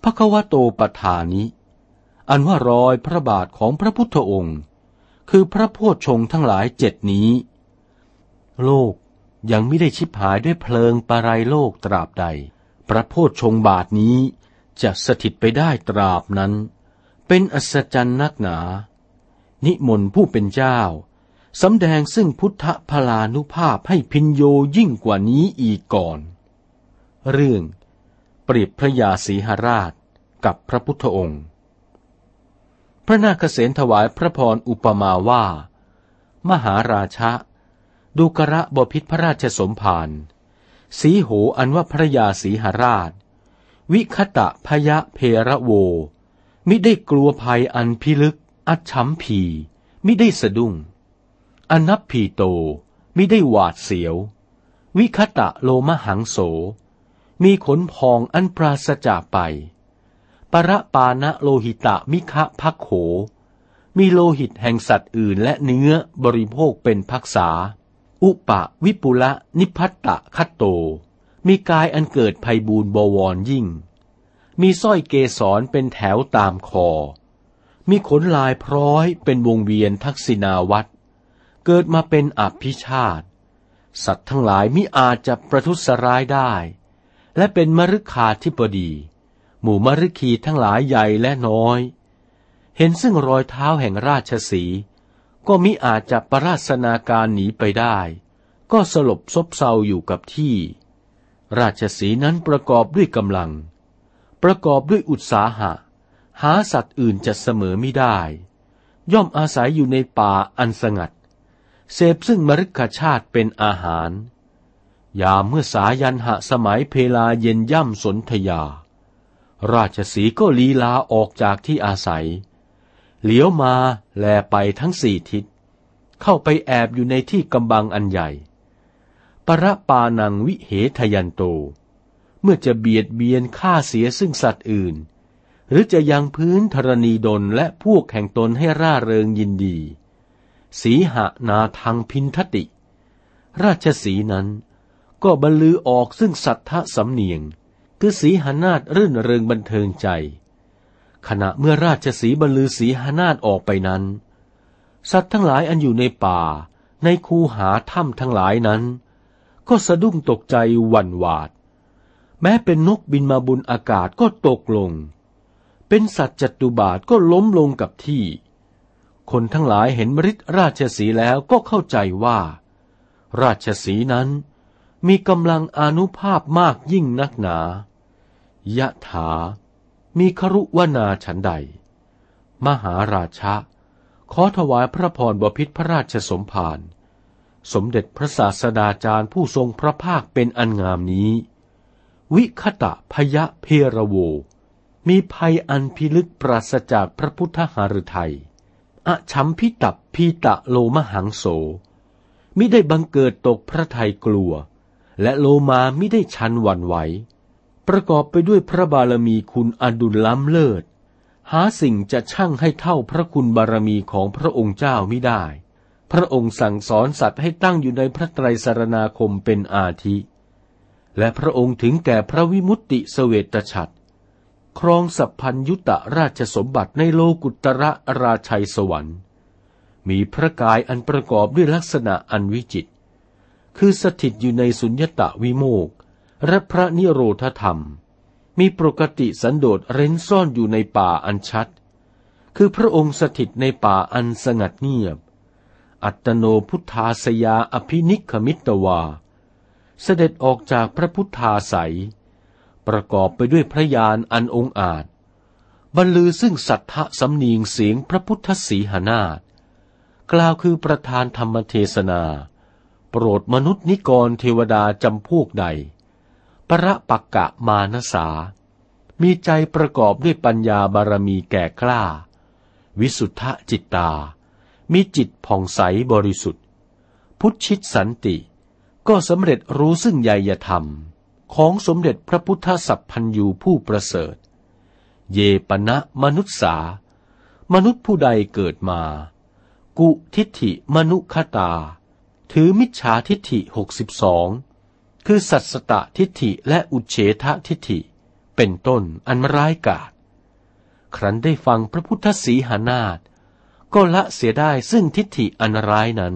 Speaker 2: พระควโตปทานิ อันว่ารอยพระบาทของพระพุทธองค์ คือพระโพชงทั้งหลายเจ็ดนี้ โลกยังไม่ได้ชิบหายด้วยเพลิงปารายโลกตราบใด พระโพชงบาทนี้จะสถิตไปได้ตราบนั้น เป็นอัศจรรย์นักหนา นิมนต์ผู้เป็นเจ้าสำแดงซึ่งพุทธพลานุภาพให้พินโยยิ่งกว่านี้อีกก่อน เรื่องเปรียบพระยาสีหราชกับพระพุทธองค์ พระนาคเษนถวายพระพรอุปมาว่า มหาราชะดูกระบพิษพระราชสมภารสีโหอันว่าพระยาสีหราช วิคตะพยะเพระโว มิได้กลัวภัยอันพิลึก อัดช้ำผีมิได้สะดุ้งอนับผีโตมิได้หวาดเสียว วิคตะโลมหังโส มีขนพองอันปราศจากไป ปรปานะโลหิตะมิคะพักโข มีโลหิตแห่งสัตว์อื่นและเนื้อบริโภคเป็นพักษา อุปะวิปุละนิพัตตะคัตโต มีกายอันเกิดภัยบูนบวรยิ่ง มีสร้อยเกสรเป็นแถวตามคอ มีขนลายพร้อยเป็นวงเวียนทักษินาวัตเกิดมาเป็นอภิชาติสัตว์ทั้งหลายมิอาจจะประทุษร้ายได้ และเป็นมฤคาธิบดี หมู่มฤคีทั้งหลายใหญ่และน้อย เห็นซึ่งรอยเท้าแห่งราชสีก็มิอาจจะประราชนาการหนีไปได้ ก็สลบซบเซาอยู่กับที่ ราชสีนั้นประกอบด้วยกำลัง ประกอบด้วยอุตสาหะ หาสัตว์อื่นจะเสมอไม่ได้ ย่อมอาศัยอยู่ในป่าอันสงัด เสพซึ่งมฤคชาติเป็นอาหาร ยามเมื่อสายันหะสมัยเพลาเย็นย่ำสนธยา ราชสีก็ลีลาออกจากที่อาศัย เหลียวมาแลไปทั้งสี่ทิศ เข้าไปแอบอยู่ในที่กำบังอันใหญ่ ประปานังวิเหทยันโต เมื่อจะเบียดเบียนฆ่าเสียซึ่งสัตว์อื่น หรือจะยังพื้นธรณีดนและพวกแห่งตนให้ร่าเริงยินดี สีหะนาทางพินทติ ราชสีนั้นก็บรรลือออกซึ่งสัทธะสำเนียง คือสีหานาฏรื่นเริงบันเทิงใจ ขณะเมื่อราชสีบรรลือสีหานาฏออกไปนั้น สัตว์ทั้งหลายอันอยู่ในป่า ในคูหาถ้ำทั้งหลายนั้น ก็สะดุ้งตกใจหวั่นหวาด แม้เป็นนกบินมาบุญอากาศก็ตกลง เป็นสัตว์จัตุบาทก็ล้มลงกับที่ คนทั้งหลายเห็นมริษราชสีแล้วก็เข้าใจว่า ราชสีนั้นมีกำลังอนุภาพมากยิ่งนักหนายะถา มีครุวนาฉันใด มหาราชะ ขอถวายพระพรบพิษพระราชสมภารสมเด็จพระศาสดาจารย์ผู้ทรงพระภาคเป็นอันงามนี้ วิคตะพยะเพระโว มีภัยอันพิลึกปราศจากพระพุทธหฤทัยอะชัมพิตับพีตะโลมหังโส มิได้บังเกิดตกพระทัยกลัว และโลมาไม่ได้ชันหวั่นไหว ประกอบไปด้วยพระบารมีคุณอดุลล้ำเลิศ หาสิ่งจะช่างให้เท่าพระคุณบารมีของพระองค์เจ้าไม่ได้ พระองค์สั่งสอนสัตว์ให้ตั้งอยู่ในพระไตรสรณาคมเป็นอาทิ และพระองค์ถึงแก่พระวิมุตติสเวตฉัตรครองสัพพัญยุตะราชสมบัติในโลกุตระราชัยสวรรค์ มีพระกายอันประกอบด้วยลักษณะอันวิจิต คือสถิตอยู่ในสุญญตะวิโมกและพระนิโรธธรรม มีปกติสันโดษเร้นซ่อนอยู่ในป่าอันชัด คือพระองค์สถิตในป่าอันสงัดเงียบ อัตโนพุทธาสยาอภินิคมิตวา เสด็จออกจากพระพุทธาใสยประกอบไปด้วยพระยานอันองอาจ บรรลือซึ่งสัทธะสำเนียงเสียงพระพุทธสีหนาฏกล่าวคือประธานธรรมเทศนา โปรดมนุษย์นิกรเทวดาจำพวกใด ประปักกะมานสา มีใจประกอบด้วยปัญญาบารมีแก่กล้า วิสุทธจิตตา มีจิตผ่องใสบริสุทธิ์ พุทชิตสันติ ก็สำเร็จรู้ซึ่งใยยธรรม ของสมเด็จพระพุทธสัพพันยูผู้ประเสริฐ เยปณะมนุษสามนุษย์ผู้ใดเกิดมา กุทิฏฐิมนุคตา ถือมิจฉาทิฏฐิหกสิบสองคือสัตสตะทิฏฐิและอุเฉททิฏฐิ เป็นต้นอันร้ายกาจครั้นได้ฟังพระพุทธสีหานาฏก็ละเสียได้ซึ่งทิฏฐิอันร้ายนั้น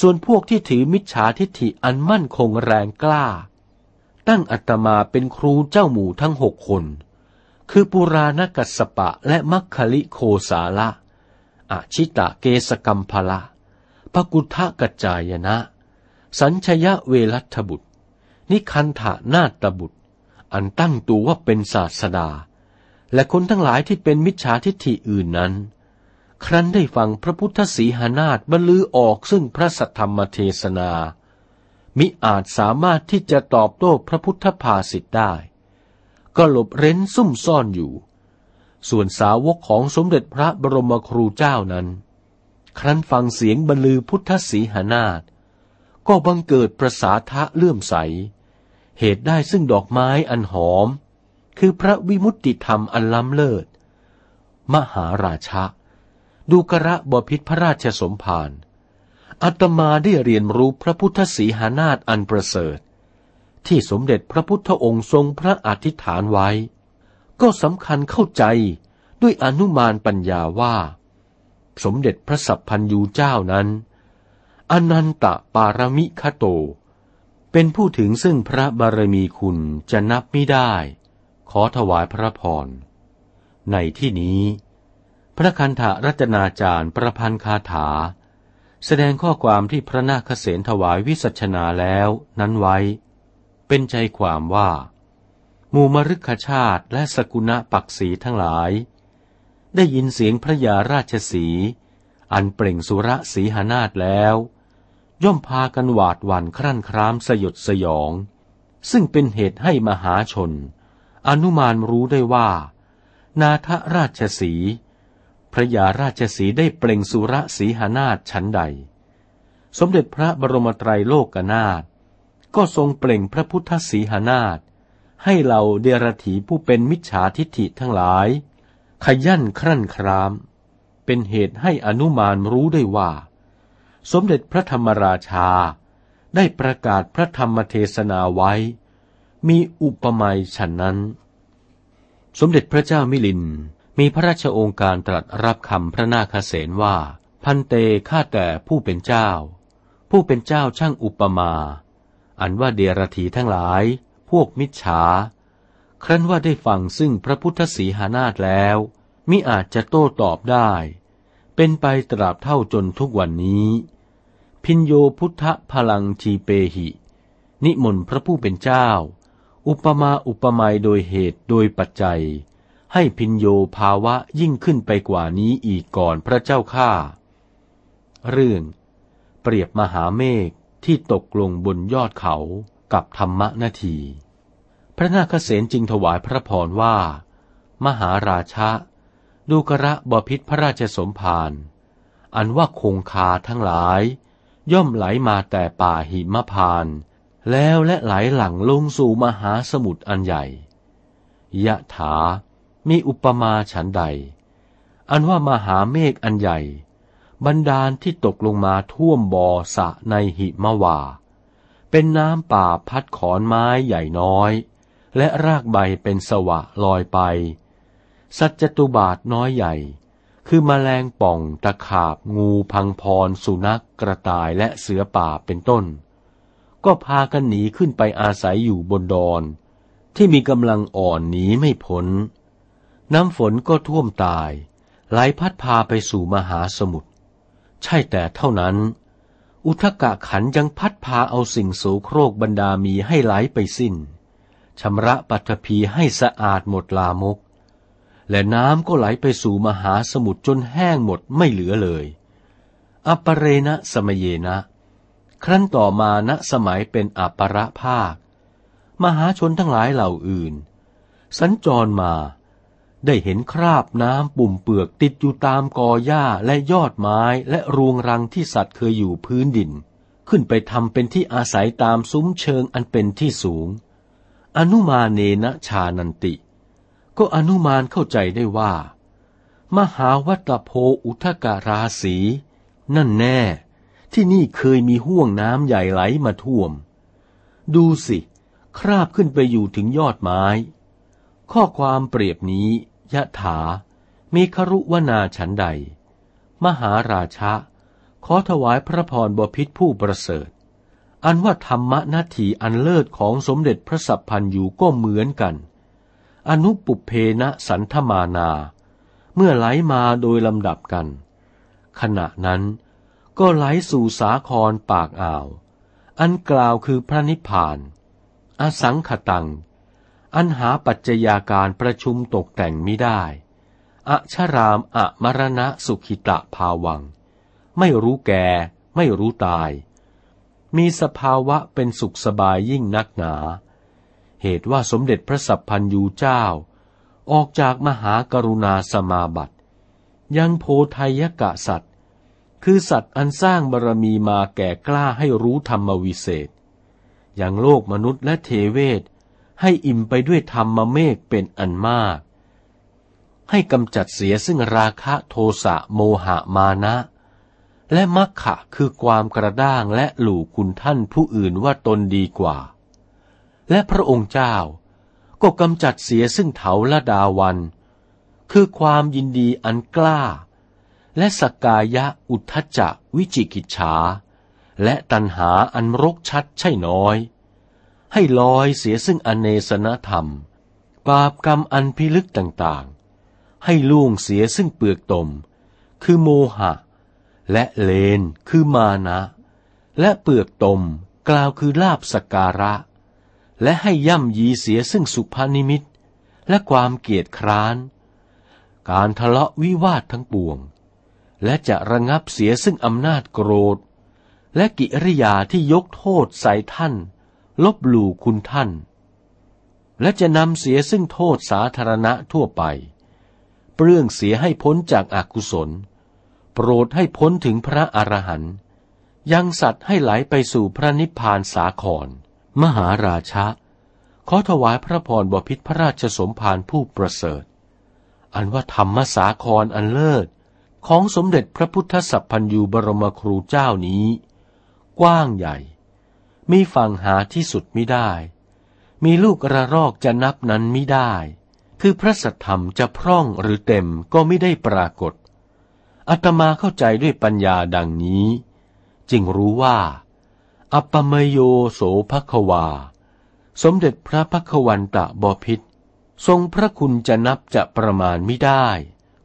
Speaker 2: ส่วนพวกที่ถือมิจฉาทิฏฐิอันมั่นคงแรงกล้า ตั้งอัตมาเป็นครูเจ้าหมู่ทั้งหกคน คือปุราณกัสปะและมัคคลิโคสาละอาชิตะเกสกัมพละปกุทะกัจจายนะ สัญชยะเวรัตบุตร นิคันธานาตบุตร อันตั้งตัวว่าเป็นศาสดา และคนทั้งหลายที่เป็นมิจฉาทิฏฐิอื่นนั้น ครั้นได้ฟังพระพุทธสีหานาฏบรรลือออกซึ่งพระสัทธรรมเทศนา มิอาจสามารถที่จะตอบโต้พระพุทธภาสิทธได้ ก็หลบเร้นซุ่มซ่อนอยู่ ส่วนสาวกของสมเด็จพระบรมครูเจ้านั้น ครั้นฟังเสียงบรรลือพุทธสีหานาฏก็บังเกิดประสาทะเลื่อมใส เหตุได้ซึ่งดอกไม้อันหอม คือพระวิมุตติธรรมอันล้ำเลิศ มหาราชะ ดูกระบพิษพระราชสมภารอาตมาได้เรียนรู้พระพุทธสีหานาฏอันประเสริฐ ที่สมเด็จพระพุทธองค์ทรงพระอธิษฐานไว้ ก็สำคัญเข้าใจด้วยอนุมานปัญญาว่า สมเด็จพระสัพพันยูเจ้านั้น อนันตปารมิคโต เป็นผู้ถึงซึ่งพระบารมีคุณจะนับไม่ได้ ขอถวายพระพร ในที่นี้ พระคันธารัตนาจารย์ประพันธ์คาถา แสดงข้อความที่พระนาคเษนถวายวิสัชนาแล้วนั้นไว้ เป็นใจความว่ามูมรุกชาติและสกุณะปักษีทั้งหลาย ได้ยินเสียงพระยาราชสี อันเปล่งสุระสีหานาฏแล้ว ย่อมพากันหวาดหวั่นครั่นครามสยดสยอง ซึ่งเป็นเหตุให้มหาชน อนุมานรู้ได้ว่า นาทราชสี ระยาราชสีได้เปล่งสุระสีหานาฏชั้นใด สมเด็จพระบรมไตรโลกนาถก็ทรงเปล่งพระพุทธสีหานาฏให้เราเดรถีผู้เป็นมิจฉาทิฐิทั้งหลาย ขยั่นครั่นคราม เป็นเหตุให้อนุมานรู้ได้ว่า สมเด็จพระธรรมราชา ได้ประกาศพระธรรมเทศนาไว้ มีอุปมาฉันนั้น สมเด็จพระเจ้ามิลิน มีพระราชโองการตรัสรับคำพระนาคเษนว่า พันเตข้าแต่ผู้เป็นเจ้า ผู้เป็นเจ้าช่างอุปมา อันว่าเดรถีทั้งหลาย พวกมิจฉา ครั้นว่าได้ฟังซึ่งพระพุทธสีหานาฏแล้ว มิอาจจะโต้ตอบได้ เป็นไปตราบเท่าจนทุกวันนี้ พินโยพุทธพลังทีเปหิ นิมนต์พระผู้เป็นเจ้า อุปมาอุปไมยโดยเหตุโดยปัจจัย ให้พินโยภาวะยิ่งขึ้นไปกว่านี้อีกก่อนพระเจ้าข้าเรื่อง เปรียบมหาเมฆที่ตกลงบนยอดเขากับธรรมนาที พระนาคเษนจึงถวายพระพรว่า มหาราชะดูกระบพิษพระราชสมภารอันว่าคงคาทั้งหลาย ย่อมไหลมาแต่ป่าหิมพาน แล้วและไหลหลังลงสู่มหาสมุทรอันใหญ่ยะถา มีอุปมาฉันใด อันว่ามหาเมฆอันใหญ่ บรรดาลที่ตกลงมาท่วมบ่อสะในหิมะวา เป็นน้ำป่าพัดขอนไม้ใหญ่น้อย และรากใบเป็นสวะลอยไป สัตจตุบาทน้อยใหญ่ คือมแมลงป่องตะขาบงูพังพร สุนัขกระต่ายและเสือป่าเป็นต้น ก็พากันหนีขึ้นไปอาศัยอยู่บนดอนที่มีกำลังอ่อนหนีไม่พ้น น้ำฝนก็ท่วมตาย ไหลพัดพาไปสู่มหาสมุทร ใช่แต่เท่านั้น อุทกะขันยังพัดพาเอาสิ่งโสโครกบรรดามีให้ไหลไปสิ้น ชำระปัทภีให้สะอาดหมดลามก และน้ำก็ไหลไปสู่มหาสมุทรจนแห้งหมดไม่เหลือเลยอปเรณะสมเยนะ ครั้นต่อมาณสมัยเป็นอัปรภาค มหาชนทั้งหลายเหล่าอื่น สัญจรมา ได้เห็นคราบน้ำปุ่มเปลือกติดอยู่ตามกอหญ้าและยอดไม้และรวงรังที่สัตว์เคยอยู่พื้นดิน ขึ้นไปทำเป็นที่อาศัยตามซุ้มเชิงอันเป็นที่สูง อนุมาเนนะชานันติ ก็อนุมานเข้าใจได้ว่า มหาวัตโพอุทกราศีนั่นแน่ ที่นี่เคยมีห่วงน้ำใหญ่ไหลมาท่วม ดูสิ คราบขึ้นไปอยู่ถึงยอดไม้ ข้อความเปรียบนี้ยะถา มีครุวนาฉันใด มหาราชะ ขอถวายพระพรบพิษผู้ประเสริฐ อันว่าธรรมนาทีอันเลิศของสมเด็จพระสัพพันยูก็เหมือนกัน อนุปุเพนะสันธมานา เมื่อไหลมาโดยลำดับกัน ขณะนั้นก็ไหลสู่สาครปากอ่าว อันกล่าวคือพระนิพพาน อสังขตัง อันหาปัจจัยาการประชุมตกแต่งมิได้อชรามอะมรณะสุขิตะภาวัง ไม่รู้แก่ไม่รู้ตาย มีสภาวะเป็นสุขสบายยิ่งนักหนา เหตุว่าสมเด็จพระสัพพันยูเจ้า ออกจากมหากรุณาสมาบัติ ยังโพทยกะสัตว์คือสัตว์อันสร้างบารมีมาแก่กล้าให้รู้ธรรมวิเศษ อย่างโลกมนุษย์และเทเวศ ให้อิ่มไปด้วยธรรมเมฆเป็นอันมาก ให้กำจัดเสียซึ่งราคะโทสะโมหะมานะ และมัคคะคือความกระด้างและหลู่คุณท่านผู้อื่นว่าตนดีกว่า และพระองค์เจ้าก็กำจัดเสียซึ่งเถาละดาวัน คือความยินดีอันกล้า และสกายะอุทธจะวิจิกิจฉาและตัณหาอันรกชัดใช่น้อย ให้ลอยเสียซึ่งอเนสนธรรม บาปกรรมอันพิลึกต่างๆ ให้ล่วงเสียซึ่งเปลือกตม คือโมหะ และเลนคือมานะ และเปลือกตมกล่าวคือลาบสการะ และให้ย่ำยีเสียซึ่งสุภานิมิต และความเกียจคร้าน การทะเลาะวิวาททั้งปวง และจะระงับเสียซึ่งอำนาจโกรธ และกิริยาที่ยกโทษใส่ท่าน ลบหลู่คุณท่าน และจะนำเสียซึ่งโทษสาธารณะทั่วไป เปลื้องเสียให้พ้นจากอากุศล โปรดให้พ้นถึงพระอรหันต์ยังสัตว์ให้ไหลไปสู่พระนิพพานสาคร มหาราชะ ขอถวายพระพรบพิษพระราชสมภารผู้ประเสริฐ อันว่าธรรมสาครอันเลิศของสมเด็จพระพุทธสัพพันยูบรมครูเจ้านี้ กว้างใหญ่ มีฝั่งหาที่สุดไม่ได้ มีลูกระรอกจะนับนั้นไม่ได้ คือพระสัทธรรมจะพร่องหรือเต็มก็ไม่ได้ปรากฏอัตมาเข้าใจด้วยปัญญาดังนี้ จึงรู้ว่า อัปปมโยโสภควา สมเด็จพระพักวันตะบพิษทรงพระคุณจะนับจะประมาณไม่ได้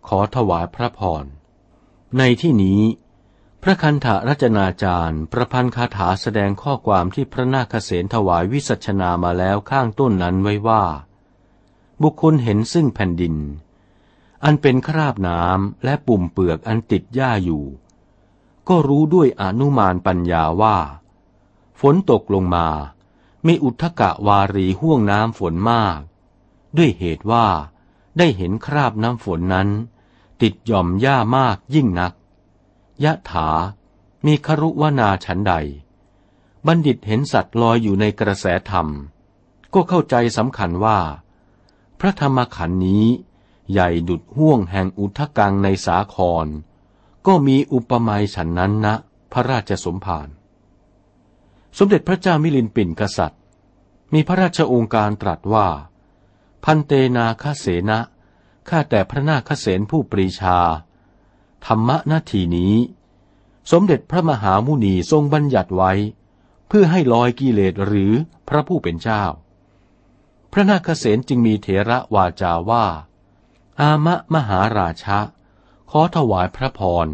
Speaker 2: ขอถวายพระพร ในที่นี้ พระคันธารัจนาจารย์ ประพันธ์คาถาแสดงข้อความที่พระนาคเษนถวายวิสัชนามาแล้วข้างต้นนั้นไว้ว่า บุคคลเห็นซึ่งแผ่นดิน อันเป็นคราบน้ำและปุ่มเปลือกอันติดหญ้าอยู่ ก็รู้ด้วยอนุมานปัญญาว่า ฝนตกลงมา มีอุทกะวารีห่วงน้ำฝนมาก ด้วยเหตุว่าได้เห็นคราบน้ำฝนนั้น ติดหย่อมหญ้ามากยิ่งนัก ยะถา มีครุวนาฉันใด บัณฑิตเห็นสัตว์ลอยอยู่ในกระแสธรรม ก็เข้าใจสำคัญว่า พระธรรมขันธ์นี้ ใหญ่ดุดห่วงแห่งอุทกังในสาคร ก็มีอุปมาฉันนั้นนะ พระราชสมภารสมเด็จพระเจ้ามิลินปินกษัตริย์ มีพระราชองค์การตรัสว่า พันเตนาคเสนะข้าแต่พระนาคเสนผู้ปรีชา ธรรมะนาทีนี้ สมเด็จพระมหามุนีทรงบัญญัติไว้ เพื่อให้ลอยกิเลสหรือพระผู้เป็นเจ้า พระนาคเสนจึงมีเถระวาจาว่า อามะมหาราชะ ขอถวายพระพร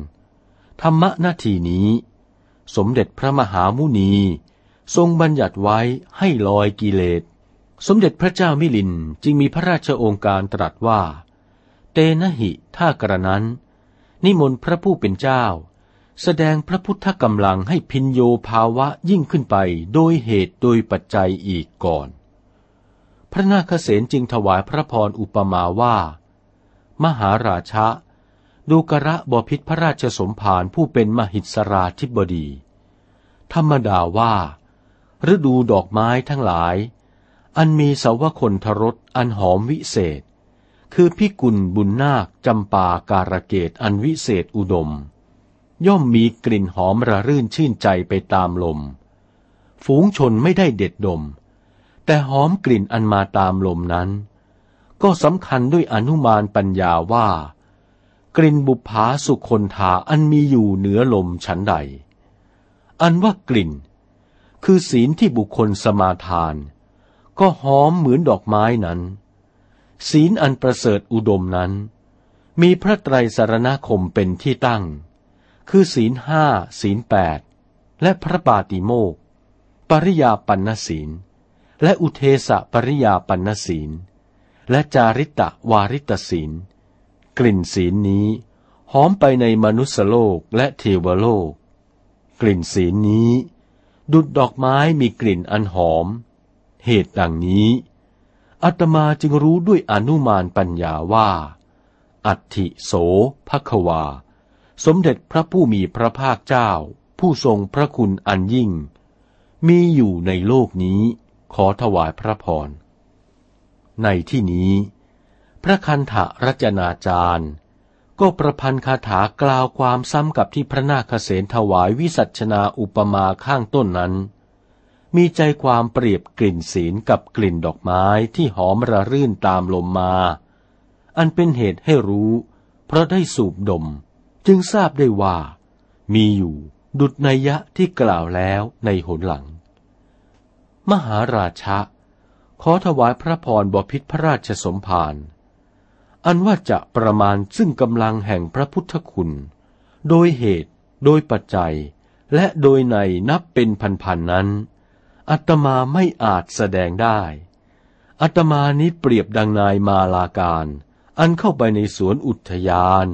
Speaker 2: ธรรมะนาทีนี้ สมเด็จพระมหามุนี ทรงบัญญัติไว้ให้ลอยกิเลสสมเด็จพระเจ้ามิลินจึงมีพระราชโองการตรัสว่า เตนะหิ ถ้ากระนั้น นิมนต์พระผู้เป็นเจ้า แสดงพระพุทธกำลังให้พินโยภาวะยิ่งขึ้นไปโดยเหตุโดยปัจจัยอีกก่อน พระนาคเษนจึงถวายพระพรอุปมาว่า มหาราชะดูกระบพิษพระราชสมภารผู้เป็นมหิสราธิบดี ธรรมดาว่า ฤดูดอกไม้ทั้งหลาย อันมีสาวคนทรสอันหอมวิเศษ คือพิกุลบุญนาคจำปาการะเกตอันวิเศษอุดม ย่อมมีกลิ่นหอมระรื่นชื่นใจไปตามลม ฝูงชนไม่ได้เด็ดดม แต่หอมกลิ่นอันมาตามลมนั้น ก็สำคัญด้วยอนุมานปัญญาว่า กลิ่นบุภาสุคนทาอันมีอยู่เหนือลมฉันใด อันว่ากลิ่น คือศีลที่บุคคลสมาทาน ก็หอมเหมือนดอกไม้นั้น ศีลอันประเสริฐอุดมนั้น มีพระไตรสารณคมเป็นที่ตั้ง คือศีลห้าศีลแปดและพระปาติโมกปริยาปันนศีล และอุเทสปริยาปันนศีล และจาริตะวาริตศีล กลิ่นศีลนี้หอมไปในมนุษโลกและเทวโลก กลิ่นศีลนี้ ดุดดอกไม้มีกลิ่นอันหอม เหตุดังนี้ อาตมาจึงรู้ด้วยอนุมานปัญญาว่า อัติโสภควา สมเด็จพระผู้มีพระภาคเจ้า ผู้ทรงพระคุณอันยิ่ง มีอยู่ในโลกนี้ขอถวายพระพร ในที่นี้ พระคันธรัจนาจารย์ ก็ประพันธ์คาถากล่าวความซ้ำกับที่พระนาคเษนถวายวิสัชนาอุปมาข้างต้นนั้น มีใจความเปรียบกลิ่นศีลกับกลิ่นดอกไม้ที่หอมระรื่นตามลมมา อันเป็นเหตุให้รู้ เพราะได้สูบดม จึงทราบได้ว่า มีอยู่ดุจนัยยะที่กล่าวแล้วในหนหลัง มหาราชะ ขอถวายพระพรบพิษพระราชสมภารอันว่าจะประมาณซึ่งกำลังแห่งพระพุทธคุณ โดยเหตุ โดยปัจจัย และโดยในนับเป็นพันๆนั้น อัตมาไม่อาจแสดงได้อัตมานี้เปรียบดังนายมาลาการ อันเข้าไปในสวนอุทยาน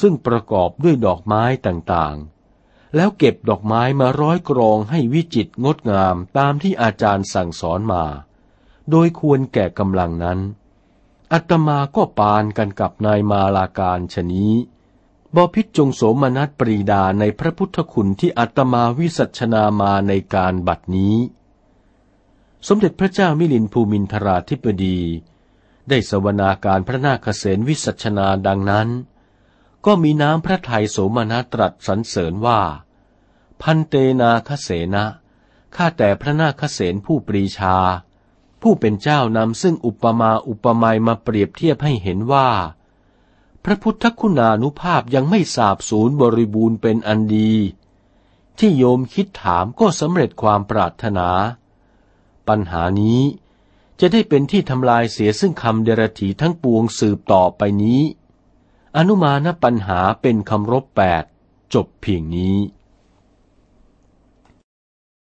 Speaker 2: ซึ่งประกอบด้วยดอกไม้ต่างๆ แล้วเก็บดอกไม้มาร้อยกรองให้วิจิตงดงามตามที่อาจารย์สั่งสอนมา โดยควรแก่กำลังนั้น อัตมาก็ปานกันกับนายมาลาการชนี้บพิจงโสมนัสปรีดาในพระพุทธคุณที่อัตมาวิสัชนามาในการบัดนี้ สมเด็จพระเจ้ามิลินภูมินทราธิปดี ได้สวนาการพระนาคเษนวิสัชนาดังนั้น ก็มีน้ำพระทัยโสมนัตรัสสรรเสริญว่า พันเตนาคเสนะข้าแต่พระนาคเษนผู้ปรีชา ผู้เป็นเจ้านำซึ่งอุปมาอุปไมยมาเปรียบเทียบให้เห็นว่า พระพุทธคุณานุภาพยังไม่สาบสูญบริบูรณ์เป็นอันดี ที่โยมคิดถามก็สำเร็จความปรารถนา ปัญหานี้ จะได้เป็นที่ทำลายเสียซึ่งคำเดรถีทั้งปวงสืบต่อไปนี้ อนุมานปัญหาเป็นคำรบแปดจบเพียงนี้